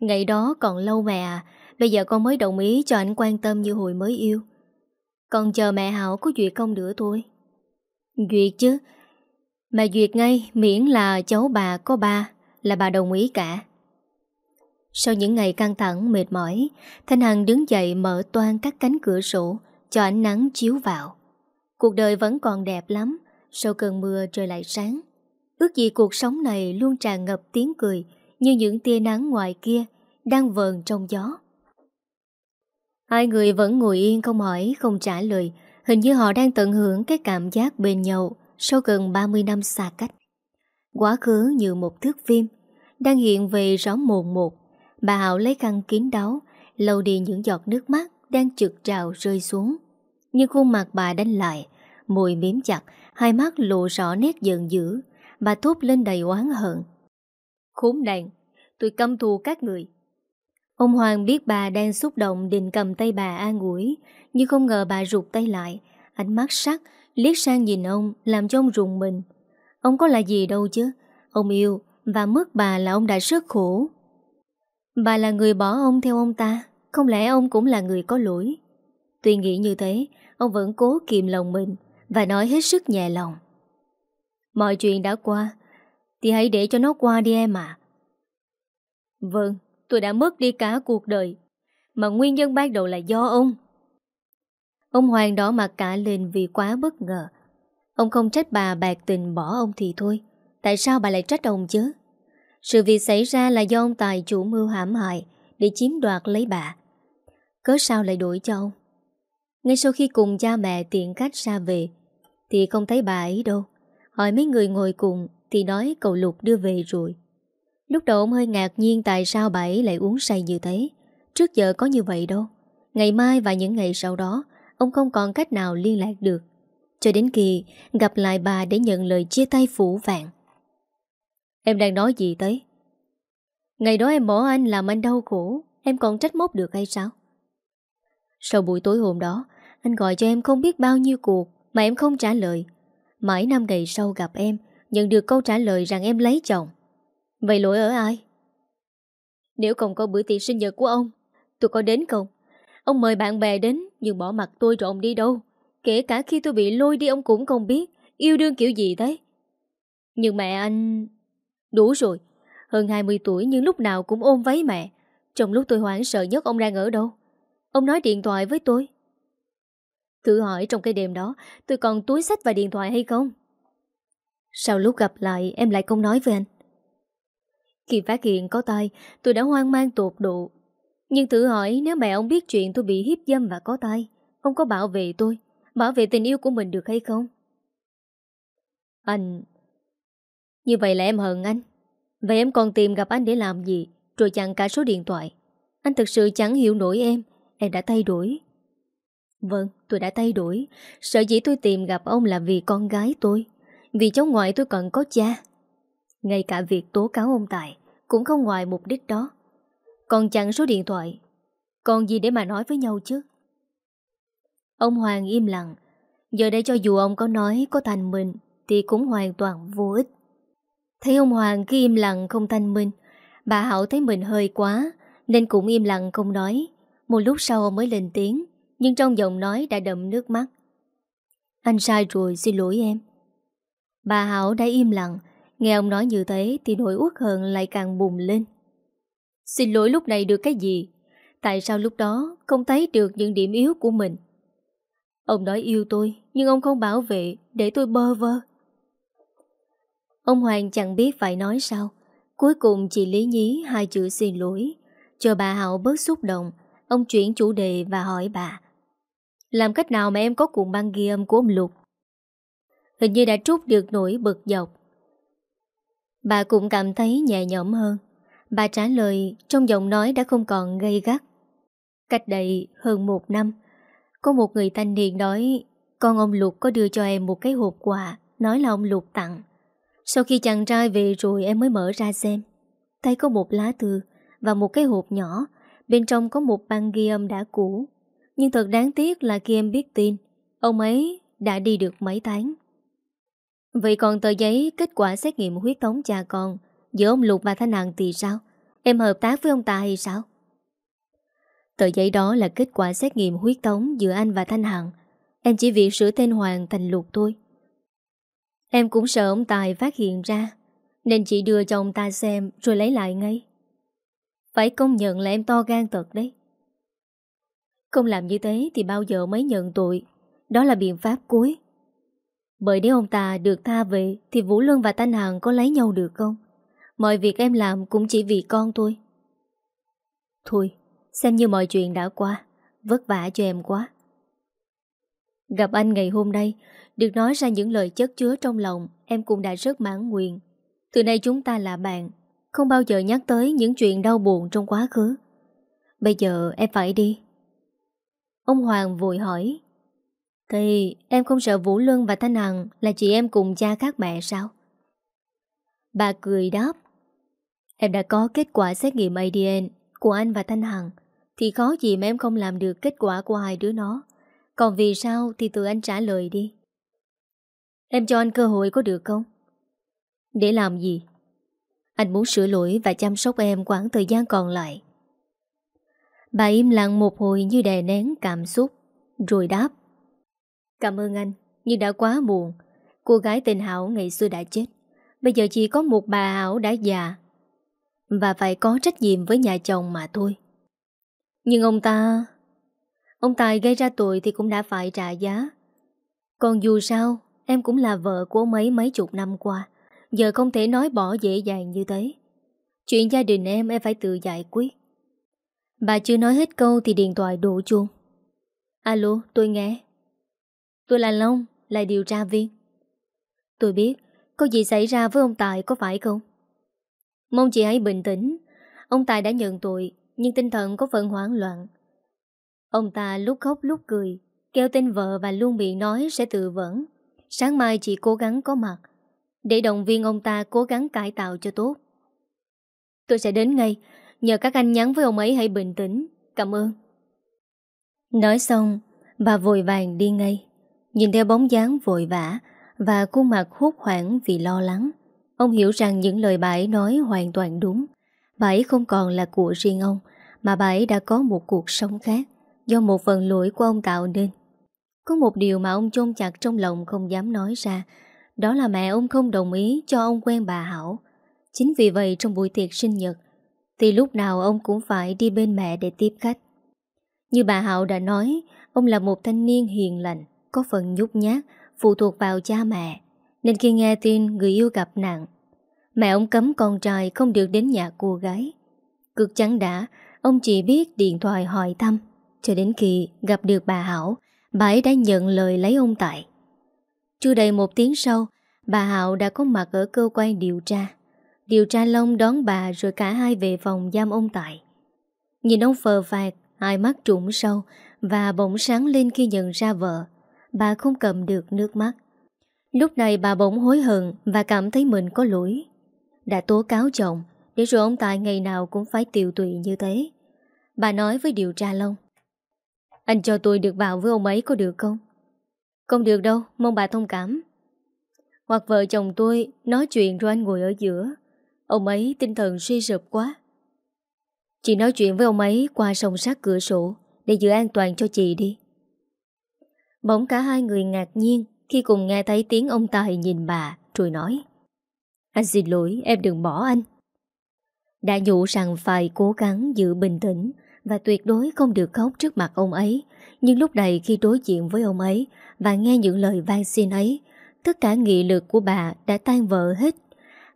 Ngày đó còn lâu mẹ à Bây giờ con mới đồng ý cho anh quan tâm như hồi mới yêu. Còn chờ mẹ Hảo có duyệt công nữa thôi. Duyệt chứ? Mà duyệt ngay, miễn là cháu bà có ba, Là bà đồng ý cả. Sau những ngày căng thẳng, mệt mỏi, Thanh Hằng đứng dậy mở toan các cánh cửa sổ Cho ánh nắng chiếu vào. Cuộc đời vẫn còn đẹp lắm, Sau cơn mưa trời lại sáng. Ước gì cuộc sống này luôn tràn ngập tiếng cười Như những tia nắng ngoài kia Đang vờn trong gió. Hai người vẫn ngồi yên không hỏi, Không trả lời. Hình như họ đang tận hưởng cái cảm giác bên nhau Sau gần 30 năm xa cách. Quá khứ như một thước phim, Đang hiện về rõ mồn một. Bà Hảo lấy khăn kín đáo, lau đi những giọt nước mắt Đang trực trào rơi xuống. Nhưng khuôn mặt bà đánh lại, Môi miếm chặt, Hai mắt lộ rõ nét giận dữ. Bà thốt lên đầy oán hận. Khốn nạn, Tôi căm thù các người. Ông Hoàng biết bà đang xúc động định cầm tay bà an ủi, Nhưng không ngờ bà rụt tay lại. Ánh mắt sắc, liếc sang nhìn ông, Làm cho ông rùng mình. Ông có là gì đâu chứ? Ông yêu và mất bà là ông đã rất khổ. Bà là người bỏ ông theo ông ta, Không lẽ ông cũng là người có lỗi? Tuy nghĩ như thế, Ông vẫn cố kìm lòng mình Và nói hết sức nhẹ lòng. Mọi chuyện đã qua, Thì hãy để cho nó qua đi em ạ. Vâng. Tôi đã mất đi cả cuộc đời. Mà nguyên nhân ban đầu là do ông. Ông Hoàng đỏ mặt cả lên vì quá bất ngờ. Ông không trách bà bạc tình bỏ ông thì thôi. Tại sao bà lại trách ông chứ? Sự việc xảy ra là do ông Tài chủ mưu hãm hại Để chiếm đoạt lấy bà. Cớ sao lại đuổi cho ông? Ngay sau khi cùng cha mẹ tiện cách ra về, Thì không thấy bà ấy đâu. Hỏi mấy người ngồi cùng Thì nói cậu Lục đưa về rồi. Lúc đầu ông hơi ngạc nhiên tại sao bà ấy lại uống say như thế. Trước giờ có như vậy đâu. Ngày mai và những ngày sau đó, Ông không còn cách nào liên lạc được. Cho đến khi gặp lại bà để nhận lời chia tay phủ vạn. Em đang nói gì thế? Ngày đó em bỏ anh làm anh đau khổ, Em còn trách móc được hay sao? Sau buổi tối hôm đó, Anh gọi cho em không biết bao nhiêu cuộc Mà em không trả lời. Mãi năm ngày sau gặp em, Nhận được câu trả lời rằng em lấy chồng. Vậy lỗi ở ai? Nếu không có bữa tiệc sinh nhật của ông Tôi có đến không? Ông mời bạn bè đến Nhưng bỏ mặt tôi rồi ông đi đâu? Kể cả khi tôi bị lôi đi ông cũng không biết Yêu đương kiểu gì thế Nhưng mẹ anh... Đủ rồi. Hơn 20 tuổi nhưng lúc nào cũng ôm váy mẹ. Trong lúc tôi hoảng sợ nhất ông đang ở đâu? Ông nói điện thoại với tôi. Thử hỏi trong cái đêm đó Tôi còn túi sách và điện thoại hay không? Sau lúc gặp lại Em lại không nói với anh khi phát hiện có tai, Tôi đã hoang mang tột độ. Nhưng thử hỏi nếu mẹ ông biết chuyện tôi bị hiếp dâm và có tai, Ông có bảo vệ tôi Bảo vệ tình yêu của mình được hay không? Anh Như vậy là em hận anh. Vậy em còn tìm gặp anh để làm gì Rồi chặn cả số điện thoại. Anh thực sự chẳng hiểu nổi em Em đã thay đổi. Vâng tôi đã thay đổi. Sợ dĩ tôi tìm gặp ông là vì con gái tôi Vì cháu ngoại tôi cần có cha. Ngay cả việc tố cáo ông Tài cũng không ngoài mục đích đó. Còn chặn số điện thoại, Còn gì để mà nói với nhau chứ? Ông Hoàng im lặng. Giờ đây cho dù ông có nói có thành mình Thì cũng hoàn toàn vô ích. Thấy ông Hoàng cứ im lặng không thanh minh, Bà Hảo thấy mình hơi quá Nên cũng im lặng không nói. Một lúc sau ông mới lên tiếng, Nhưng trong giọng nói đã đậm nước mắt. Anh sai rồi, xin lỗi em. Bà Hảo đã im lặng Nghe ông nói như thế Thì nỗi uất hận lại càng bùng lên. Xin lỗi lúc này được cái gì? Tại sao lúc đó Không thấy được những điểm yếu của mình? Ông nói yêu tôi, Nhưng ông không bảo vệ, Để tôi bơ vơ. Ông Hoàng chẳng biết phải nói sao. Cuối cùng chỉ lý nhí hai chữ xin lỗi Chờ bà Hảo bớt xúc động. Ông chuyển chủ đề và hỏi bà, Làm cách nào mà em có cuộn băng ghi âm của ông Lục? Hình như đã trút được nỗi bực dọc. Bà cũng cảm thấy nhẹ nhõm hơn. Bà trả lời trong giọng nói đã không còn gây gắt. Cách đây hơn một năm, Có một người thanh niên nói, Con ông Lục có đưa cho em một cái hộp quà, Nói là ông Lục tặng. Sau khi chàng trai về rồi em mới mở ra xem. Thấy có một lá thư Và một cái hộp nhỏ, Bên trong có một băng ghi âm đã cũ. Nhưng thật đáng tiếc là khi em biết tin, Ông ấy đã đi được mấy tháng. Vậy còn tờ giấy, kết quả xét nghiệm huyết thống cha con Giữa ông Lục và Thanh Hằng thì sao? Em hợp tác với ông ta hay sao? Tờ giấy đó là kết quả xét nghiệm huyết thống giữa anh và Thanh Hằng. Em chỉ việc sửa tên Hoàng thành Lục thôi. Em cũng sợ ông Tài phát hiện ra, Nên chỉ đưa cho ông ta xem Rồi lấy lại ngay. Phải công nhận là em to gan thật đấy. Không làm như thế Thì bao giờ mới nhận tội? Đó là biện pháp cuối. Bởi nếu ông ta được tha về, Thì Vũ Luân và Thanh Hằng có lấy nhau được không? Mọi việc em làm cũng chỉ vì con thôi. Thôi, Xem như mọi chuyện đã qua. Vất vả cho em quá. Gặp anh ngày hôm nay, Được nói ra những lời chất chứa trong lòng, Em cũng đã rất mãn nguyện. Từ nay chúng ta là bạn, Không bao giờ nhắc tới những chuyện đau buồn trong quá khứ. Bây giờ em phải đi. Ông Hoàng vội hỏi thì em không sợ Vũ Luân và Thanh Hằng Là chị em cùng cha khác mẹ sao Bà cười đáp Em đã có kết quả xét nghiệm ADN của anh và Thanh Hằng thì khó gì mà em không làm được kết quả của hai đứa nó. Còn vì sao thì tự anh trả lời đi. Em cho anh cơ hội có được không? Để làm gì? Anh muốn sửa lỗi và chăm sóc em quãng thời gian còn lại. Bà im lặng một hồi như đè nén cảm xúc, rồi đáp. Cảm ơn anh, nhưng đã quá muộn. Cô gái tên Hảo ngày xưa đã chết. Bây giờ chỉ có một bà Hảo đã già. Và phải có trách nhiệm với nhà chồng mà thôi. Nhưng ông ta... Ông Tài gây ra tội thì cũng đã phải trả giá. Còn dù sao, em cũng là vợ của mấy mấy chục năm qua. Giờ không thể nói bỏ dễ dàng như thế. Chuyện gia đình em em phải tự giải quyết. Bà chưa nói hết câu thì điện thoại đổ chuông. Alo, tôi nghe. Tôi là Long, là điều tra viên. Tôi biết, có gì xảy ra với ông Tài có phải không? Mong chị hãy bình tĩnh. Ông Tài đã nhận tội nhưng tinh thần có phần hoảng loạn. Ông ta lúc khóc lúc cười, kêu tên vợ và luôn miệng nói sẽ tự vẫn. Sáng mai chị cố gắng có mặt, để động viên ông ta cố gắng cải tạo cho tốt. Tôi sẽ đến ngay, nhờ các anh nhắn với ông ấy hãy bình tĩnh. Cảm ơn. Nói xong, bà vội vàng đi ngay. Nhìn theo bóng dáng vội vã và khuôn mặt hốt hoảng vì lo lắng. Ông hiểu rằng những lời bà ấy nói hoàn toàn đúng. Bà ấy không còn là của riêng ông, Mà bà ấy đã có một cuộc sống khác Do một phần lỗi của ông tạo nên Có một điều mà ông chôn chặt trong lòng không dám nói ra, Đó là mẹ ông không đồng ý cho ông quen bà Hảo Chính vì vậy trong buổi tiệc sinh nhật, Thì lúc nào ông cũng phải đi bên mẹ để tiếp khách Như bà Hảo đã nói, Ông là một thanh niên hiền lành có phần nhút nhát, Phụ thuộc vào cha mẹ, Nên khi nghe tin người yêu gặp nạn, Mẹ ông cấm con trai không được đến nhà cô gái. Cực chẳng đã, Ông chỉ biết điện thoại hỏi thăm, Cho đến khi gặp được bà Hảo, Bà ấy đã nhận lời lấy ông Tại. Chưa đầy một tiếng sau, Bà Hảo đã có mặt ở cơ quan điều tra. Điều tra Long đón bà Rồi cả hai về phòng giam ông Tại. Nhìn ông phờ phạt Hai mắt trũng sâu Và bỗng sáng lên khi nhận ra vợ. Bà không cầm được nước mắt Lúc này bà bỗng hối hận Và cảm thấy mình có lỗi đã tố cáo chồng để rồi ông Tài ngày nào cũng phải tiều tụy như thế. Bà nói với điều tra Long Anh cho tôi được vào với ông ấy có được không? Không được đâu, mong bà thông cảm. Hoặc vợ chồng tôi nói chuyện rồi anh ngồi ở giữa. Ông ấy tinh thần suy sụp quá. Chị nói chuyện với ông ấy qua sông sát cửa sổ để giữ an toàn cho chị đi. Bỗng cả hai người ngạc nhiên khi cùng nghe thấy tiếng ông Tài nhìn bà, rồi nói, anh xin lỗi, em đừng bỏ anh. Đã dụ rằng phải cố gắng giữ bình tĩnh Và tuyệt đối không được khóc trước mặt ông ấy. Nhưng lúc này khi đối diện với ông ấy Và nghe những lời van xin ấy, Tất cả nghị lực của bà đã tan vỡ hết.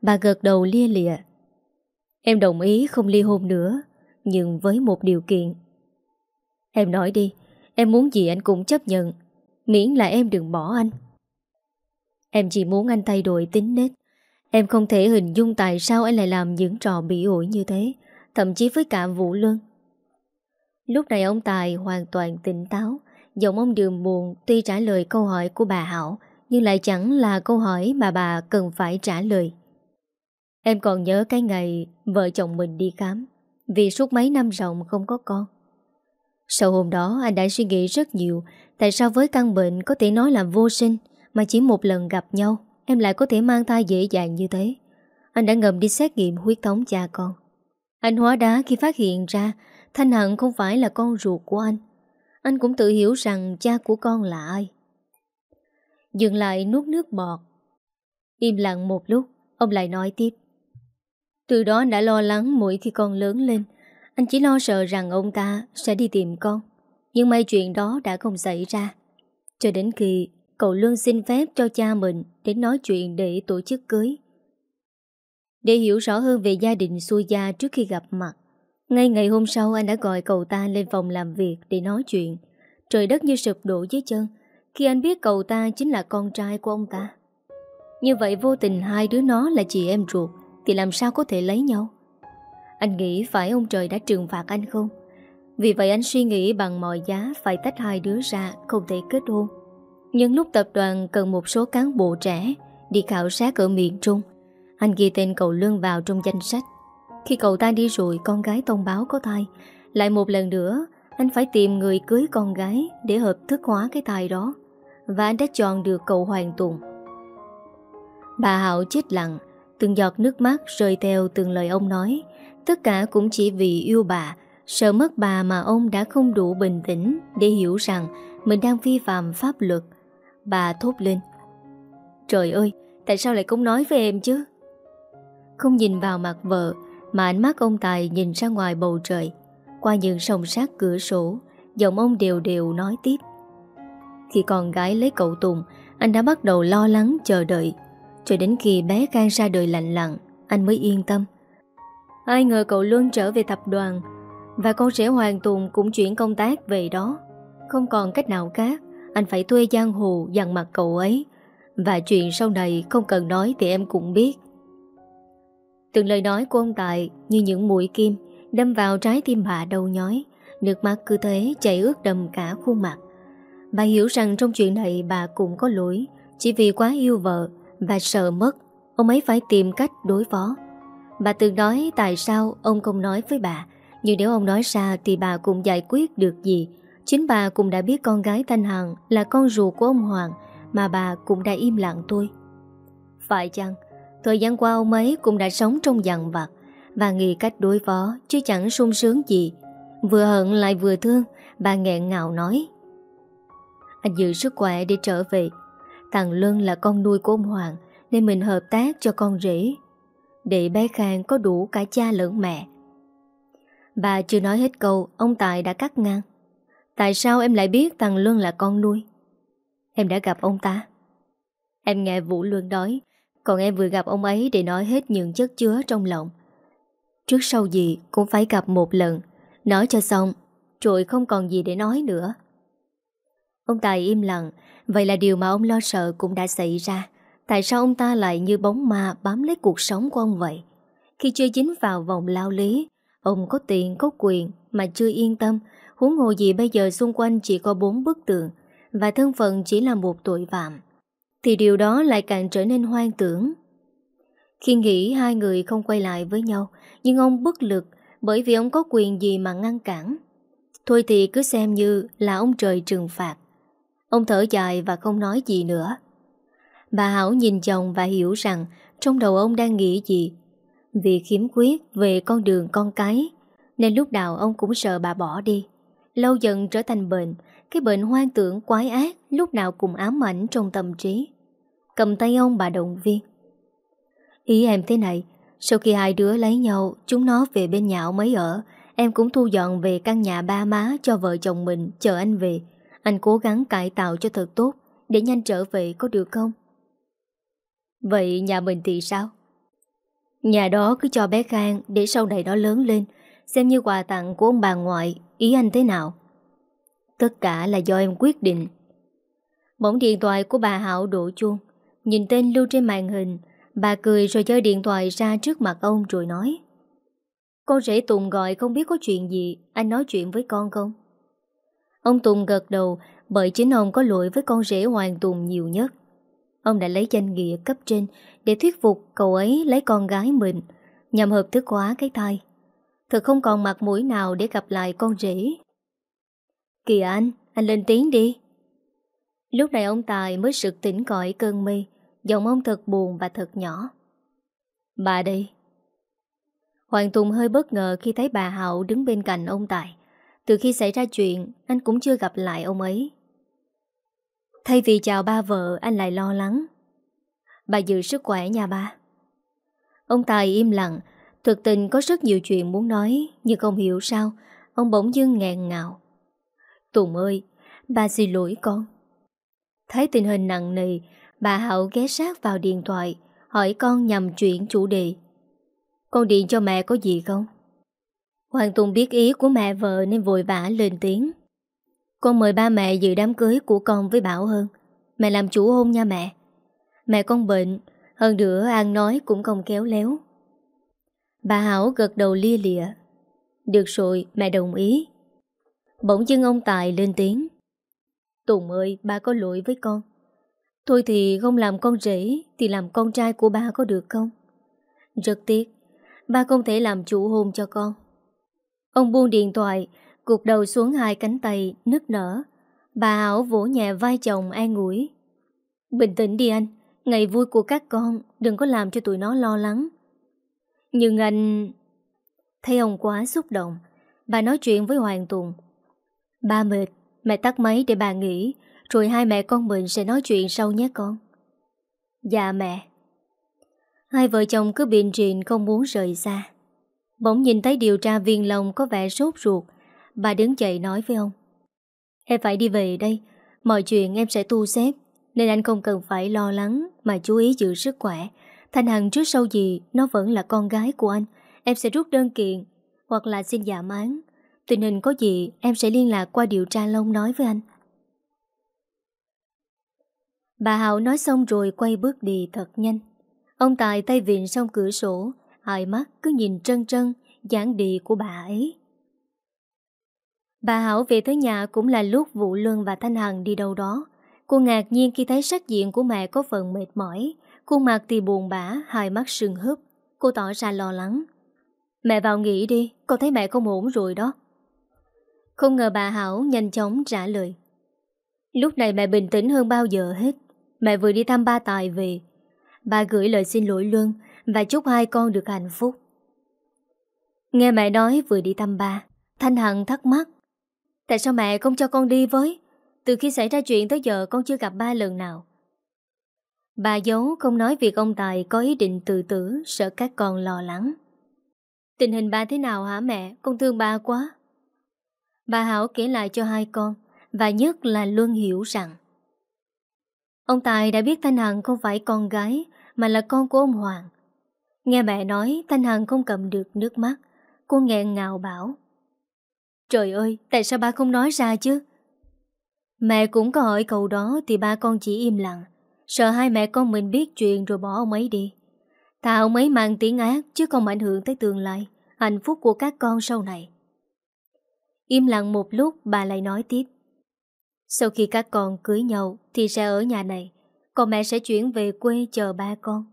Bà gật đầu lia lịa, Em đồng ý không ly hôn nữa, Nhưng với một điều kiện. Em nói đi, Em muốn gì anh cũng chấp nhận. Miễn là em đừng bỏ anh. Em chỉ muốn anh thay đổi tính nết. Em không thể hình dung tại sao anh lại làm những trò bị ổi như thế, Thậm chí với cả Vũ Luân. Lúc này ông Tài hoàn toàn tỉnh táo. Giọng ông đường buồn, tuy trả lời câu hỏi của bà Hảo, Nhưng lại chẳng là câu hỏi mà bà cần phải trả lời. Em còn nhớ cái ngày vợ chồng mình đi khám, Vì suốt mấy năm rộng không có con. Sau hôm đó, anh đã suy nghĩ rất nhiều Tại sao với căn bệnh có thể nói là vô sinh Mà chỉ một lần gặp nhau, Em lại có thể mang thai dễ dàng như thế? Anh đã ngầm đi xét nghiệm huyết thống cha con. Anh hóa đá khi phát hiện ra Thanh Hận không phải là con ruột của anh. Anh cũng tự hiểu rằng cha của con là ai. Dừng lại nuốt nước bọt. Im lặng một lúc, Ông lại nói tiếp. Từ đó anh đã lo lắng mỗi khi con lớn lên. Anh chỉ lo sợ rằng ông ta sẽ đi tìm con. Nhưng may chuyện đó đã không xảy ra Cho đến khi cậu Luân xin phép cho cha mình đến nói chuyện để tổ chức cưới. Để hiểu rõ hơn về gia đình xuôi gia trước khi gặp mặt, ngay ngày hôm sau anh đã gọi cậu ta lên phòng làm việc để nói chuyện. Trời đất như sụp đổ dưới chân khi anh biết cậu ta chính là con trai của ông ta. Như vậy vô tình hai đứa nó là chị em ruột thì làm sao có thể lấy nhau? Anh nghĩ phải ông trời đã trừng phạt anh không? Vì vậy anh suy nghĩ bằng mọi giá phải tách hai đứa ra không thể kết hôn. Nhưng lúc tập đoàn cần một số cán bộ trẻ đi khảo sát ở miền Trung, anh ghi tên cậu Lương vào trong danh sách. Khi cậu ta đi rồi con gái thông báo có thai, lại một lần nữa anh phải tìm người cưới con gái để hợp thức hóa cái thai đó. Và anh đã chọn được cậu Hoàng Tùng. Bà Hảo chết lặng, từng giọt nước mắt rơi theo từng lời ông nói. Tất cả cũng chỉ vì yêu bà, sợ mất bà mà ông đã không đủ bình tĩnh để hiểu rằng mình đang vi phạm pháp luật. Bà thốt lên. Trời ơi, Tại sao lại không nói với em chứ? Không nhìn vào mặt vợ, Mà ánh mắt ông Tài nhìn ra ngoài bầu trời. Qua những sông sát cửa sổ, Giọng ông đều đều nói tiếp. Khi con gái lấy cậu Tùng, Anh đã bắt đầu lo lắng chờ đợi. Cho đến khi bé can ra đời lạnh lặng, Anh mới yên tâm. Ai ngờ cậu Luân trở về tập đoàn và con rể Hoàng Tùng cũng chuyển công tác về đó. Không còn cách nào khác, anh phải thuê giang hồ dằn mặt cậu ấy. Và chuyện sau này không cần nói thì em cũng biết. Từng lời nói của ông Tài như những mũi kim đâm vào trái tim bà đầu nhói, Nước mắt cứ thế chảy ướt đầm cả khuôn mặt. Bà hiểu rằng trong chuyện này bà cũng có lỗi, Chỉ vì quá yêu vợ và sợ mất, Ông ấy phải tìm cách đối phó. Bà từng nói tại sao ông không nói với bà nhưng nếu ông nói ra thì bà cũng giải quyết được gì Chính bà cũng đã biết con gái Thanh Hằng là con ruột của ông Hoàng mà bà cũng đã im lặng tôi. Phải chăng, thời gian qua ông ấy cũng đã sống trong dằn vặt và nghĩ cách đối phó chứ chẳng sung sướng gì. Vừa hận lại vừa thương, bà nghẹn ngào nói. Anh giữ sức khỏe để trở về. Thằng Luân là con nuôi của ông Hoàng nên mình hợp tác cho con rể. Để bé Khang có đủ cả cha lẫn mẹ. Bà chưa nói hết câu, ông Tài đã cắt ngang. Tại sao em lại biết thằng Luân là con nuôi? Em đã gặp ông ta. Em nghe Vũ Luân nói Còn em vừa gặp ông ấy để nói hết những chất chứa trong lòng. Trước sau gì cũng phải gặp một lần. Nói cho xong Rồi không còn gì để nói nữa. Ông Tài im lặng Vậy là điều mà ông lo sợ cũng đã xảy ra. Tại sao ông ta lại như bóng ma Bám lấy cuộc sống của ông vậy? Khi chưa dính vào vòng lao lý Ông có tiền, có quyền Mà chưa yên tâm. Huống hồ gì bây giờ xung quanh chỉ có bốn bức tượng Và thân phận chỉ là một tội phạm, Thì điều đó lại càng trở nên hoang tưởng. Khi nghĩ hai người không quay lại với nhau, Nhưng ông bất lực Bởi vì ông có quyền gì mà ngăn cản. Thôi thì cứ xem như là ông trời trừng phạt. Ông thở dài và không nói gì nữa. Bà Hảo nhìn chồng và hiểu rằng Trong đầu ông đang nghĩ gì vì khiếm khuyết về con đường con cái Nên lúc nào ông cũng sợ bà bỏ đi lâu dần trở thành bệnh, cái bệnh hoang tưởng quái ác lúc nào cũng ám ảnh trong tâm trí. Cầm tay ông bà động viên. Ý em thế này, sau khi hai đứa lấy nhau, chúng nó về bên nhà ông ấy ở, em cũng thu dọn về căn nhà ba má cho vợ chồng mình chờ anh về. Anh cố gắng cải tạo cho thật tốt, để nhanh trở về có được không? Vậy nhà mình thì sao? Nhà đó cứ cho bé Khang để sau này nó lớn lên, xem như quà tặng của ông bà ngoại, ý anh thế nào? Tất cả là do em quyết định. Bỗng điện thoại của bà Hảo đổ chuông, nhìn tên lưu trên màn hình, bà cười rồi chơi điện thoại ra trước mặt ông rồi nói. Con rể Tùng gọi không biết có chuyện gì, anh nói chuyện với con không? Ông Tùng gật đầu bởi chính ông có lỗi với con rể Hoàng Tùng nhiều nhất. Ông đã lấy danh nghĩa cấp trên để thuyết phục cậu ấy lấy con gái mình nhằm hợp thức hóa cái thai. Thật không còn mặt mũi nào để gặp lại con rể. Kìa anh, anh lên tiếng đi. Lúc này ông Tài mới sực tỉnh cõi cơn mê, giọng ông thật buồn và thật nhỏ. Bà đây. Hoàng Tùng hơi bất ngờ khi thấy bà Hậu đứng bên cạnh ông Tài. Từ khi xảy ra chuyện, anh cũng chưa gặp lại ông ấy. Thay vì chào ba vợ, anh lại lo lắng. Bà giữ sức khỏe nha ba. Ông Tài im lặng, thực tình có rất nhiều chuyện muốn nói, nhưng không hiểu sao, ông bỗng dưng ngẹn ngào. Tùng ơi, bà xin lỗi con. Thấy tình hình nặng nề, bà Hậu ghé sát vào điện thoại, hỏi con nhằm chuyển chủ đề. Con điện cho mẹ có gì không? Hoàng Tùng biết ý của mẹ vợ nên vội vã lên tiếng. Con mời ba mẹ dự đám cưới của con với Bảo hơn. Mẹ làm chủ hôn nha mẹ. Mẹ con bệnh, hơn nữa An nói cũng không kéo léo. Bà Hảo gật đầu lia lịa. Được rồi, mẹ đồng ý. Bỗng dưng ông Tài lên tiếng. Tùng ơi, ba có lỗi với con. Thôi thì không làm con rể thì làm con trai của ba có được không? Rất tiếc, ba không thể làm chủ hôn cho con. Ông buông điện thoại, Cục đầu xuống hai cánh tay, nức nở. Bà Hảo vỗ nhẹ vai chồng an ủi. Bình tĩnh đi anh, ngày vui của các con, đừng có làm cho tụi nó lo lắng. Nhưng anh... Thấy ông quá xúc động, bà nói chuyện với Hoàng Tùng. Ba mệt, mẹ tắt máy để bà nghỉ, rồi hai mẹ con mình sẽ nói chuyện sau nhé con. Dạ mẹ. Hai vợ chồng cứ biện trịn không muốn rời xa. Bỗng nhìn thấy điều tra viên lòng có vẻ sốt ruột Bà đứng dậy nói với ông. Em phải đi về đây, Mọi chuyện em sẽ tu xếp, Nên anh không cần phải lo lắng Mà chú ý giữ sức khỏe. Thanh Hằng trước sau gì, Nó vẫn là con gái của anh. Em sẽ rút đơn kiện Hoặc là xin giảm án. Tình hình có gì, em sẽ liên lạc qua điều tra lông nói với anh. Bà Hảo nói xong rồi quay bước đi thật nhanh. Ông Tài tay vịn xong cửa sổ, Hai mắt cứ nhìn trân trân, dáng đi của bà ấy. Bà Hảo về tới nhà cũng là lúc Vũ Luân và Thanh Hằng đi đâu đó. Cô ngạc nhiên khi thấy sắc diện của mẹ có phần mệt mỏi. Khuôn mặt thì buồn bã, hai mắt sưng húp. Cô tỏ ra lo lắng. Mẹ vào nghỉ đi, con thấy mẹ không ổn rồi đó. Không ngờ bà Hảo nhanh chóng trả lời. Lúc này mẹ bình tĩnh hơn bao giờ hết. Mẹ vừa đi thăm ba Tài về. Bà gửi lời xin lỗi Luân Và chúc hai con được hạnh phúc. Nghe mẹ nói vừa đi thăm ba Thanh Hằng thắc mắc. Tại sao mẹ không cho con đi với? Từ khi xảy ra chuyện tới giờ con chưa gặp ba lần nào. Bà giấu không nói việc ông Tài có ý định tự tử, Sợ các con lo lắng. Tình hình ba thế nào hả mẹ? Con thương ba quá. Bà Hảo kể lại cho hai con, Và nhất là Luân hiểu rằng, Ông Tài đã biết Thanh Hằng không phải con gái, Mà là con của ông Hoàng. Nghe mẹ nói, Thanh Hằng không cầm được nước mắt. Cô nghẹn ngào bảo Trời ơi, tại sao ba không nói ra chứ? Mẹ cũng có hỏi câu đó thì ba con chỉ im lặng. Sợ hai mẹ con mình biết chuyện rồi bỏ ông ấy đi. Thà ông ấy mang tiếng ác chứ không ảnh hưởng tới tương lai, hạnh phúc của các con sau này. Im lặng một lúc bà lại nói tiếp. Sau khi các con cưới nhau thì sẽ ở nhà này, còn mẹ sẽ chuyển về quê chờ ba con.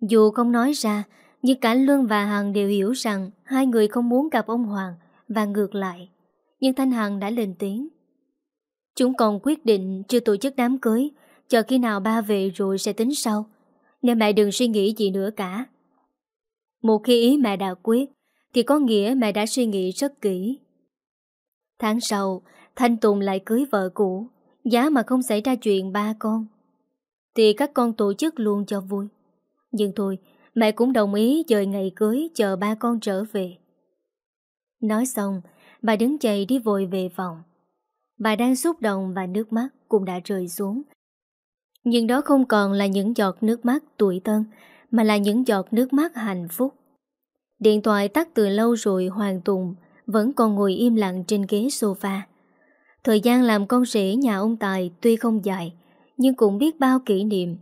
Dù không nói ra, nhưng cả Luân và Hằng đều hiểu rằng hai người không muốn gặp ông Hoàng và ngược lại. Nhưng Thanh Hằng đã lên tiếng. Chúng còn quyết định chưa tổ chức đám cưới, chờ khi nào ba về rồi sẽ tính sau. Nên mẹ đừng suy nghĩ gì nữa cả. Một khi ý mẹ đã quyết, thì có nghĩa mẹ đã suy nghĩ rất kỹ. Tháng sau, Thanh Tùng lại cưới vợ cũ, giá mà không xảy ra chuyện ba con. Thì các con tổ chức luôn cho vui. Nhưng thôi, mẹ cũng đồng ý dời ngày cưới chờ ba con trở về. Nói xong, bà đứng dậy đi vội về phòng. Bà đang xúc động và nước mắt cũng đã rơi xuống. Nhưng đó không còn là những giọt nước mắt tuổi tân, Mà là những giọt nước mắt hạnh phúc Điện thoại tắt từ lâu rồi Hoàng Tùng Vẫn còn ngồi im lặng trên ghế sofa Thời gian làm con rể nhà ông Tài Tuy không dài Nhưng cũng biết bao kỷ niệm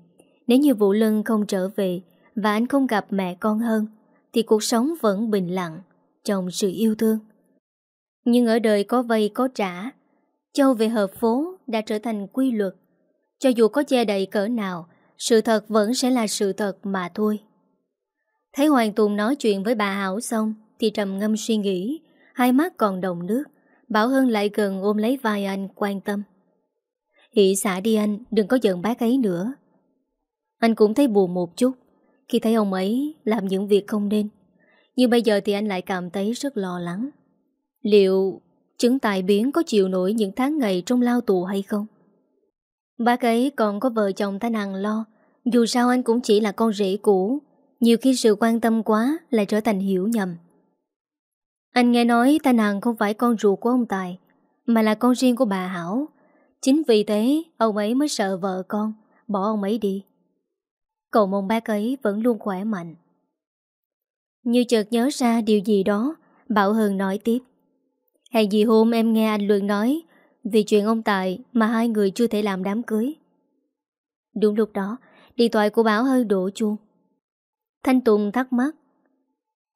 Nếu như Vũ Lân không trở về Và anh không gặp mẹ con hơn Thì cuộc sống vẫn bình lặng trong sự yêu thương. Nhưng ở đời có vay có trả, Châu về hợp phố đã trở thành quy luật. Cho dù có che đậy cỡ nào, Sự thật vẫn sẽ là sự thật mà thôi. Thấy Hoàng Tùng nói chuyện với bà Hảo xong Thì trầm ngâm suy nghĩ, Hai mắt còn đồng nước, Bảo Hân lại gần ôm lấy vai anh quan tâm. Hỷ xả đi anh, Đừng có giận bác ấy nữa. Anh cũng thấy buồn một chút, Khi thấy ông ấy làm những việc không nên nhưng bây giờ thì anh lại cảm thấy rất lo lắng. Liệu chứng tài biến có chịu nổi những tháng ngày trong lao tù hay không? Bác ấy còn có vợ chồng ta nàng lo. Dù sao anh cũng chỉ là con rể cũ. Nhiều khi sự quan tâm quá Lại trở thành hiểu nhầm. Anh nghe nói ta nàng không phải con ruột của ông Tài, Mà là con riêng của bà Hảo. Chính vì thế, Ông ấy mới sợ vợ con, Bỏ ông ấy đi. Cầu mong bác ấy vẫn luôn khỏe mạnh. Như chợt nhớ ra điều gì đó, Bảo hơn nói tiếp. Hèn gì hôm em nghe anh Luận nói, Vì chuyện ông Tài mà hai người chưa thể làm đám cưới. Đúng lúc đó, Điện thoại của Bảo hơi đổ chuông. Thanh Tùng thắc mắc,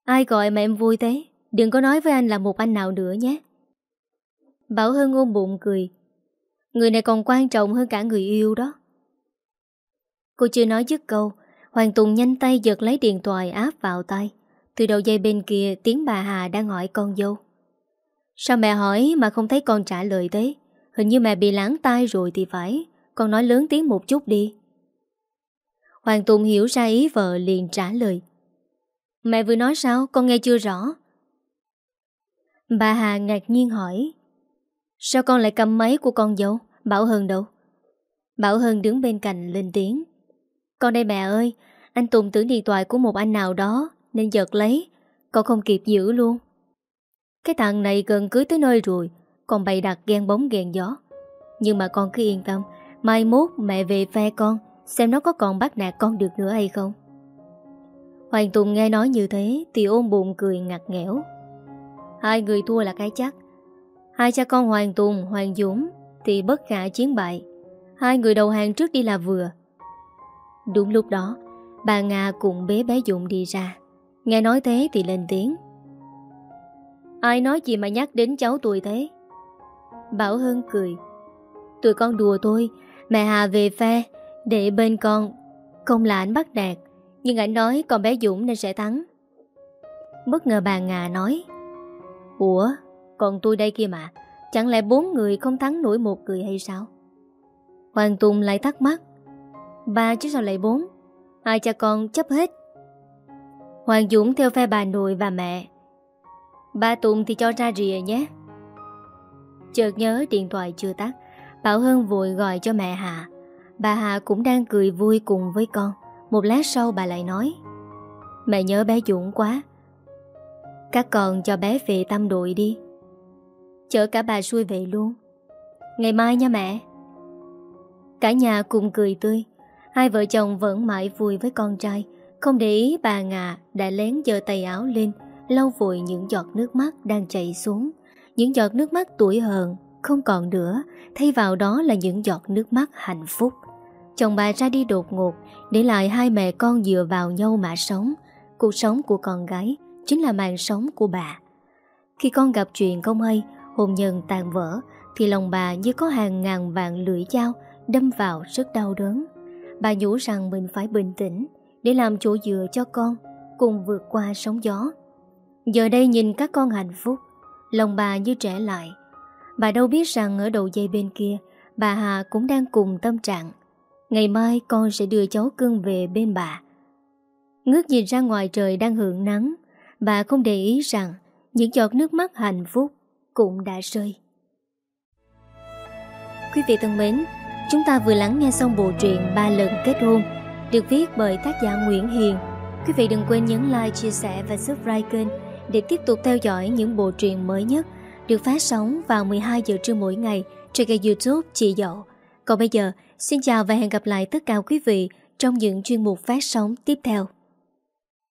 Ai gọi mà em vui thế? Đừng có nói với anh là một anh nào nữa nhé. Bảo hơn ôm bụng cười, Người này còn quan trọng hơn cả người yêu đó. Cô chưa nói dứt câu, Hoàng Tùng nhanh tay giật lấy điện thoại áp vào tay từ đầu dây bên kia, tiếng bà Hà đang hỏi con dâu. Sao mẹ hỏi mà không thấy con trả lời thế? Hình như mẹ bị lãng tai rồi thì phải. Con nói lớn tiếng một chút đi. Hoàng Tùng hiểu ra ý vợ liền trả lời. Mẹ vừa nói sao? Con nghe chưa rõ. Bà Hà ngạc nhiên hỏi. Sao con lại cầm máy của con dâu? Bảo Hân đâu? Bảo Hân đứng bên cạnh lên tiếng. Con đây mẹ ơi, Anh Tùng tưởng điện thoại của một anh nào đó. Nên giật lấy Con không kịp giữ luôn. Cái thằng này gần cưới tới nơi rồi Còn bày đặt ghen bóng ghen gió. Nhưng mà con cứ yên tâm Mai mốt mẹ về phe con Xem nó có còn bắt nạt con được nữa hay không. Hoàng Tùng nghe nói như thế Thì ôm bụng cười ngặt nghẽo. Hai người thua là cái chắc. Hai cha con Hoàng Tùng, Hoàng Dũng Thì bất khả chiến bại. Hai người đầu hàng trước đi là vừa. Đúng lúc đó Bà Nga cùng bế bé Dũng đi ra. Nghe nói thế thì lên tiếng. Ai nói gì mà nhắc đến cháu tôi thế? Bảo Hân cười. Tụi con đùa thôi, Mẹ Hà về phe, Để bên con. Không là anh bắt đạt Nhưng anh nói con bé Dũng nên sẽ thắng. Bất ngờ bà Ngà nói. Ủa, Còn tôi đây kia mà, Chẳng lẽ bốn người không thắng nổi một người hay sao? Hoàng Tùng lại thắc mắc. Ba chứ sao lại bốn? Hai cha con chấp hết. Hoàng Dũng theo phe bà nội và mẹ. Ba Tùng thì cho ra rìa nhé. Chợt nhớ điện thoại chưa tắt, Bảo Hân vội gọi cho mẹ Hà Bà Hà cũng đang cười vui cùng với con. Một lát sau bà lại nói, Mẹ nhớ bé Dũng quá. Các con cho bé về tâm đội đi. Chở cả bà xuôi về luôn. Ngày mai nha mẹ. Cả nhà cùng cười tươi. Hai vợ chồng vẫn mãi vui với con trai. Không để ý bà Ngà đã lén giơ tay áo lên lau vội những giọt nước mắt đang chảy xuống. Những giọt nước mắt tuổi hờn không còn nữa, thay vào đó là những giọt nước mắt hạnh phúc. Chồng bà ra đi đột ngột, để lại hai mẹ con dựa vào nhau mà sống. Cuộc sống của con gái chính là mạng sống của bà. Khi con gặp chuyện không hay, hôn nhân tàn vỡ, thì lòng bà như có hàng ngàn vạn lưỡi dao đâm vào rất đau đớn. Bà nhủ rằng mình phải bình tĩnh để làm chỗ dựa cho con cùng vượt qua sóng gió. Giờ đây nhìn các con hạnh phúc, Lòng bà như trẻ lại. Bà đâu biết rằng ở đầu dây bên kia, Bà Hà cũng đang cùng tâm trạng. Ngày mai con sẽ đưa cháu cưng về bên bà. Ngước nhìn ra ngoài trời đang hưởng nắng, Bà không để ý rằng Những giọt nước mắt hạnh phúc Cũng đã rơi. Quý vị thân mến, Chúng ta vừa lắng nghe xong bộ truyện Ba lần kết hôn. Được viết bởi tác giả Nguyễn Hiền Quý vị đừng quên nhấn like, chia sẻ và subscribe kênh để tiếp tục theo dõi những bộ truyện mới nhất được phát sóng vào 12 giờ trưa mỗi ngày trên kênh youtube Chị Dậu. Còn bây giờ, xin chào và hẹn gặp lại tất cả quý vị trong những chuyên mục phát sóng tiếp theo.